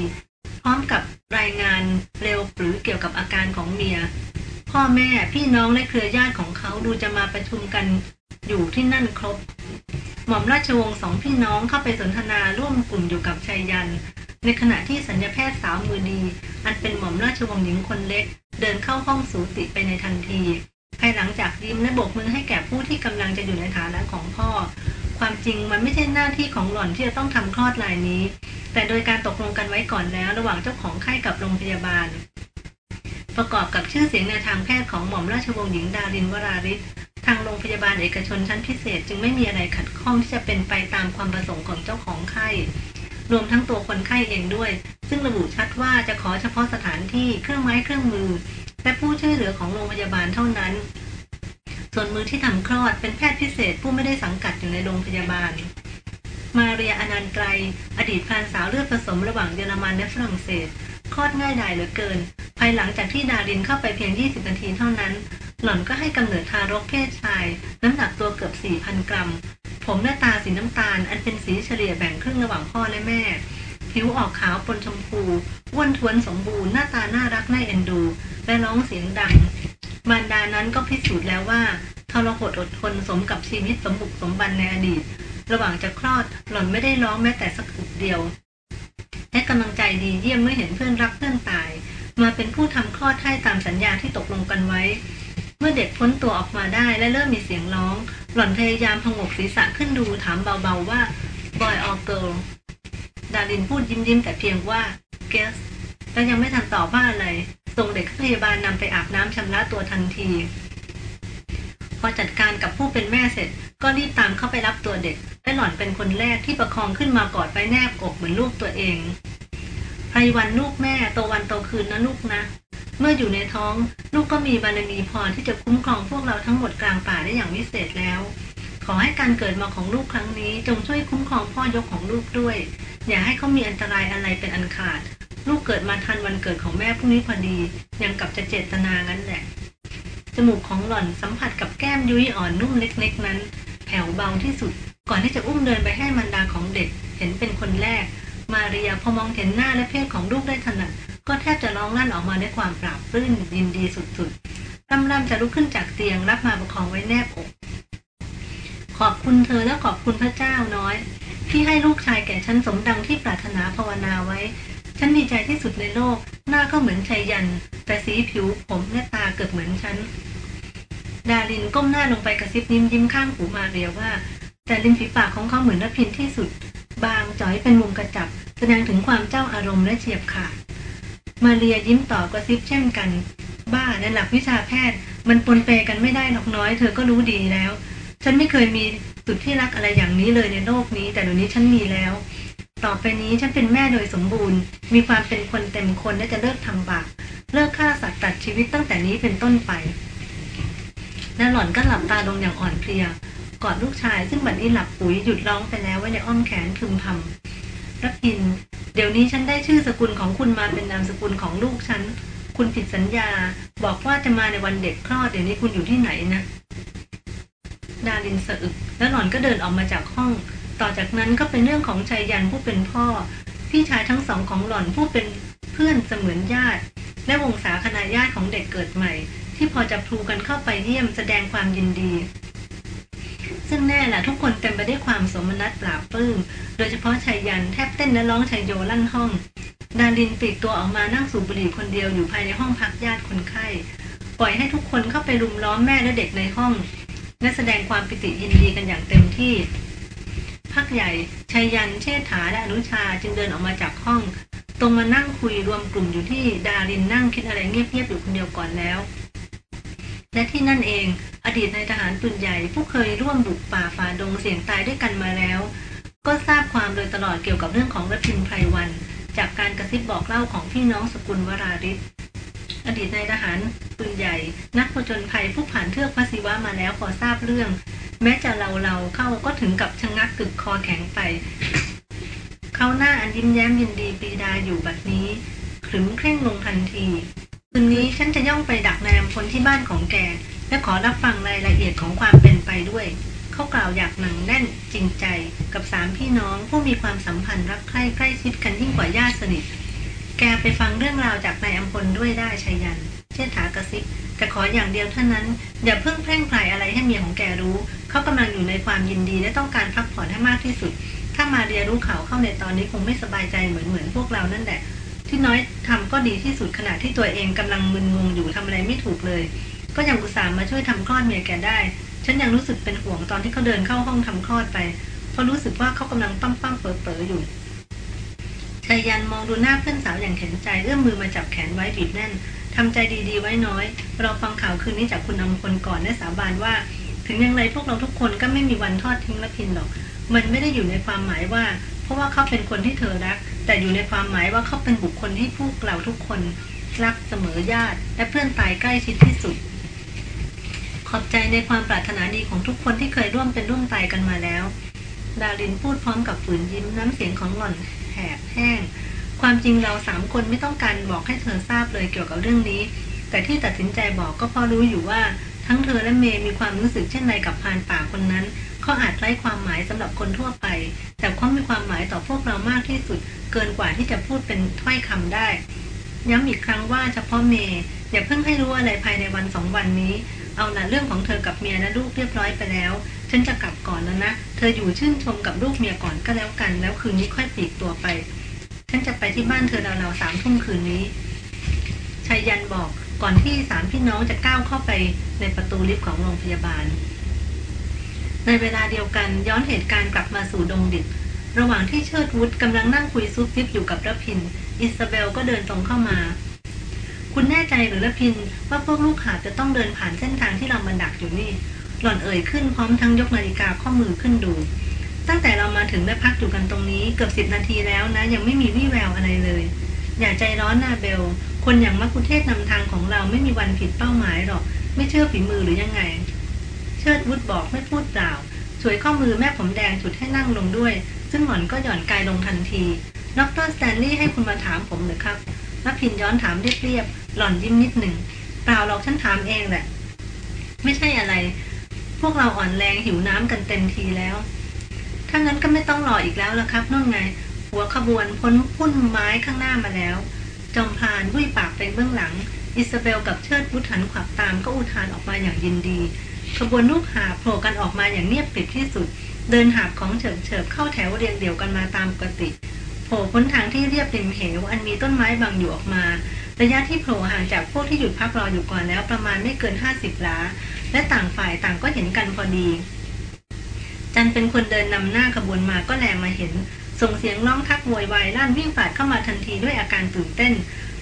พร้อมกับรายงานเร็วหรือเกี่ยวกับอาการของเมีย พ่อแม่พี่น้องและเครือญาติของเขาดูจะมาประชุมกันอยู่ที่นั่นครบ หม่อมราชวงศ์สองพี่น้องเข้าไปสนทนาร่วมกลุ่มอยู่กับชายยัน ในขณะที่สัญญาแพทย์สาวมือดี อันเป็นหม่อมราชวงศ์หญิงคนเล็ก เดินเข้าห้องสูติไปในทันที ภายหลังจากยิ้มและโบกมือให้แก่ผู้ที่กำลังจะอยู่ในฐานะของพ่อ ความจริงมันไม่ใช่หน้าที่ของหล่อนที่จะต้องทำคลอดรายนี้ แต่โดยการตกลงกันไว้ก่อนแล้วระหว่างเจ้าของไข้กับโรงพยาบาล ประกอบกับชื่อเสียงในทางแพทย์ของหม่อมราชวงศ์หญิงดารินวราริศทางโรงพยาบาลเอกชนชั้นพิเศษ จึงไม่มีอะไรขัดข้องที่จะเป็นไปตามความประสงค์ของเจ้าของไข้ รวมทั้งตัวคนไข้เองด้วย ซึ่งระบุชัดว่าจะขอเฉพาะสถานที่เครื่องไม้เครื่องมือ และผู้ช่วยเหลือของโรงพยาบาลเท่านั้น ส่วนมือที่ทำคลอดเป็นแพทย์พิเศษผู้ไม่ได้สังกัดอยู่ในโรงพยาบาล มาเรียอนันต์ไกรอดีตแฟนสาวเลือดผสมระหว่างเยอรมันและฝรั่งเศสคลอดง่ายดายเหลือเกิน ภายหลังจากที่ดารินเข้าไปเพียง 20 นาทีเท่านั้น หล่อนก็ให้กำเนิดทารกเพศชาย น้ำหนักตัวเกือบ 4,000 กรัม ผมและตาสีน้ำตาล อันเป็นสีเฉลี่ยแบ่งครึ่งระหว่างพ่อและแม่ ผิวออกขาวปนชมพูอ้วนท้วนสมบูรณ์หน้าตาน่ารักน่าเอ็นดู และร้องเสียงดัง มารดานั้นก็พิสูจน์แล้วว่าทรหดอดทนสมกับชีวิตสมบุกสมบันในอดีต ระหว่างจะคลอดหล่อนไม่ได้ร้องแม้แต่สักอึดเดียวและกำลังใจดีเยี่ยมเมื่อเห็นเพื่อนรักเพื่อนตาย มาเป็นผู้ทำคลอดให้ตามสัญญาที่ตกลงกันไว้ เมื่อเด็กพ้นตัวออกมาได้และเริ่มมีเสียงร้อง หล่อนพยายามพงกศีรษะขึ้นดูถามเบาๆว่า boy or girl ดารินพูดยิ้มๆแต่เพียงว่า guess และยังไม่ทันตอบว่าอะไรส่งเด็กพยาบาลนำไปอาบน้ำชำระตัวทันที พอจัดการกับผู้เป็นแม่เสร็จ ก็รีบตามเข้าไปรับตัวเด็ก และหล่อนเป็นคนแรกที่ประคองขึ้นมากอดไปแนบอกเหมือนลูกตัวเองไพรวันลูกแม่โตวันโตคืนนะลูกนะ เมื่ออยู่ในท้องลูกก็มีบารมีพอที่จะคุ้มครองพวกเราทั้งหมดกลางป่าได้อย่างวิเศษแล้ว ขอให้การเกิดมาของลูกครั้งนี้ จงช่วยคุ้มครองพ่อยกของลูกด้วย อย่าให้เขามีอันตรายอะไรเป็นอันขาด ลูกเกิดมาทันวันเกิดของแม่พรุ่งนี้พอดี ยังกับจะเจตนางั้นแหละจมูกของหล่อนสัมผัสกับแก้มยุ้ยอ่อนนุ่มเล็กๆนั้น แผ่วเบาที่สุด ก่อนที่จะอุ้มเดินไปให้มันดาของเด็ก เห็นเป็นคนแรก มาเรียพอมองเห็นหน้าและเพศของลูกได้ถนัด ก็แทบจะร้องลั่นออกมาด้วยความปราบปลื้มยินดีสุดๆร่ำๆจะลุกขึ้นจากเตียงรับมาประคองไว้แนบอก ขอบคุณเธอและขอบคุณพระเจ้าน้อย ที่ให้ลูกชายแก่ฉันสมดังที่ปรารถนาภาวนาไว้ ฉันดีใจที่สุดในโลก หน้าก็เหมือนชายยัน แต่สีผิวผมและตาเกือบเหมือนฉัน ดารินก้มหน้าลงไปกระซิบยิ้มยิ้มข้างหูมาเรียว่า แต่ริมฝีปากของเขาเหมือนระพินที่สุด บางจ่อยเป็นมุมกระจับ แสดงถึงความเจ้าอารมณ์และเฉียบขาด มาเรียยิ้มต่อกระซิบเช่นกัน บ้าในหลักวิชาแพทย์ มันปนเปกันไม่ได้หรอกน้อย เธอก็รู้ดีแล้ว ฉันไม่เคยมีสุดที่รักอะไรอย่างนี้เลยในโลกนี้ แต่เดี๋ยวนี้ฉันมีแล้ว ต่อไปนี้ฉันเป็นแม่โดยสมบูรณ์ มีความเป็นคนเต็มคนและจะเลิกทำบาปเลิกฆ่าสัตว์ตัดชีวิตตั้งแต่นี้เป็นต้นไปและหล่อนก็หลับตาลงอย่างอ่อนเพลียกอดลูกชายซึ่งบัดนี้หลับปุ๋ยหยุดร้องไปแล้วไว้ในอ้อมแขนพึมพำ รับพิน เดี๋ยวนี้ฉันได้ชื่อสกุลของคุณมาเป็นนามสกุลของลูกฉัน คุณผิดสัญญา บอกว่าจะมาในวันเด็กคลอด เดี๋ยวนี้คุณอยู่ที่ไหนนะ ดารินสะอึก แล้วหล่อนก็เดินออกมาจากห้อง ต่อจากนั้นก็เป็นเรื่องของชายยันผู้เป็นพ่อ พี่ชายทั้งสองของหล่อนผู้เป็นเพื่อนเสมือนญาติ และวงศาคณาญาติของเด็กเกิดใหม่ ที่พอจะพลูกันเข้าไปเยี่ยมแสดงความยินดี ซึ่งแน่แหละทุกคนเต็มไปด้วยความสมนัตปราบปลื้มโดยเฉพาะชายยันแทบเต้นและร้องชายโยลั่นห้อง ดารินปลีกตัวออกมานั่งสูบบุหรี่คนเดียวอยู่ภายในห้องพักญาติคนไข้ ปล่อยให้ทุกคนเข้าไปรุมล้อมแม่และเด็กในห้อง และแสดงความปิติยินดีกันอย่างเต็มที่ พักใหญ่ชายยันเชษฐาและอนุชาจึงเดินออกมาจากห้อง ตรงมานั่งคุยรวมกลุ่มอยู่ที่ดารินนั่งคิดอะไรเงียบๆอยู่คนเดียวก่อนแล้ว และที่นั่นเอง อดีตนายทหารปืนใหญ่ผู้เคยร่วมบุกป่าฝ่าดงเสี่ยงตายด้วยกันมาแล้ว ก็ทราบความโดยตลอดเกี่ยวกับเรื่องของรพินไพรวัน จากการกระซิบบอกเล่าของพี่น้องสกุลวราริศอดีตนายทหารปืนใหญ่ นักผจญภัยผู้ผ่านเทือกพระศิวะมาแล้วพอทราบเรื่อง แม้จะเราเราเข้าก็ถึงกับชะงักกึกคอแข็งไป เขาหน้าอันยิ้มแย้มยินดีปีดาอยู่บัดนี้ขรึมเคร่งลงทันที คืนนี้ฉันจะย่องไปดักนายอำพลที่บ้านของแก และขอรับฟังรายละเอียดของความเป็นไปด้วย เขากล่าวอยากหนังแน่นจริงใจกับสามพี่น้องผู้มีความสัมพันธ์รักใคร่ใกล้ชิดกันยิ่งกว่าญาติสนิท แกไปฟังเรื่องราวจากนายอำพลด้วยได้ชัยยัน เชษฐากระซิบแต่ขออย่างเดียวเท่านั้น อย่าเพิ่งแพร่งพรายอะไรให้เมียของแกรู้ เขากำลังอยู่ในความยินดีและต้องการพักผ่อนให้มากที่สุด ถ้ามาเรียรู้ข่าวเข้าในตอนนี้คงไม่สบายใจเหมือนเหมือนพวกเรานั่นแหละ ที่น้อยทำก็ดีที่สุดขณะที่ตัวเองกำลังมึนงงอยู่ทำอะไรไม่ถูกเลย ก็ยังอุตส่าห์มาช่วยทำคลอดเมียแกได้ ฉันยังรู้สึกเป็นห่วงตอนที่เขาเดินเข้าห้องทำคลอดไปเพราะรู้สึกว่าเขากำลังปั้มปั้มเป๋อเป๋ออยู่ชายันมองดูหน้าเพื่อนสาวอย่างเข็นใจเอื้อมมือมาจับแขนไว้บีบแน่นทำใจดีๆไว้น้อย เราฟังข่าวคืนนี้จากคุณนำคนก่อนและสาบานว่า ถึงอย่างไรพวกเราทุกคนก็ไม่มีวันทอดทิ้งละพินหรอก มันไม่ได้อยู่ในความหมายว่า เพราะว่าเขาเป็นคนที่เธอรัก แต่อยู่ในความหมายว่าเขาเป็นบุคคลที่พวกเราทุกคนรักเสมอญาติ และเพื่อนตายใกล้ชิดที่สุด ขอบใจในความปรารถนาดีของทุกคนที่เคยร่วมเป็นร่วมตายกันมาแล้ว ดารินพูดพร้อมกับฝืนยิ้มน้ำเสียงของหล่อนแหบแห้ง ความจริงเราสามคนไม่ต้องการบอกให้เธอทราบเลยเกี่ยวกับเรื่องนี้ แต่ที่ตัดสินใจบอกก็เพราะรู้อยู่ว่า ทั้งเธอและเมย์มีความรู้สึกเช่นไรกับพานป่าคนนั้น เขาอาจไร้ความหมายสำหรับคนทั่วไป แต่เขามีความหมายต่อพวกเรามากที่สุด เกินกว่าที่จะพูดเป็นถ้อยคำได้ ย้ำอีกครั้งว่าเฉพาะเมย์อย่าเพิ่งให้รู้อะไรภายในวันสองวันนี้ เอาละเรื่องของเธอกับเมียและลูกเรียบร้อยไปแล้ว ฉันจะกลับก่อนแล้วนะ เธออยู่ชื่นชมกับลูกเมียก่อนก็แล้วกัน แล้วคืนนี้ค่อยปลีกตัวไป ฉันจะไปที่บ้านเธอราวๆสามทุ่มคืนนี้ไชยยันต์บอกก่อนที่สามพี่น้องจะก้าวเข้าไปในประตูลิฟต์ของโรงพยาบาล ในเวลาเดียวกันย้อนเหตุการณ์กลับมาสู่ดงดิบระหว่างที่เชิดวุฒกำลังนั่งคุยซุบซิบอยู่กับระพิน อิสเบลก็เดินตรงเข้ามา คุณแน่ใจหรือระพินว่าพวกลูกหาจะต้องเดินผ่านเส้นทางที่เรามาดักอยู่นี่ หล่อนเอ่ยขึ้นพร้อมทั้งยกนาฬิกาข้อมือขึ้นดู ตั้งแต่เรามาถึงได้พักอยู่กันตรงนี้เกือบสิบนาทีแล้วนะ ยังไม่มีวี่แววอะไรเลย อย่าใจร้อนนาเบล คนอย่างมักคุเทศนำทางของเราไม่มีวันผิดเป้าหมายหรอก ไม่เชื่อฝีมือหรือยังไง ชิดวุฒบอกไม่พูดเปล่าสวยข้อมือแม่ผมแดงฉุดให้นั่งลงด้วย ซึ่งหล่อนก็หย่อนกายลงทันทีดรสแตนลีย์ให้คุณมาถามผมหรือครับระพินย้อนถามเรียบๆหล่อนยิ้มนิดหนึ่งเปล่าหรอกฉันถามเองแหละ ไม่ใช่อะไร พวกเราอ่อนแรงหิวน้ำกันเต็มทีแล้วถ้างั้นก็ไม่ต้องรออีกแล้วละครับนู่นไง หัวขบวนพ้นพุ่นไม้ข้างหน้ามาแล้ว จอมพรานบุ้ยปากไปเบื้องหลัง อิสเบลกับเชิดวุฒหันขวับตามก็อุทานออกมาอย่างยินดี ขบวนลูกหาบโผล่กันออกมาอย่างเงียบกริบที่สุด เดินหาบของเฉิบเฉิบเข้าแถวเรียงเดี่ยวกันมาตามปกติโผล่พ้นทางที่เรียบริมเหวอันมีต้นไม้บังอยู่ออกมาระยะที่โผล่ห่างจากพวกที่หยุดพักรออยู่ก่อนแล้วประมาณไม่เกินห้าสิบล้า และต่างฝ่ายต่างก็เห็นกันพอดี จันเป็นคนเดินนำหน้าขบวนมาก็แลมาเห็น ส่งเสียงร้องทักโวยวายลั่นวิ่งฝาดเข้ามาทันทีด้วยอาการตื่นเต้น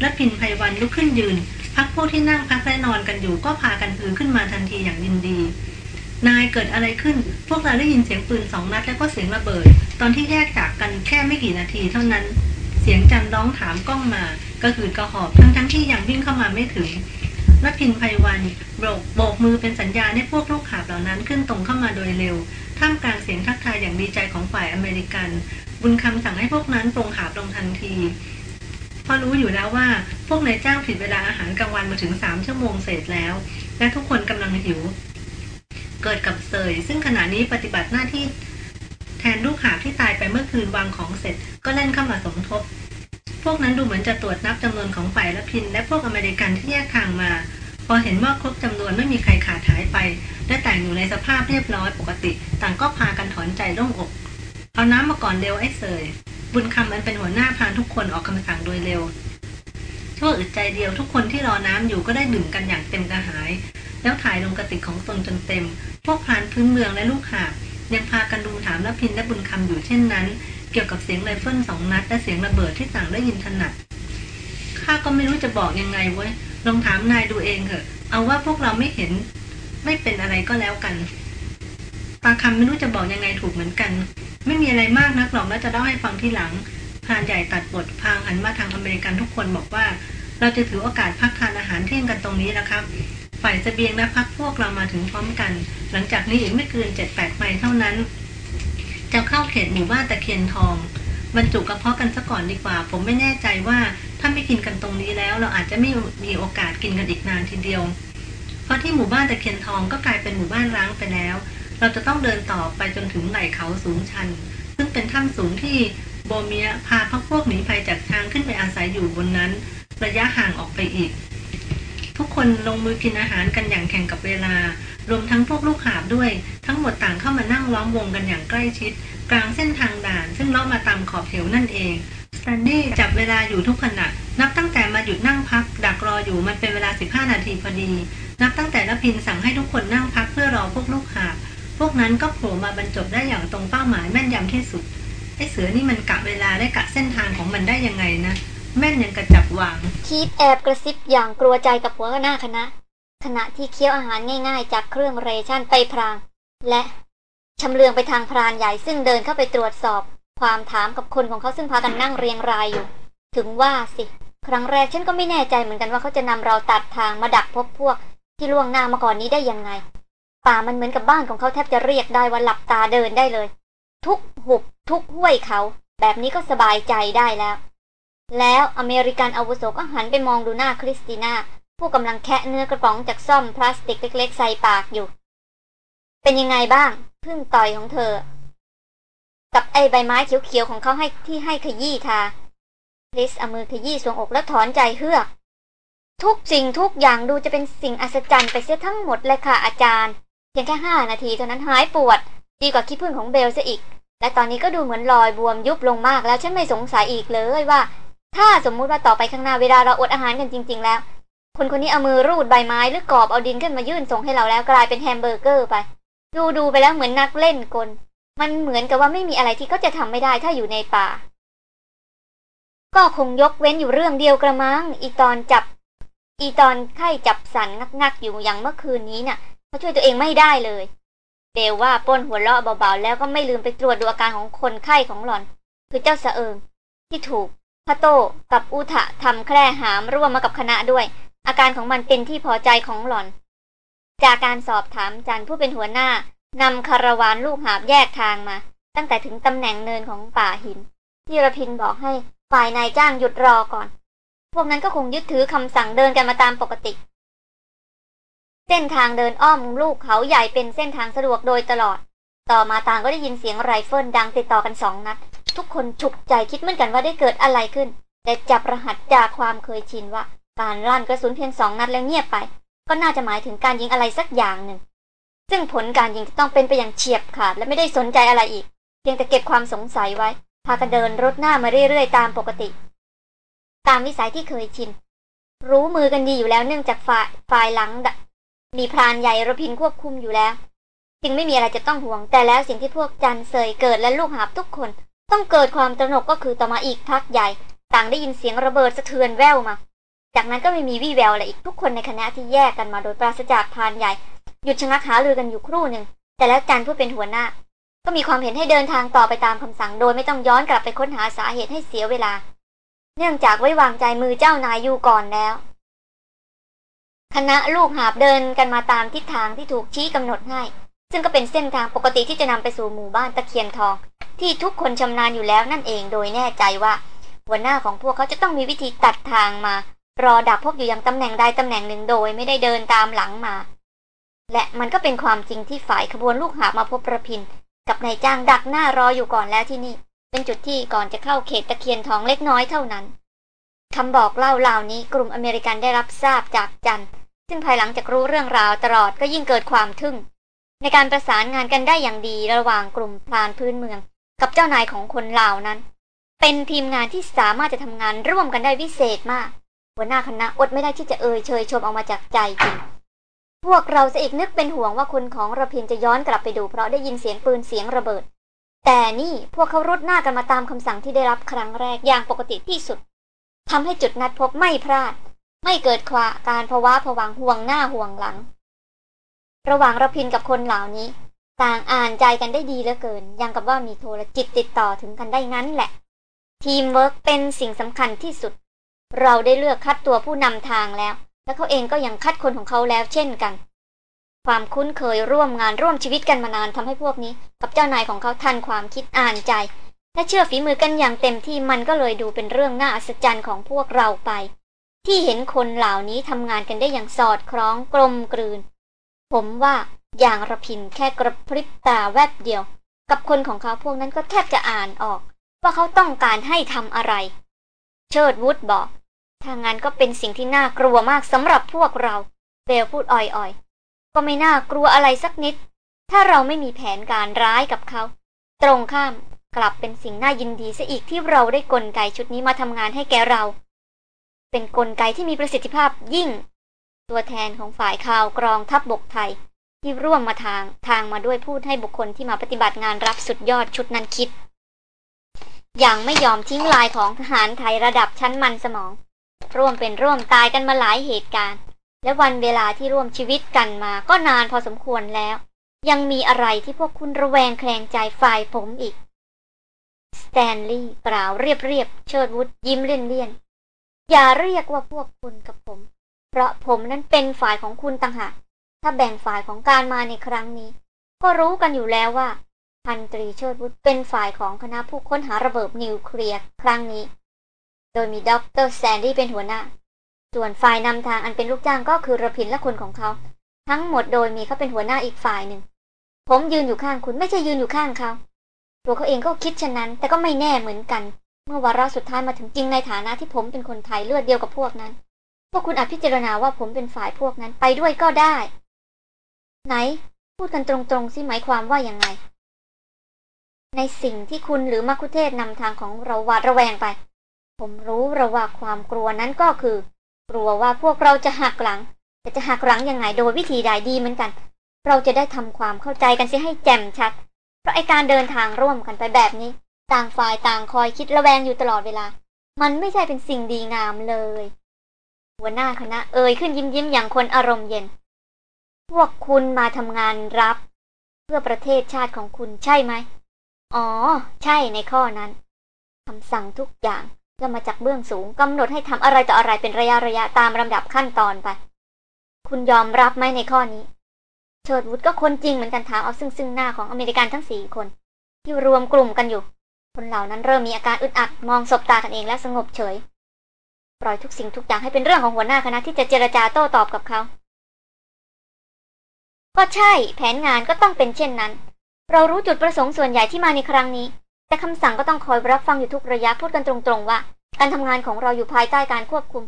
และพินภัยวันลุกขึ้นยืน พักพวกที่นั่งพักและนอนกันอยู่ก็พากันพือขึ้นมาทันทีอย่างยินดี นายเกิดอะไรขึ้น พวกเราได้ยินเสียงปืนสองนัดแล้วก็เสียงระเบิด ตอนที่แยกจากกันแค่ไม่กี่นาทีเท่านั้น เสียงจันร้องถามกล้องมา ก็คือกระหอบทั้งทั้งที่ยังวิ่งเข้ามาไม่ถึงรัพินภัยวันโบกโบกมือเป็นสัญญาณให้พวกลูกหาบเหล่านั้นขึ้นตรงเข้ามาโดยเร็ว ท่ามกลางเสียงทักทายอย่างดีใจของฝ่ายอเมริกัน บุญคำสั่งให้พวกนั้นตรงหาบลงทันที เพราะรู้อยู่แล้วว่า พวกนายจ้างผิดเวลาอาหารกลางวันมาถึงสามชั่วโมงเศษแล้ว และทุกคนกำลังหิว เกิดกับเซยซึ่งขณะนี้ปฏิบัติหน้าที่ แทนลูกหาบที่ตายไปเมื่อคืนวางของเสร็จ ก็เล่นเข้ามาสมทบ พวกนั้นดูเหมือนจะตรวจนับจำนวนของฝ่ายละพิน และพวกอเมริกันที่แยกทางมา พอเห็นว่าครบจำนวนไม่มีใครขาดหายไปและแต่งอยู่ในสภาพเรียบร้อยปกติ ต่างก็พากันถอนใจโล่งอก เอาน้ำมาก่อนเร็วไอ้เสย บุญคำมันเป็นหัวหน้าพานทุกคนออกคำสั่งโดยเร็ว ชั่วอึดใจเดียวทุกคนที่รอน้ำอยู่ก็ได้ดื่มกันอย่างเต็มกระหาย แล้วถ่ายลงกระติกของตนจนเต็ม พวกพานพื้นเมืองและลูกหาบยังพากันดูถามและพินและบุญคำอยู่เช่นนั้น เกี่ยวกับเสียงไรเฟิลสองนัดและเสียงระเบิดที่ต่างได้ยินถนัดข้าก็ไม่รู้จะบอกยังไงเว้ยลองถามนายดูเองเถอะ เอาว่าพวกเราไม่เห็น ไม่เป็นอะไรก็แล้วกันปาคำไม่รู้จะบอกยังไงถูกเหมือนกัน ไม่มีอะไรมากนักหรอกแล้วจะเล่าให้ฟังที่หลังพรานใหญ่ตัดบทพลางหันมาทางอเมริกันทุกคนบอกว่า เราจะถือโอกาสพักทานอาหารเที่ยงกันตรงนี้แล้วครับ ฝ่ายเสบียงและพักพวกเรามาถึงพร้อมกัน หลังจากนี้อีกไม่เกินเจ็ดแปดไมล์เท่านั้น จะเข้าเขตหมู่บ้านตะเคียนทองบรรจุกระเพาะกันซะก่อนดีกว่า ผมไม่แน่ใจว่าถ้าไม่กินกันตรงนี้แล้ว เราอาจจะไม่มีโอกาสกินกันอีกนานทีเดียว เพราะที่หมู่บ้านตะเคียนทองก็กลายเป็นหมู่บ้านร้างไปแล้ว เราจะต้องเดินต่อไปจนถึงไหล่เขาสูงชัน ซึ่งเป็นถ้ำสูงที่โบเมียพาพักพวกหนีภัยจากทางขึ้นไปอาศัยอยู่บนนั้น ระยะห่างออกไปอีก ทุกคนลงมือกินอาหารกันอย่างแข่งกับเวลา รวมทั้งพวกลูกหาบด้วย ทั้งหมดต่างเข้ามานั่งล้อมวงกันอย่างใกล้ชิด กลางเส้นทางด่าน ซึ่งเลาะมาตามขอบเหวนั่นเองสแตนดี้จับเวลาอยู่ทุกขณะ นับตั้งแต่มาหยุดนั่งพัก ดักรออยู่มันเป็นเวลา 15 นาทีพอดี นับตั้งแต่ละพินสั่งให้ทุกคนนั่งพักเพื่อรอพวกลูกหาบ พวกนั้นก็โผล่มาบรรจบได้อย่างตรงเป้าหมายแม่นยำที่สุดไอ้เสือนี่มันกะเวลาและกะเส้นทางของมันได้ยังไงนะ แม่นยังกระจับวาง คีดแอบกระซิบอย่างกลัวใจกับหัวหน้าคณะ ขณะที่เคี้ยวอาหารง่ายๆ จากเครื่องเรชั่นไปพราง และชำเลืองไปทางพรานใหญ่ซึ่งเดินเข้าไปตรวจสอบ ความถามกับคนของเขาซึ่งพากันนั่งเรียงรายอยู่ ถึงว่าสิ ครั้งแรกฉันก็ไม่แน่ใจเหมือนกันว่าเขาจะนำเราตัดทางมาดักพบพวก ที่ล่วงหน้ามาก่อนนี้ได้ยังไง ป่ามันเหมือนกับบ้านของเขาแทบจะเรียกได้ว่าหลับตาเดินได้เลย ทุกหุบทุกห้วยเขา แบบนี้ก็สบายใจได้แล้ว แล้วอเมริกันอาวุโสก็หันไปมองดูหน้าคริสติน่าผู้กำลังแคะเนื้อกระป๋องจากซ่อมพลาสติกเล็ก ๆ ใส่ปากอยู่ เป็นยังไงบ้างพึ่งต่อยของเธอ กับไอใบไม้เขียวๆของเขาให้ที่ให้ขยี้ทาคริสเอามือขยี้สวงอกแล้วถอนใจเฮือกทุกสิ่งทุกอย่างดูจะเป็นสิ่งอัศจรรย์ไปเสียทั้งหมดเลยค่ะอาจารย์ พียงแค่ห้านาทีเท่านั้นหายปวด ดีกว่าขี้ผึ้งของเบลซะอีก และตอนนี้ก็ดูเหมือนรอยบวมยุบลงมากแล้วฉันไม่สงสัยอีกเลยว่า ถ้าสมมุติว่าต่อไปข้างหน้าเวลาเราอดอาหารกันจริง ๆ แล้ว คนคนนี้เอามือรูดใบไม้หรือกรอบเอาดินขึ้นมายื่นส่งให้เราแล้วกลายเป็นแฮมเบอร์เกอร์ไป ดูดูไปแล้วเหมือนนักเล่นกล มันเหมือนกับว่าไม่มีอะไรที่เขาจะทำไม่ได้ถ้าอยู่ในป่า ก็คงยกเว้นอยู่เรื่องเดียวกระมังอีตอนจับ อีตอนไข้จับสันงักๆอยู่อย่างเมื่อคืนนี้น่ะ เขาช่วยตัวเองไม่ได้เลยเบลว่าป้นหัวเราะเบาๆ แล้วก็ไม่ลืมไปตรวจดูอาการของคนไข้ของหล่อน คือเจ้าสะเอิง ที่ถูกพระโตกับอุทะทำแคร่หามร่วมมากับคณะด้วย อาการของมันเป็นที่พอใจของหล่อน จากการสอบถามจันผู้เป็นหัวหน้านำคาราวานลูกหาบแยกทางมา ตั้งแต่ถึงตำแหน่งเนินของป่าหินที่ระพินบอกให้ฝ่ายนายจ้างหยุดรอก่อน พวกนั้นก็คงยึดถือคำสั่งเดินกันมาตามปกติ เส้นทางเดินอ้อมลูกเขาใหญ่เป็นเส้นทางสะดวกโดยตลอด ต่อมาต่างก็ได้ยินเสียงไรเฟิลดังติดต่อกันสองนัด ทุกคนฉุกใจคิดเหมือนกันว่าได้เกิดอะไรขึ้น แต่จับรหัสจากความเคยชินว่า การลั่นกระสุนเพียงสองนัดแล้วเงียบไป ก็น่าจะหมายถึงการยิงอะไรสักอย่างหนึ่ง ซึ่งผลการยิงจะต้องเป็นไปอย่างเฉียบขาดและไม่ได้สนใจอะไรอีก เพียงแต่เก็บความสงสัยไว้ พากันเดินรถหน้ามาเรื่อยๆ ตามปกติ ตามวิสัยที่เคยชินรู้มือกันดีอยู่แล้วเนื่องจากฝ่ายฝ่ายหลัง มีพรานใหญ่ระพินควบคุมอยู่แล้ว จึงไม่มีอะไรจะต้องห่วง แต่แล้วสิ่งที่พวกจันเสยเกิดและลูกหาบทุกคน ต้องเกิดความตระหนกก็คือต่อมาอีกพักใหญ่ ต่างได้ยินเสียงระเบิดสะเทือนแว่วมา จากนั้นก็ไม่มีวี่แววอะไรอีกทุกคนในคณะที่แยกกันมาโดยปราศจากพรานใหญ่ หยุดชะงักหารือกันอยู่ครู่หนึ่ง แต่แล้วจันผู้เป็นหัวหน้า ก็มีความเห็นให้เดินทางต่อไปตามคำสั่งโดยไม่ต้องย้อนกลับไปค้นหาสาเหตุให้เสียเวลา เนื่องจากไว้วางใจมือเจ้านายอยู่ก่อนแล้ว คณะลูกหาบเดินกันมาตามทิศทางที่ถูกชี้กำหนดให้ ซึ่งก็เป็นเส้นทางปกติที่จะนำไปสู่หมู่บ้านตะเคียนทอง ที่ทุกคนชำนาญอยู่แล้วนั่นเองโดยแน่ใจว่าหัวหน้าของพวกเขาจะต้องมีวิธีตัดทางมา รอดักพบอยู่ย่างตำแหน่งใดตำแหน่งหนึ่งโดยไม่ได้เดินตามหลังมา และมันก็เป็นความจริงที่ฝ่ายขบวนลูกหาบมาพบประพิน กับนายจ้างดักหน้ารออยู่ก่อนแล้วที่นี่ เป็นจุดที่ก่อนจะเข้าเขตตะเคียนทองเล็กน้อยเท่านั้น คำบอกเล่าเหล่านี้กลุ่มอเมริกันได้รับทราบจากจัน ซึ่งภายหลังจากรู้เรื่องราวตลอดก็ยิ่งเกิดความทึ่ง ในการประสานงานกันได้อย่างดีระหว่างกลุ่มพลานพื้นเมือง กับเจ้านายของคนเหล่านั้น เป็นทีมงานที่สามารถจะทำงานร่วมกันได้วิเศษมาก หัวหน้าคณะอดไม่ได้ที่จะเอ่ยเชยชมออกมาจากใจจริงพวกเราจะอีกนึกเป็นห่วงว่าคนของระพินจะย้อนกลับไปดู เพราะได้ยินเสียงปืนเสียงระเบิด แต่นี่พวกเขารุดหน้ากันมาตามคำสั่งที่ได้รับครั้งแรกอย่างปกติที่สุด ทำให้จุดนัดพบไม่พลาด ไม่เกิดควาการภาวะผวังห่วงหน้าห่วงหลัง ระหว่างระพินกับคนเหล่านี้ ต่างอ่านใจกันได้ดีเหลือเกิน ยังกับว่ามีโทรจิตติดต่อถึงกันได้งั้นแหละ ทีมเวิร์กเป็นสิ่งสำคัญที่สุด เราได้เลือกคัดตัวผู้นำทางแล้ว และเขาเองก็ยังคัดคนของเขาแล้วเช่นกัน ความคุ้นเคยร่วมงานร่วมชีวิตกันมานานทำให้พวกนี้ กับเจ้านายของเขาทันความคิดอ่านใจ และเชื่อฝีมือกันอย่างเต็มที่มันก็เลยดูเป็นเรื่องน่าอัศจรรย์ของพวกเราไป ที่เห็นคนเหล่านี้ทำงานกันได้อย่างสอดคล้องกลมกลืน ผมว่าอย่างระพินแค่กระพริบตาแวบเดียว กับคนของเขาพวกนั้นก็แทบจะอ่านออก ว่าเขาต้องการให้ทำอะไร เชิดวุฒบอกถ้างั้นก็เป็นสิ่งที่น่ากลัวมากสำหรับพวกเราเบลพูดอ่อยๆ ก็ไม่น่ากลัวอะไรสักนิด ถ้าเราไม่มีแผนการร้ายกับเขา ตรงข้าม กลับเป็นสิ่งน่ายินดีซะอีกที่เราได้กลไกชุดนี้มาทำงานให้แกเรา เป็นนกลไกที่มีประสิทธิภาพยิ่ง ตัวแทนของฝ่ายข่าวกรองทัพบบกไทย ที่ร่วมมาทางทางมาด้วยพูดให้บุคคลที่มาปฏิบัติงานรับสุดยอดชุดนั้นคิด อย่างไม่ยอมทิ้งลายของทหารไทยระดับชั้นมันสมอง ร่วมเป็นร่วมตายกันมาหลายเหตุการณ์ และวันเวลาที่ร่วมชีวิตกันมาก็นานพอสมควรแล้ว ยังมีอะไรที่พวกคุณระแวงแคลงใจฝ่ายผมอีก สแตนลีย์กล่าวเรียบๆเชิดวุฒยิ้มเลี่ยนๆอย่าเรียกว่าพวกคุณกับผม เพราะผมนั้นเป็นฝ่ายของคุณต่างหากถ้าแบ่งฝ่ายของการมาในครั้งนี้ ก็รู้กันอยู่แล้วว่าพันตรีเชิดวุฒเป็นฝ่ายของคณะผู้ค้นหาระเบิดนิวเคลียร์ครั้งนี้ โดยมีด็อกเตอร์แซนดี้เป็นหัวหน้า ส่วนฝ่ายนำทางอันเป็นลูกจ้างก็คือระพินและคนของเขา ทั้งหมดโดยมีเขาเป็นหัวหน้าอีกฝ่ายหนึ่ง ผมยืนอยู่ข้างคุณไม่ใช่ยืนอยู่ข้างเขา ตัวเขาเองก็คิดเช่นนั้น แต่ก็ไม่แน่เหมือนกัน เมื่อวาระสุดท้ายมาถึงจริงในฐานะที่ผมเป็นคนไทยเลือดเดียวกับพวกนั้น พวกคุณอาจพิจารณาว่าผมเป็นฝ่ายพวกนั้นไปด้วยก็ได้ ไหน พูดกันตรงๆสิหมายความว่าอย่างไง ในสิ่งที่คุณหรือมักคุเทศนำทางของเราหวาดระแวงไป ผมรู้ระว่าความกลัวนั้นก็คือ กลัวว่าพวกเราจะหักหลัง แต่จะหักหลังยังไงโดยวิธีใดดีเหมือนกัน เราจะได้ทำความเข้าใจกันเสียให้แจ่มชัด ราะไอการเดินทางร่วมกันไปแบบนี้ ต่างฝ่ายต่างคอยคิดระแวงอยู่ตลอดเวลา มันไม่ใช่เป็นสิ่งดีงามเลย หัวหน้าคณะเอ่ยขึ้นยิ้มยิ้มอย่างคนอารมณ์เย็น พวกคุณมาทำงานรับ เพื่อประเทศชาติของคุณใช่ไหม อ๋อ ใช่ในข้อนั้นคำสั่งทุกอย่างก็มาจากเบื้องสูงกำหนดให้ทำอะไรต่ออะไรเป็นระยะระยะตามลำดับขั้นตอนไป คุณยอมรับไหมในข้อนี้ เชิดวุฒก็คนจริงเหมือนกันถามเอาซึ่งซึ่งหน้าของอเมริกันทั้งสี่คน ที่รวมกลุ่มกันอยู่ คนเหล่านั้นเริ่มมีอาการอึดอัดมองสบตากันเองและสงบเฉย ปล่อยทุกสิ่งทุกอย่างให้เป็นเรื่องของหัวหน้าคณะที่จะเจรจาโต้ตอบกับเขา ก็ใช่แผนงานก็ต้องเป็นเช่นนั้น เรารู้จุดประสงค์ส่วนใหญ่ที่มาในครั้งนี้ แต่คำสั่งก็ต้องคอยรับฟังอยู่ทุกระยะพูดกันตรงๆว่า การทำงานของเราอยู่ภายใต้การควบคุม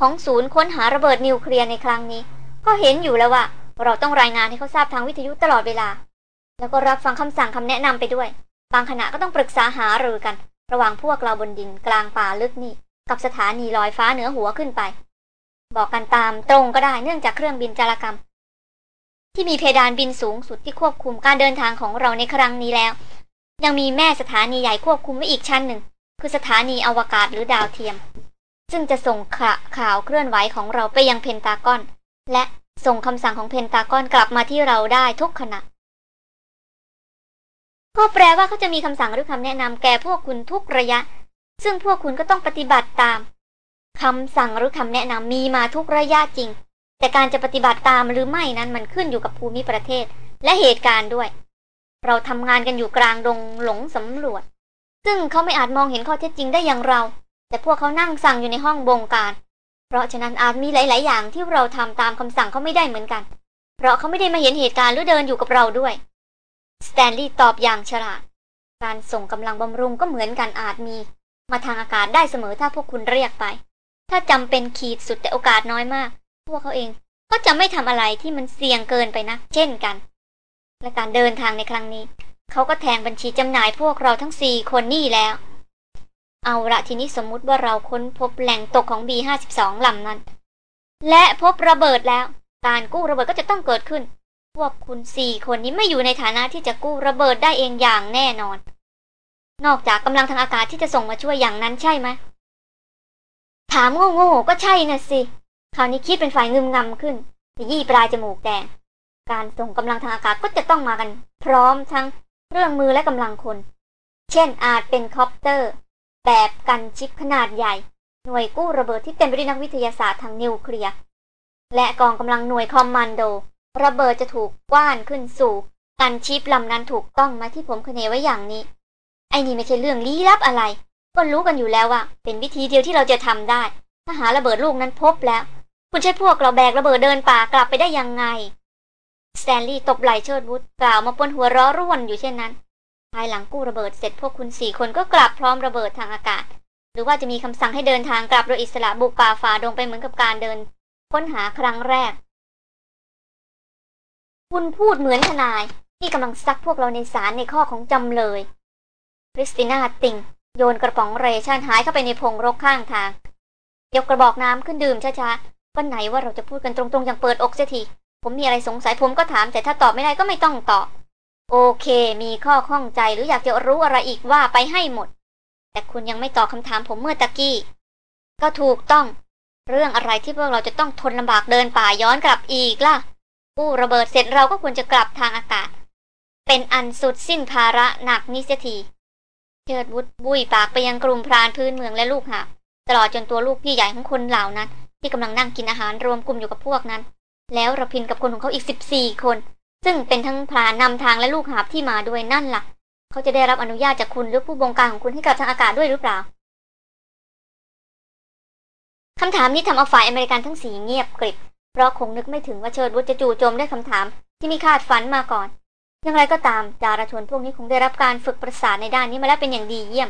ของศูนย์ค้นหาระเบิดนิวเคลียร์ในครั้งนี้ ก็เห็นอยู่แล้วว่า เราต้องรายงานให้เขาทราบทางวิทยุตลอดเวลา แล้วก็รับฟังคำสั่งคำแนะนำไปด้วย บางขณะก็ต้องปรึกษาหารือกัน ระหว่างพวกเราบนดินกลางป่าลึกนี่ กับสถานีลอยฟ้าเหนือหัวขึ้นไป บอกกันตามตรงก็ได้เนื่องจากเครื่องบินจารกรรม ที่มีเพดานบินสูงสุดที่ควบคุมการเดินทางของเราในครั้งนี้แล้ว ยังมีแม่สถานีใหญ่ควบคุมไว้อีกชั้นหนึ่ง คือสถานีอวกาศหรือดาวเทียม ซึ่งจะส่งข่าวเคลื่อนไหวของเราไปยังเพนตากอน และ ส่งคำสั่งของเพนตากอนกลับมาที่เราได้ทุกขณะ ก็แปลว่าเขาจะมีคำสั่งหรือคำแนะนำแก่พวกคุณทุกระยะ ซึ่งพวกคุณก็ต้องปฏิบัติตามคำสั่งหรือคำแนะนำมีมาทุกระยะจริง แต่การจะปฏิบัติตามหรือไม่นั้นมันขึ้นอยู่กับภูมิประเทศ และเหตุการณ์ด้วย เราทำงานกันอยู่กลางดงหลงสำรวจ ซึ่งเขาไม่อาจมองเห็นข้อเท็จจริงได้อย่างเรา แต่พวกเขานั่งสั่งอยู่ในห้องบงการ เพราะฉะนั้นอาจมีหลาย ๆ อย่างที่เราทำตามคำสั่งเขาไม่ได้เหมือนกัน เพราะเขาไม่ได้มาเห็นเหตุการณ์หรือเดินอยู่กับเราด้วยสแตนลีย์ตอบอย่างฉลาด การส่งกำลังบำรุงก็เหมือนกันอาจมี มาทางอากาศได้เสมอถ้าพวกคุณเรียกไป ถ้าจำเป็นขีดสุดแต่โอกาสน้อยมาก พวกเขาเองก็จะไม่ทำอะไรที่มันเสี่ยงเกินไปนะ เช่นกัน และการเดินทางในครั้งนี้ เขาก็แทงบัญชีจำหน่ายพวกเราทั้งสี่คนนี่แล้ว เอาละทีนี้สมมุติว่าเราค้นพบแหล่งตกของ B52 ลำนั้น และพบระเบิดแล้ว การกู้ระเบิดก็จะต้องเกิดขึ้น พวกคุณสี่คนนี้ไม่อยู่ในฐานะที่จะกู้ระเบิดได้เองอย่างแน่นอน นอกจากกำลังทางอากาศที่จะส่งมาช่วยอย่างนั้นใช่ไหมถามโง่ๆก็ใช่น่ะสิคราวนี้คิดเป็นฝ่ายงึมงำขึ้นขยี้ปลายจมูกแดงการส่งกำลังทางอากาศก็จะต้องมากัน พร้อมทั้งเครื่องมือและกำลังคน เช่นอาจเป็น copter แบบ gunship ขนาดใหญ่ หน่วยกู้ระเบิดที่เต็มไปด้วยนักวิทยาศาสตร์ทางนิวเคลียร์และกองกำลังหน่วยคอมมานโด ระเบิดจะถูกกว้านขึ้นสู่ gunship ลำนั้นถูกต้องมาที่ผมคะเนไว้อย่างนี้ ไอ้นี่ไม่ใช่เรื่องลี้ลับอะไร ก็รู้กันอยู่แล้วว่า เป็นวิธีเดียวที่เราจะทำได้ถ้าหาระเบิดลูกนั้นพบแล้ว คุณใช้พวกเราแบกระเบิดเดินป่ากลับไปได้ยังไงสแตนลีย์ตบไหล่เชิดวุฒกล่าวมาปนหัวร้อร่วนอยู่เช่นนั้น ภายหลังกู้ระเบิดเสร็จพวกคุณสี่คนก็กลับพร้อมระเบิดทางอากาศ หรือว่าจะมีคำสั่งให้เดินทางกลับโดยอิสระบุกป่าฝ่าดงไปเหมือนกับการเดิน ค้นหาครั้งแรก คุณพูดเหมือนทนายที่กำลังซักพวกเราในศาลในข้อของจำเลยคริสติน่าติงโยนกระป๋องเรชั่นหายเข้าไปในพงรกข้างทางยกกระบอกน้ำขึ้นดื่มช้าๆก็ไหนว่าเราจะพูดกันตรงๆอย่างเปิดอกเสียทีผมมีอะไรสงสัยผมก็ถามแต่ถ้าตอบไม่ได้ก็ไม่ต้องตอบ โอเค มีข้อข้องใจหรืออยากจะรู้อะไรอีกว่าไปให้หมด แต่คุณยังไม่ตอบคำถามผมเมื่อตะกี้ ก็ถูกต้อง เรื่องอะไรที่พวกเราจะต้องทนลำบากเดินป่าย้อนกลับอีกล่ะกู้ระเบิดเสร็จเราก็ควรจะกลับทางอากาศ เป็นอันสุดสิ้นภาระหนักนี้เสียทีเชิดวุฒบุยปากไปยังกลุ่มพรานพื้นเมืองและลูกหาบตลอดจนตัวลูกพี่ใหญ่ของคนเหล่านั้น ที่กำลังนั่งกินอาหารรวมกลุ่มอยู่กับพวกนั้น แล้วระพินกับคนของเขาอีกสิบสี่คน ซึ่งเป็นทั้งพรานนำทางและลูกหาบที่มาด้วยนั่นละ่ะ เขาจะได้รับอนุญาตจากคุณหรือผู้บงการของคุณให้กลับทางอากาศด้วยหรือเปล่าคำถามนี้ทำเอาฝ่ายอเมริกันทั้งสี่เงียบกริบ เพราะคงนึกไม่ถึงว่าเชิดวุฒจะจู่โจมด้วยคำถามที่มีคาดฝันมาก่อน อย่างไรก็ตามจาราชนพวกนี้คงได้รับการฝึกประสาทในด้านนี้มาแล้วเป็นอย่างดีเยี่ยม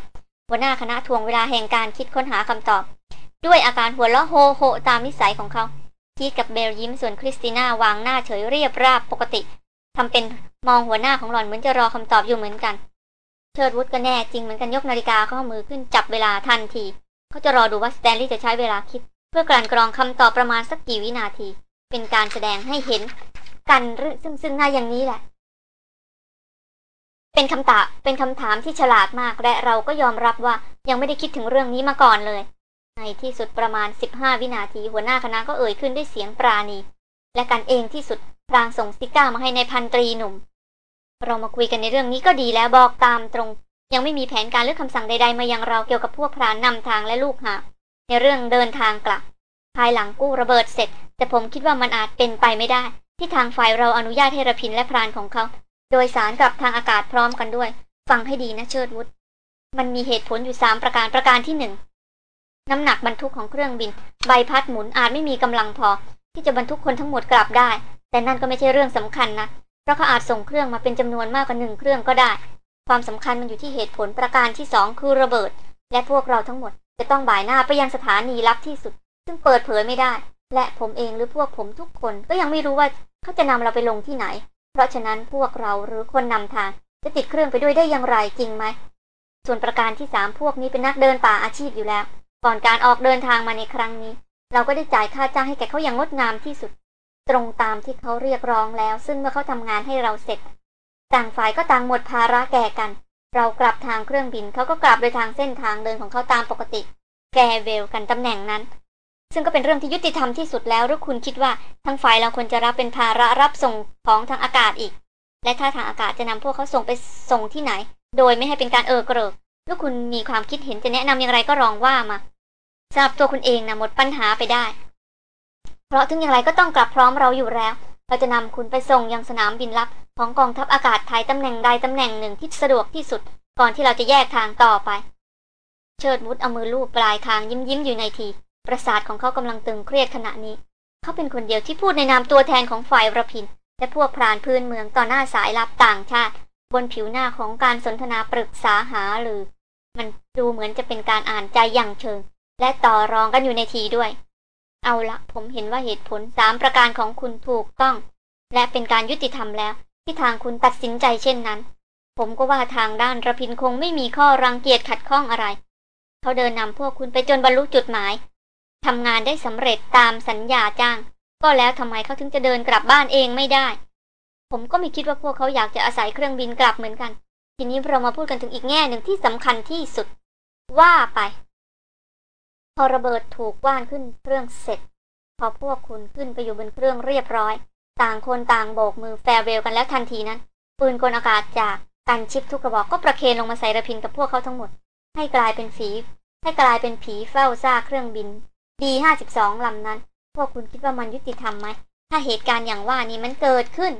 หัวหน้าคณะทวงเวลาแห่งการคิดค้นหาคำตอบ ด้วยอาการหัวเราะโฮโฮตามนิสัยของเขาคิดกับเบลยิ้มส่วนคริสติน่าวางหน้าเฉยเรียบราบปกติ ทำเป็นมองหัวหน้าของหล่อนเหมือนจะรอคำตอบอยู่เหมือนกัน เชิดวุฒก็แน่จริงเหมือนกันยกนาฬิกาเข้ามือขึ้นจับเวลาทันที เขาจะรอดูว่าสแตนลีย์จะใช้เวลาคิด เพื่อกลั่นกรองคำตอบประมาณสักกี่วินาที เป็นการแสดงให้เห็นกันรซึ่งซึ่งหน้าอย่างนี้แหละ เป็นคำตาเป็นคำถามที่ฉลาดมากและเราก็ยอมรับว่ายังไม่ได้คิดถึงเรื่องนี้มาก่อนเลย ในที่สุดประมาณ 15 วินาทีหัวหน้าคณะก็เอ่ยขึ้นด้วยเสียงปราณี และกันเองที่สุดพรางส่งสติก้ามาให้ในายพันตรีหนุ่ม เรามาคุยกันในเรื่องนี้ก็ดีแล้วบอกตามตรง ยังไม่มีแผนการหรือคำสั่งใดๆ มายังเราเกี่ยวกับพวกพรานนำทางและลูกหาในเรื่องเดินทางกลับ ภายหลังกู้ระเบิดเสร็จ แต่ผมคิดว่ามันอาจเป็นไปไม่ได้ ที่ทางฝ่ายเราอนุญาตให้ระพินและพรานของเขา โดยสารกลับทางอากาศพร้อมกันด้วย ฟังให้ดีนะเชิดวุฒิมันมีเหตุผลอยู่สามประการประการที่หนึ่งน้ำหนักบรรทุกของเครื่องบิน ใบพัดหมุนอาจไม่มีกำลังพอ ที่จะบรรทุกคนทั้งหมดกลับได้ แต่นั่นก็ไม่ใช่เรื่องสำคัญนะ เพราะเขาอาจส่งเครื่องมาเป็นจำนวนมากกว่าหนึ่งเครื่องก็ได้ ความสำคัญมันอยู่ที่เหตุผลประการที่สองคือระเบิด และพวกเราทั้งหมด จะต้องบ่ายหน้าไปยังสถานีลับที่สุด ซึ่งเปิดเผยไม่ได้ และผมเองหรือพวกผมทุกคนก็ยังไม่รู้ว่าเขาจะนำเราไปลงที่ไหน เพราะฉะนั้นพวกเราหรือคนนำทาง จะติดเครื่องไปด้วยได้อย่างไรจริงไหม ส่วนประการที่สามพวกนี้เป็นนักเดินป่าอาชีพอยู่แล้ว ก่อนการออกเดินทางมาในครั้งนี้ เราก็ได้จ่ายค่าจ้างให้แก่เขาอย่างงดงามที่สุด ตรงตามที่เขาเรียกร้องแล้ว ซึ่งเมื่อเขาทำงานให้เราเสร็จ ต่างฝ่ายก็ต่างหมดภาระแก่กัน เรากลับทางเครื่องบินเขาก็กลับโดยทางเส้นทางเดินของเขาตามปกติ แกเวลกันตำแหน่งนั้น ซึ่งก็เป็นเรื่องที่ยุติธรรมที่สุดแล้วหรือคุณคิดว่าทางฝ่ายเราควรจะรับเป็นภาระรับส่งของทางอากาศอีก และถ้าทางอากาศจะนำพวกเขาส่งไปส่งที่ไหน โดยไม่ให้เป็นการเออเกริกแล้วคุณมีความคิดเห็นจะแนะนำอย่างไรก็ลองว่ามาสำหรับตัวคุณเองนะหมดปัญหาไปได้ เพราะถึงอย่างไรก็ต้องกลับพร้อมเราอยู่แล้ว เราจะนำคุณไปส่งยังสนามบินลับ ของกองทัพอากาศไทยตำแหน่งใดตำแหน่งหนึ่งที่สะดวกที่สุด ก่อนที่เราจะแยกทางต่อไป เชิดวุฒเอามือลูบปลายคางยิ้มยิ้มอยู่ในที ประสาทของเขากำลังตึงเครียดขณะนี้ เขาเป็นคนเดียวที่พูดในนามตัวแทนของฝ่ายระพิน และพวกพรานพื้นเมืองต่อหน้าสายลับต่างชาติ บนผิวหน้าของการสนทนาปรึกษาหาหรือ มันดูเหมือนจะเป็นการอ่านใจอย่างเชิง และต่อรองกันอยู่ในทีด้วย เอาละผมเห็นว่าเหตุผลสามประการของคุณถูกต้อง และเป็นการยุติธรรมแล้ว ที่ทางคุณตัดสินใจเช่นนั้น ผมก็ว่าทางด้านระพินคงไม่มีข้อรังเกียจขัดข้องอะไร เขาเดินนำพวกคุณไปจนบรรลุจุดหมายทำงานได้สำเร็จตามสัญญาจ้าง ก็แล้วทำไมเขาถึงจะเดินกลับบ้านเองไม่ได้ ผมก็ไม่คิดว่าพวกเขาอยากจะอาศัยเครื่องบินกลับเหมือนกัน ทีนี้เรามาพูดกันถึงอีกแง่หนึ่งที่สำคัญที่สุด ว่าไป พอระเบิดถูกกว้านขึ้นเครื่องเสร็จ พอพวกคุณขึ้นไปอยู่บนเครื่องเรียบร้อย ต่างคนต่างโบกมือ farewell กันแล้วทันทีนั้น ปืนกลอากาศจาก gunship ทุกกระบอกก็ประเคนลงมาใส่ระพินกับพวกเขาทั้งหมด ให้กลายเป็นฝีให้กลายเป็นผีเฝ้าซากเครื่องบินบีห้าสิบสองลำนั้น พวกคุณคิดว่ามันยุติธรรมไหม ถ้าเหตุการณ์อย่างว่านี้มันเกิดขึ้น